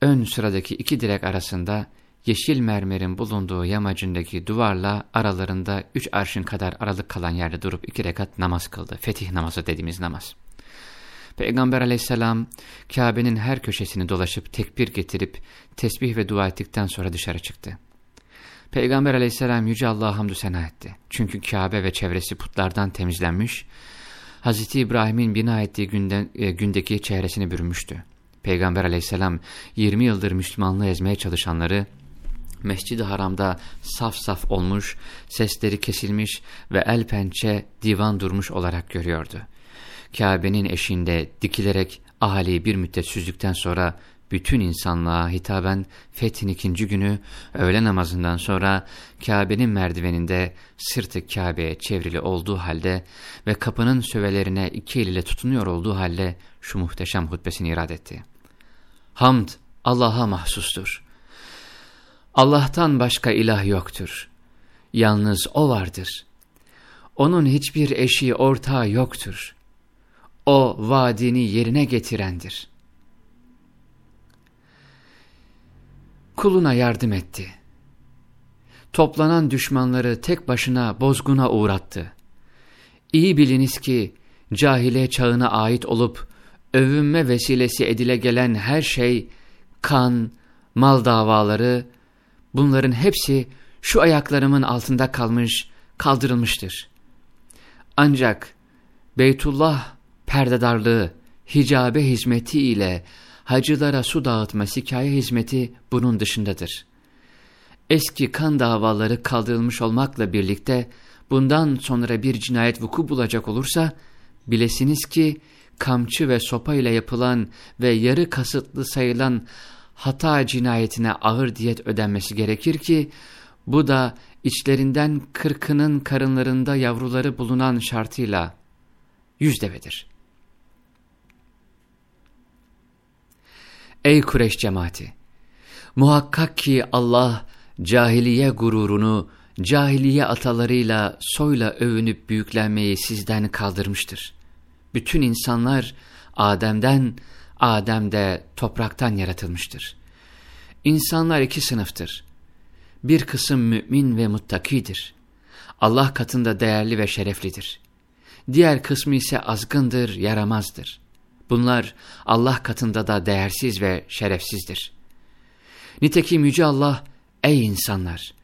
ön sıradaki iki direk arasında yeşil mermerin bulunduğu yamacındaki duvarla aralarında üç arşın kadar aralık kalan yerde durup iki rekat namaz kıldı. Fetih namazı dediğimiz namaz. Peygamber aleyhisselam Kabe'nin her köşesini dolaşıp tekbir getirip tesbih ve dua ettikten sonra dışarı çıktı. Peygamber aleyhisselam Yüce Allah'a hamdü sena etti. Çünkü Kabe ve çevresi putlardan temizlenmiş Hz. İbrahim'in bina ettiği günden, e, gündeki çehresini bürünmüştü. Peygamber aleyhisselam 20 yıldır Müslümanlığı ezmeye çalışanları Mescid-i Haram'da saf saf olmuş, sesleri kesilmiş ve el pençe divan durmuş olarak görüyordu. Kabe'nin eşiğinde dikilerek ahaliyi bir müddet süzdükten sonra bütün insanlığa hitaben fethin ikinci günü öğle namazından sonra Kabe'nin merdiveninde sırtı Kabe'ye çevrili olduğu halde ve kapının sövelerine iki eliyle tutunuyor olduğu halde şu muhteşem hutbesini irad etti. Hamd Allah'a mahsustur. Allah'tan başka ilah yoktur. Yalnız O vardır. Onun hiçbir eşi ortağı yoktur. O vaadini yerine getirendir. Kuluna yardım etti. Toplanan düşmanları tek başına bozguna uğrattı. İyi biliniz ki cahile çağına ait olup övünme vesilesi edile gelen her şey kan, mal davaları bunların hepsi şu ayaklarımın altında kalmış, kaldırılmıştır. Ancak Beytullah perdedarlığı, hicabe hizmeti ile hacılara su dağıtma hikaye hizmeti bunun dışındadır. Eski kan davaları kaldırılmış olmakla birlikte bundan sonra bir cinayet vuku bulacak olursa bilesiniz ki kamçı ve sopa ile yapılan ve yarı kasıtlı sayılan hata cinayetine ağır diyet ödenmesi gerekir ki bu da içlerinden kırkının karınlarında yavruları bulunan şartıyla yüz devedir. Ey Kureş cemaati! Muhakkak ki Allah cahiliye gururunu, cahiliye atalarıyla, soyla övünüp büyüklenmeyi sizden kaldırmıştır. Bütün insanlar Adem'den, Adem de topraktan yaratılmıştır. İnsanlar iki sınıftır. Bir kısım mümin ve muttakidir. Allah katında değerli ve şereflidir. Diğer kısmı ise azgındır, yaramazdır. Bunlar Allah katında da değersiz ve şerefsizdir. Nitekim Yüce Allah, ey insanlar!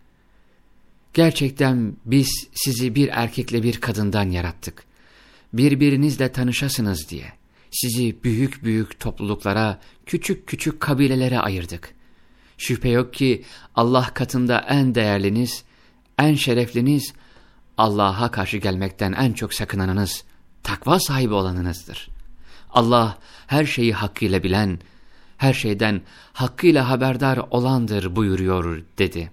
Gerçekten biz sizi bir erkekle bir kadından yarattık. Birbirinizle tanışasınız diye. Sizi büyük büyük topluluklara, küçük küçük kabilelere ayırdık. Şüphe yok ki Allah katında en değerliniz, en şerefliniz, Allah'a karşı gelmekten en çok sakınanınız, takva sahibi olanınızdır. Allah her şeyi hakkıyla bilen, her şeyden hakkıyla haberdar olandır buyuruyor dedi.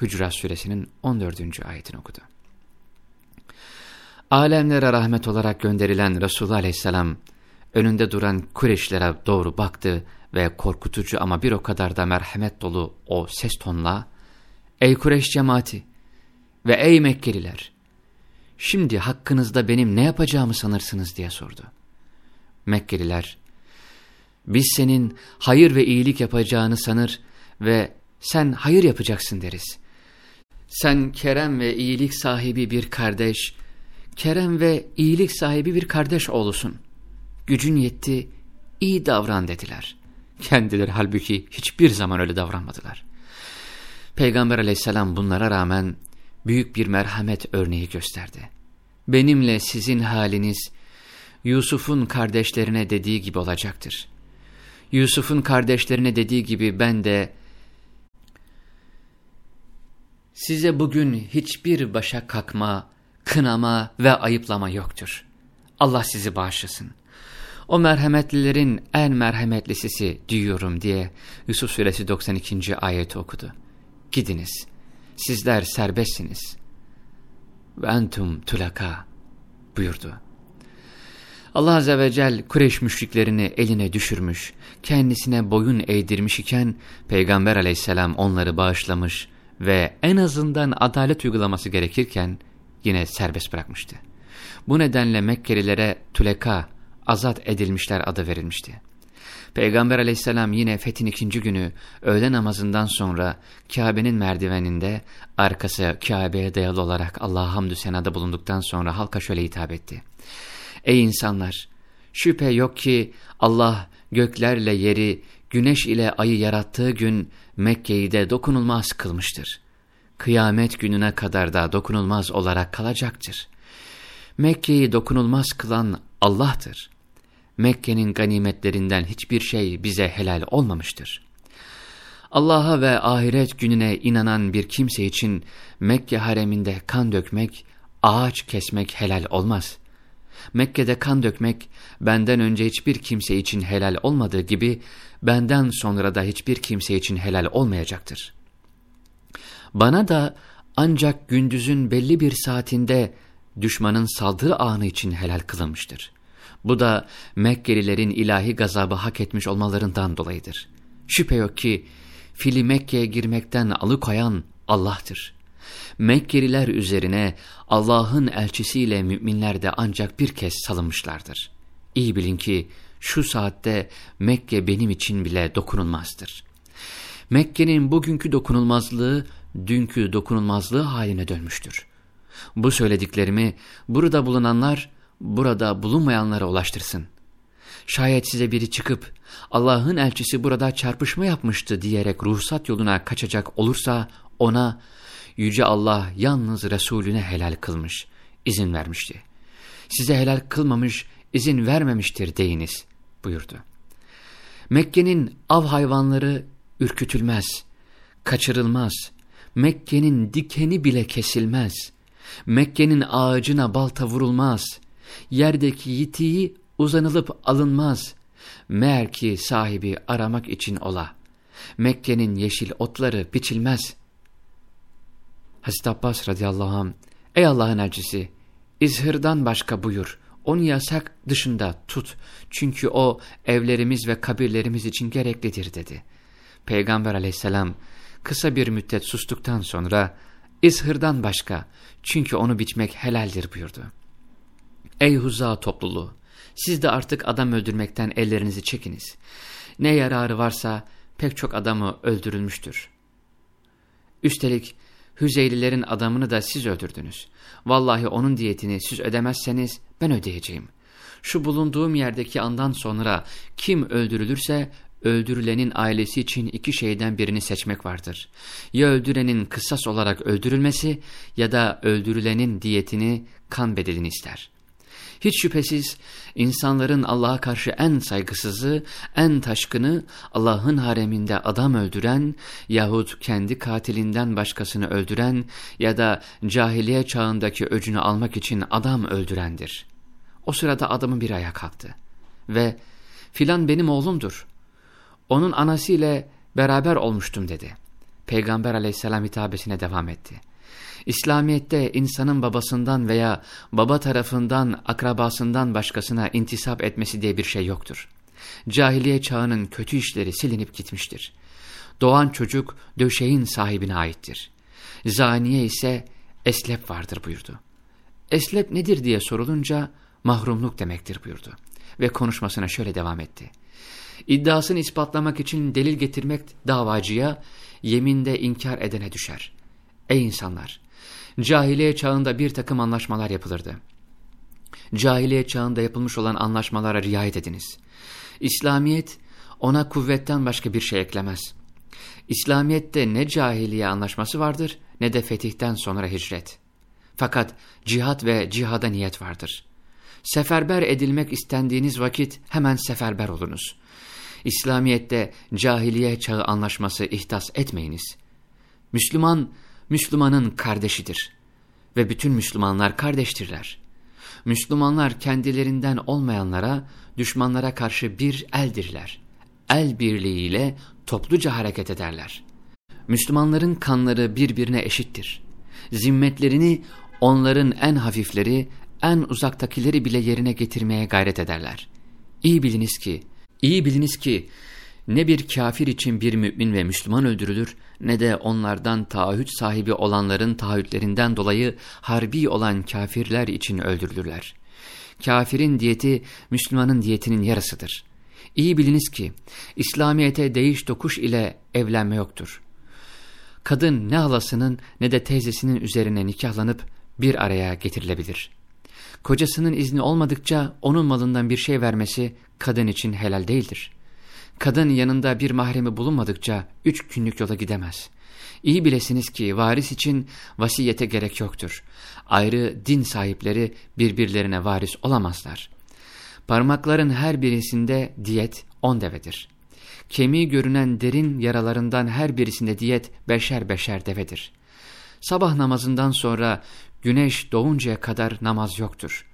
Hücurat suresinin 14. ayetini okudu. Alemlere rahmet olarak gönderilen Resulullah aleyhisselam, önünde duran Kureyşlere doğru baktı ve korkutucu ama bir o kadar da merhamet dolu o ses tonla, ''Ey Kureyş cemaati ve ey Mekkeliler, şimdi hakkınızda benim ne yapacağımı sanırsınız?'' diye sordu. Mekkeliler, ''Biz senin hayır ve iyilik yapacağını sanır ve sen hayır yapacaksın deriz. Sen kerem ve iyilik sahibi bir kardeş, kerem ve iyilik sahibi bir kardeş oğlusun. Gücün yetti, iyi davran dediler. Kendileri halbuki hiçbir zaman öyle davranmadılar. Peygamber aleyhisselam bunlara rağmen büyük bir merhamet örneği gösterdi. Benimle sizin haliniz Yusuf'un kardeşlerine dediği gibi olacaktır. Yusuf'un kardeşlerine dediği gibi ben de size bugün hiçbir başa kakma, kınama ve ayıplama yoktur. Allah sizi bağışlasın. O merhametlilerin en merhametlisisi diyorum diye Yusuf suresi 92. ayeti okudu. Gidiniz, sizler serbestsiniz. Ve entum tulaka buyurdu. Allah Azze ve Celle Kureyş müşriklerini eline düşürmüş, kendisine boyun eğdirmiş iken Peygamber aleyhisselam onları bağışlamış ve en azından adalet uygulaması gerekirken yine serbest bırakmıştı. Bu nedenle Mekkelilere Tuleka, azat edilmişler adı verilmişti. Peygamber aleyhisselam yine fethin ikinci günü öğle namazından sonra Kabe'nin merdiveninde arkası Kabe'ye dayalı olarak Allah'a hamdü senada bulunduktan sonra halka şöyle hitap etti. Ey insanlar! Şüphe yok ki Allah göklerle yeri, güneş ile ayı yarattığı gün Mekke'yi de dokunulmaz kılmıştır. Kıyamet gününe kadar da dokunulmaz olarak kalacaktır. Mekke'yi dokunulmaz kılan Allah'tır. Mekke'nin ganimetlerinden hiçbir şey bize helal olmamıştır. Allah'a ve ahiret gününe inanan bir kimse için Mekke hareminde kan dökmek, ağaç kesmek helal olmaz. Mekke'de kan dökmek benden önce hiçbir kimse için helal olmadığı gibi benden sonra da hiçbir kimse için helal olmayacaktır. Bana da ancak gündüzün belli bir saatinde düşmanın saldırı anı için helal kılınmıştır. Bu da Mekkelilerin ilahi gazabı hak etmiş olmalarından dolayıdır. Şüphe yok ki fili Mekke'ye girmekten alıkoyan Allah'tır. Mekkeliler üzerine Allah'ın elçisiyle müminler de ancak bir kez salınmışlardır. İyi bilin ki şu saatte Mekke benim için bile dokunulmazdır. Mekke'nin bugünkü dokunulmazlığı dünkü dokunulmazlığı haline dönmüştür. Bu söylediklerimi burada bulunanlar burada bulunmayanlara ulaştırsın. Şayet size biri çıkıp Allah'ın elçisi burada çarpışma yapmıştı diyerek ruhsat yoluna kaçacak olursa ona Yüce Allah yalnız Resulüne helal kılmış, izin vermişti. Size helal kılmamış, izin vermemiştir deyiniz buyurdu. Mekke'nin av hayvanları ürkütülmez, kaçırılmaz, Mekke'nin dikeni bile kesilmez, Mekke'nin ağacına balta vurulmaz, yerdeki yitiği uzanılıp alınmaz, meğer ki sahibi aramak için ola, Mekke'nin yeşil otları biçilmez. Hazreti Abbas radıyallahu anh, ey Allah'ın elçisi, izhırdan başka buyur, onu yasak dışında tut, çünkü o evlerimiz ve kabirlerimiz için gereklidir dedi. Peygamber aleyhisselam kısa bir müddet sustuktan sonra, İzhırdan başka, çünkü onu biçmek helaldir buyurdu. Ey Huza topluluğu! Siz de artık adam öldürmekten ellerinizi çekiniz. Ne yararı varsa pek çok adamı öldürülmüştür. Üstelik Hüzeylilerin adamını da siz öldürdünüz. Vallahi onun diyetini siz ödemezseniz ben ödeyeceğim. Şu bulunduğum yerdeki andan sonra kim öldürülürse öldürülenin ailesi için iki şeyden birini seçmek vardır. Ya öldürenin kısas olarak öldürülmesi ya da öldürülenin diyetini kan bedelini ister. Hiç şüphesiz insanların Allah'a karşı en saygısızı, en taşkını Allah'ın hareminde adam öldüren yahut kendi katilinden başkasını öldüren ya da cahiliye çağındaki öcünü almak için adam öldürendir. O sırada adamın bir ayağa kalktı ve filan benim oğlumdur. Onun anası ile beraber olmuştum dedi. Peygamber aleyhisselam hitabesine devam etti. İslamiyet'te insanın babasından veya baba tarafından, akrabasından başkasına intisap etmesi diye bir şey yoktur. Cahiliye çağının kötü işleri silinip gitmiştir. Doğan çocuk döşeğin sahibine aittir. Zaniye ise eslep vardır buyurdu. Eslep nedir diye sorulunca mahrumluk demektir buyurdu. Ve konuşmasına şöyle devam etti. İddiasını ispatlamak için delil getirmek davacıya, yeminde inkar edene düşer. Ey insanlar! Cahiliye çağında bir takım anlaşmalar yapılırdı. Cahiliye çağında yapılmış olan anlaşmalara riayet ediniz. İslamiyet ona kuvvetten başka bir şey eklemez. İslamiyet'te ne cahiliye anlaşması vardır ne de fetihten sonra hicret. Fakat cihat ve cihada niyet vardır. Seferber edilmek istendiğiniz vakit hemen seferber olunuz. İslamiyet'te cahiliye çağı anlaşması ihtas etmeyiniz. Müslüman, Müslümanın kardeşidir ve bütün Müslümanlar kardeştirler. Müslümanlar kendilerinden olmayanlara, düşmanlara karşı bir eldirler. El birliğiyle topluca hareket ederler. Müslümanların kanları birbirine eşittir. Zimmetlerini onların en hafifleri, en uzaktakileri bile yerine getirmeye gayret ederler. İyi biliniz ki, iyi biliniz ki ne bir kafir için bir mümin ve Müslüman öldürülür ne de onlardan taahhüt sahibi olanların taahhütlerinden dolayı harbi olan kafirler için öldürülürler. Kafirin diyeti Müslümanın diyetinin yarısıdır. İyi biliniz ki İslamiyete değiş dokuş ile evlenme yoktur. Kadın ne halasının ne de teyzesinin üzerine nikahlanıp bir araya getirilebilir. Kocasının izni olmadıkça onun malından bir şey vermesi kadın için helal değildir. Kadın yanında bir mahremi bulunmadıkça üç günlük yola gidemez. İyi bilesiniz ki varis için vasiyete gerek yoktur. Ayrı din sahipleri birbirlerine varis olamazlar. Parmakların her birisinde diyet on devedir. Kemiği görünen derin yaralarından her birisinde diyet beşer beşer devedir. Sabah namazından sonra güneş doğuncaya kadar namaz yoktur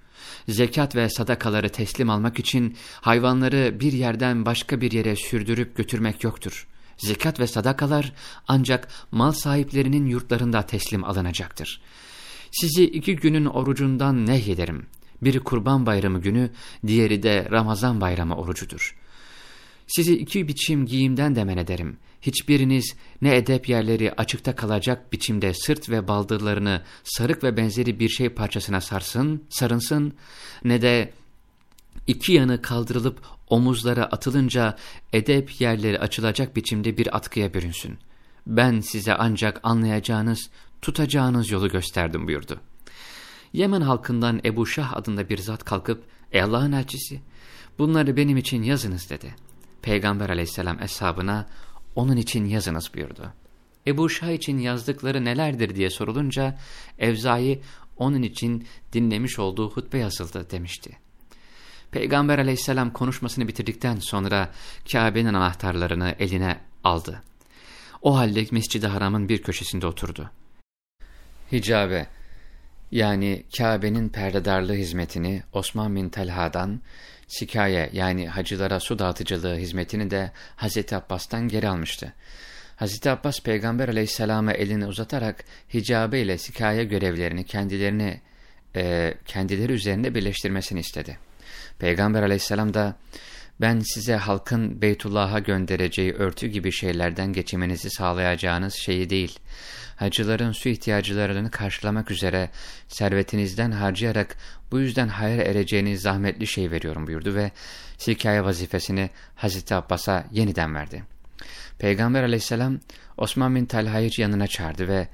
zekat ve sadakaları teslim almak için hayvanları bir yerden başka bir yere sürdürüp götürmek yoktur. Zekat ve sadakalar ancak mal sahiplerinin yurtlarında teslim alınacaktır. Sizi iki günün orucundan nehyederim. Biri kurban bayramı günü, diğeri de Ramazan bayramı orucudur. Sizi iki biçim giyimden de men ederim. Hiçbiriniz ne edep yerleri açıkta kalacak biçimde sırt ve baldırlarını sarık ve benzeri bir şey parçasına sarsın, sarınsın, ne de iki yanı kaldırılıp omuzlara atılınca edep yerleri açılacak biçimde bir atkıya bürünsün. Ben size ancak anlayacağınız, tutacağınız yolu gösterdim buyurdu. Yemen halkından Ebu Şah adında bir zat kalkıp, ey Allah'ın elçisi, bunları benim için yazınız dedi. Peygamber aleyhisselam eshabına, onun için yazınız buyurdu. Ebu Şah için yazdıkları nelerdir diye sorulunca, Evzai onun için dinlemiş olduğu hutbe yazıldı demişti. Peygamber aleyhisselam konuşmasını bitirdikten sonra Kabe'nin anahtarlarını eline aldı. O halde Mescid-i Haram'ın bir köşesinde oturdu. Hicabe yani Kabe'nin perdedarlığı hizmetini Osman bin Talha'dan, Sikaye yani hacılara su dağıtıcılığı hizmetini de Hazreti Abbas'tan geri almıştı. Hazreti Abbas peygamber aleyhisselama elini uzatarak hicabe ile sikaye görevlerini kendilerini e, kendileri üzerinde birleştirmesini istedi. Peygamber aleyhisselam da ben size halkın Beytullah'a göndereceği örtü gibi şeylerden geçiminizi sağlayacağınız şeyi değil, hacıların su ihtiyaclarını karşılamak üzere servetinizden harcayarak bu yüzden hayır ereceğiniz zahmetli şey veriyorum buyurdu ve sikaye vazifesini Hazreti Abbas'a yeniden verdi. Peygamber aleyhisselam Osman bin Talha'yı yanına çağırdı ve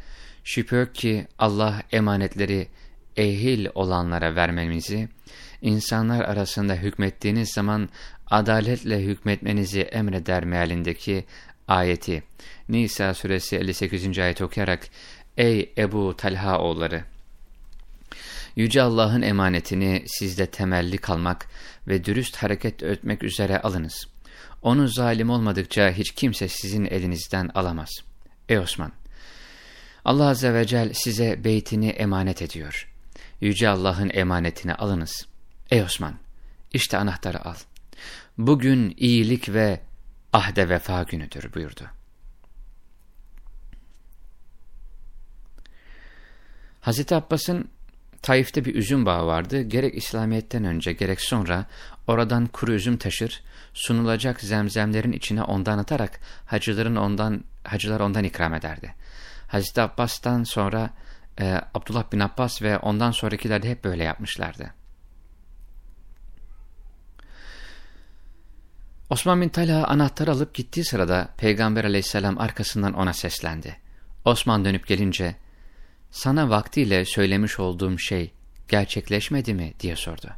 şüphe yok ki Allah emanetleri ehil olanlara vermemizi, insanlar arasında hükmettiğiniz zaman adaletle hükmetmenizi emreder mealindeki ayeti Nisa suresi 58. ayet okuyarak Ey Ebu Talha oğulları! Yüce Allah'ın emanetini sizde temelli kalmak ve dürüst hareket etmek üzere alınız. Onu zalim olmadıkça hiç kimse sizin elinizden alamaz. Ey Osman! Allah Azze ve Celle size beytini emanet ediyor. Yüce Allah'ın emanetini alınız. Ey Osman! işte anahtarı al. Bugün iyilik ve ahde vefa günüdür buyurdu. Hazreti Abbas'ın Taif'te bir üzüm bağı vardı. Gerek İslamiyet'ten önce gerek sonra oradan kuru üzüm taşır, sunulacak zemzemlerin içine ondan atarak hacıların ondan hacılar ondan ikram ederdi. Hazreti Abbas'tan sonra e, Abdullah bin Abbas ve ondan sonrakiler de hep böyle yapmışlardı. Osman bin Talha anahtar alıp gittiği sırada Peygamber aleyhisselam arkasından ona seslendi. Osman dönüp gelince, sana vaktiyle söylemiş olduğum şey gerçekleşmedi mi diye sordu.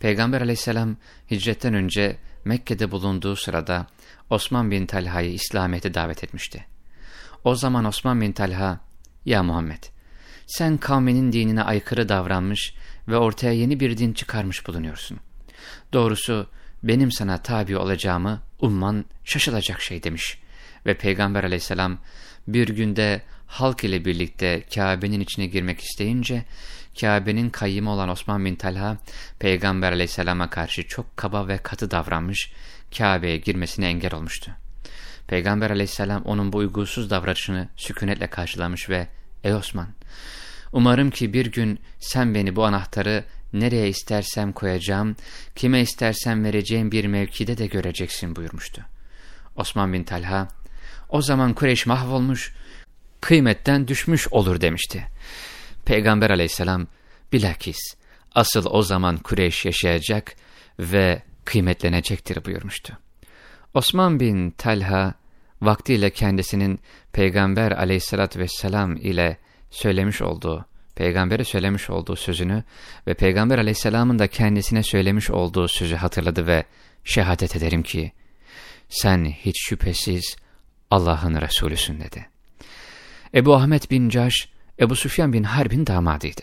Peygamber aleyhisselam hicretten önce Mekke'de bulunduğu sırada Osman bin Talha'yı İslamiyet'e davet etmişti. O zaman Osman bin Talha, ya Muhammed, sen kavminin dinine aykırı davranmış ve ortaya yeni bir din çıkarmış bulunuyorsun. Doğrusu benim sana tabi olacağımı umman şaşılacak şey demiş. Ve Peygamber aleyhisselam bir günde halk ile birlikte Kabe'nin içine girmek isteyince, Kabe'nin kayyımı olan Osman bin Talha, Peygamber aleyhisselama karşı çok kaba ve katı davranmış, Kabe'ye girmesine engel olmuştu. Peygamber aleyhisselam onun bu uygunsuz davranışını sükunetle karşılamış ve, ''Ey Osman, umarım ki bir gün sen beni bu anahtarı nereye istersem koyacağım, kime istersem vereceğim bir mevkide de göreceksin buyurmuştu. Osman bin Talha, o zaman Kureyş mahvolmuş, kıymetten düşmüş olur demişti. Peygamber aleyhisselam, bilakis asıl o zaman Kureyş yaşayacak ve kıymetlenecektir buyurmuştu. Osman bin Talha, vaktiyle kendisinin Peygamber aleyhissalatü vesselam ile söylemiş olduğu peygambere söylemiş olduğu sözünü ve peygamber aleyhisselamın da kendisine söylemiş olduğu sözü hatırladı ve şehadet ederim ki sen hiç şüphesiz Allah'ın Resulüsün dedi. Ebu Ahmet bin Caş, Ebu Süfyan bin Harbin damadıydı.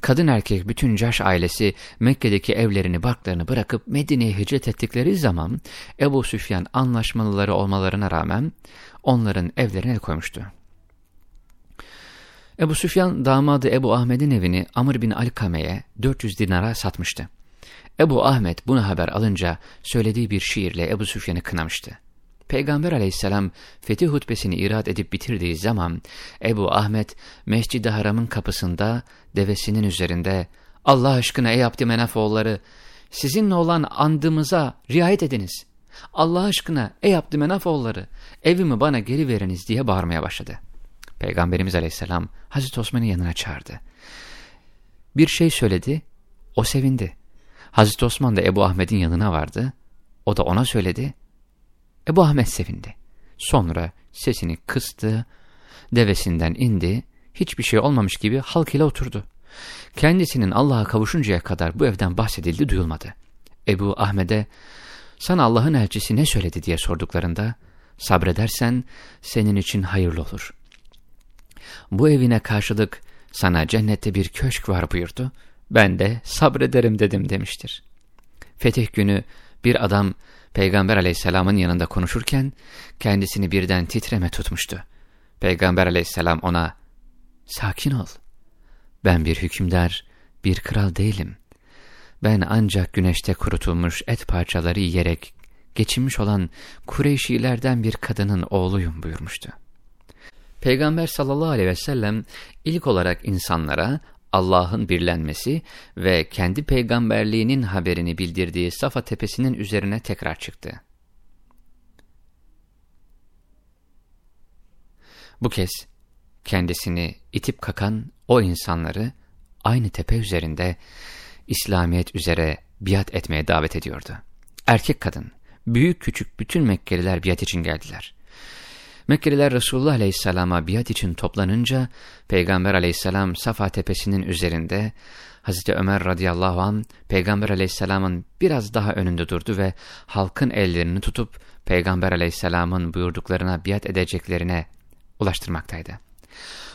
Kadın erkek bütün Caş ailesi Mekke'deki evlerini barklarını bırakıp Medine'ye hicret ettikleri zaman Ebu Süfyan anlaşmalıları olmalarına rağmen onların evlerine koymuştu. Ebu Süfyan damadı Ebu Ahmet'in evini Amr bin Alkame'ye 400 dinara satmıştı. Ebu Ahmet bunu haber alınca söylediği bir şiirle Ebu Süfyan'ı kınamıştı. Peygamber aleyhisselam fetih hutbesini irad edip bitirdiği zaman Ebu Ahmet Mescid-i Haram'ın kapısında devesinin üzerinde Allah aşkına ey Abdümenaf oğulları sizinle olan andımıza riayet ediniz. Allah aşkına ey Abdümenaf oğulları evimi bana geri veriniz diye bağırmaya başladı. Peygamberimiz aleyhisselam Hazreti Osman'ı yanına çağırdı. Bir şey söyledi, o sevindi. Hazreti Osman da Ebu Ahmet'in yanına vardı, o da ona söyledi, Ebu Ahmet sevindi. Sonra sesini kıstı, devesinden indi, hiçbir şey olmamış gibi halk ile oturdu. Kendisinin Allah'a kavuşuncaya kadar bu evden bahsedildi duyulmadı. Ebu Ahmet'e sana Allah'ın elçisi ne söyledi diye sorduklarında sabredersen senin için hayırlı olur. Bu evine karşılık sana cennette bir köşk var buyurdu. Ben de sabrederim dedim demiştir. Fetih günü bir adam Peygamber aleyhisselamın yanında konuşurken kendisini birden titreme tutmuştu. Peygamber aleyhisselam ona sakin ol. Ben bir hükümdar, bir kral değilim. Ben ancak güneşte kurutulmuş et parçaları yiyerek geçinmiş olan Kureyşilerden bir kadının oğluyum buyurmuştu. Peygamber sallallahu aleyhi ve sellem ilk olarak insanlara Allah'ın birlenmesi ve kendi peygamberliğinin haberini bildirdiği Safa tepesinin üzerine tekrar çıktı. Bu kez kendisini itip kakan o insanları aynı tepe üzerinde İslamiyet üzere biat etmeye davet ediyordu. Erkek kadın, büyük küçük bütün Mekkeliler biat için geldiler. Mekkeliler Resulullah Aleyhisselam'a biat için toplanınca Peygamber Aleyhisselam Safa tepesinin üzerinde Hazreti Ömer radıyallahu an Peygamber Aleyhisselam'ın biraz daha önünde durdu ve halkın ellerini tutup Peygamber Aleyhisselam'ın buyurduklarına biat edeceklerine ulaştırmaktaydı.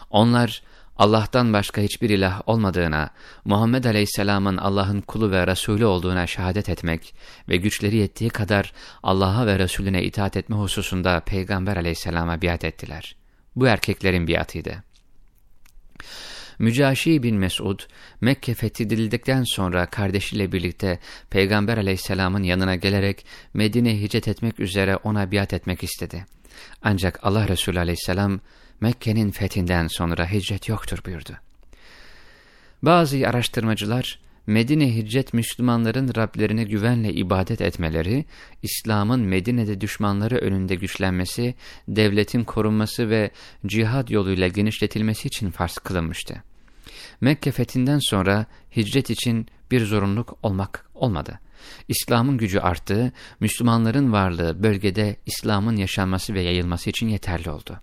Onlar Allah'tan başka hiçbir ilah olmadığına, Muhammed Aleyhisselam'ın Allah'ın kulu ve Resulü olduğuna şehadet etmek ve güçleri yettiği kadar Allah'a ve Resulüne itaat etme hususunda Peygamber Aleyhisselam'a biat ettiler. Bu erkeklerin biatıydı. Mücaşi bin Mesud, Mekke fethedildikten sonra kardeşiyle birlikte Peygamber aleyhisselamın yanına gelerek Medine hicret etmek üzere ona biat etmek istedi. Ancak Allah Resulü aleyhisselam, Mekke'nin fethinden sonra hicret yoktur buyurdu. Bazı araştırmacılar, Medine hicret Müslümanların Rablerine güvenle ibadet etmeleri, İslam'ın Medine'de düşmanları önünde güçlenmesi, devletin korunması ve cihad yoluyla genişletilmesi için farz kılınmıştı. Mekke fethinden sonra hicret için bir zorunluluk olmak olmadı. İslam'ın gücü arttı, Müslümanların varlığı bölgede İslam'ın yaşanması ve yayılması için yeterli oldu.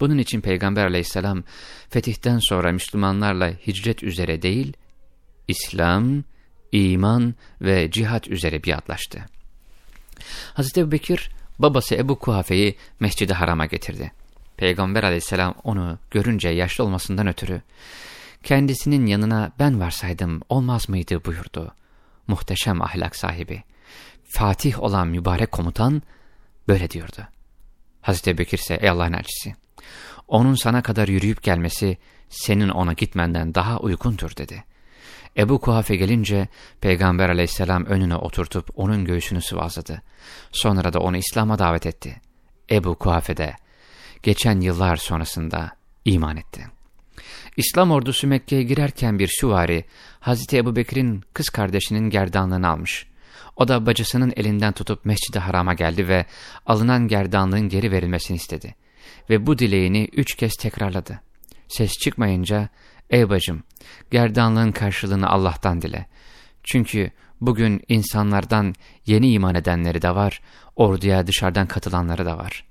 Bunun için Peygamber aleyhisselam fetihten sonra Müslümanlarla hicret üzere değil, İslam, iman ve cihat üzere biatlaştı. Hazreti Ebu Bekir babası Ebu Kuhafe'yi mescidi harama getirdi. Peygamber aleyhisselam onu görünce yaşlı olmasından ötürü kendisinin yanına ben varsaydım olmaz mıydı buyurdu. Muhteşem ahlak sahibi. Fatih olan mübarek komutan böyle diyordu. Hazreti Bekir ise ey Allah'ın elçisi. Onun sana kadar yürüyüp gelmesi senin ona gitmenden daha uygundur dedi. Ebu Kuhafe gelince Peygamber aleyhisselam önüne oturtup onun göğsünü sıvazladı. Sonra da onu İslam'a davet etti. Ebu Kuhafe de geçen yıllar sonrasında iman etti. İslam ordusu Mekke'ye girerken bir süvari Hazreti Ebu Bekir'in kız kardeşinin gerdanlığını almış. O da bacısının elinden tutup mescid harama geldi ve alınan gerdanlığın geri verilmesini istedi. Ve bu dileğini üç kez tekrarladı. Ses çıkmayınca, ey bacım, gerdanlığın karşılığını Allah'tan dile. Çünkü bugün insanlardan yeni iman edenleri de var, orduya dışarıdan katılanları da var.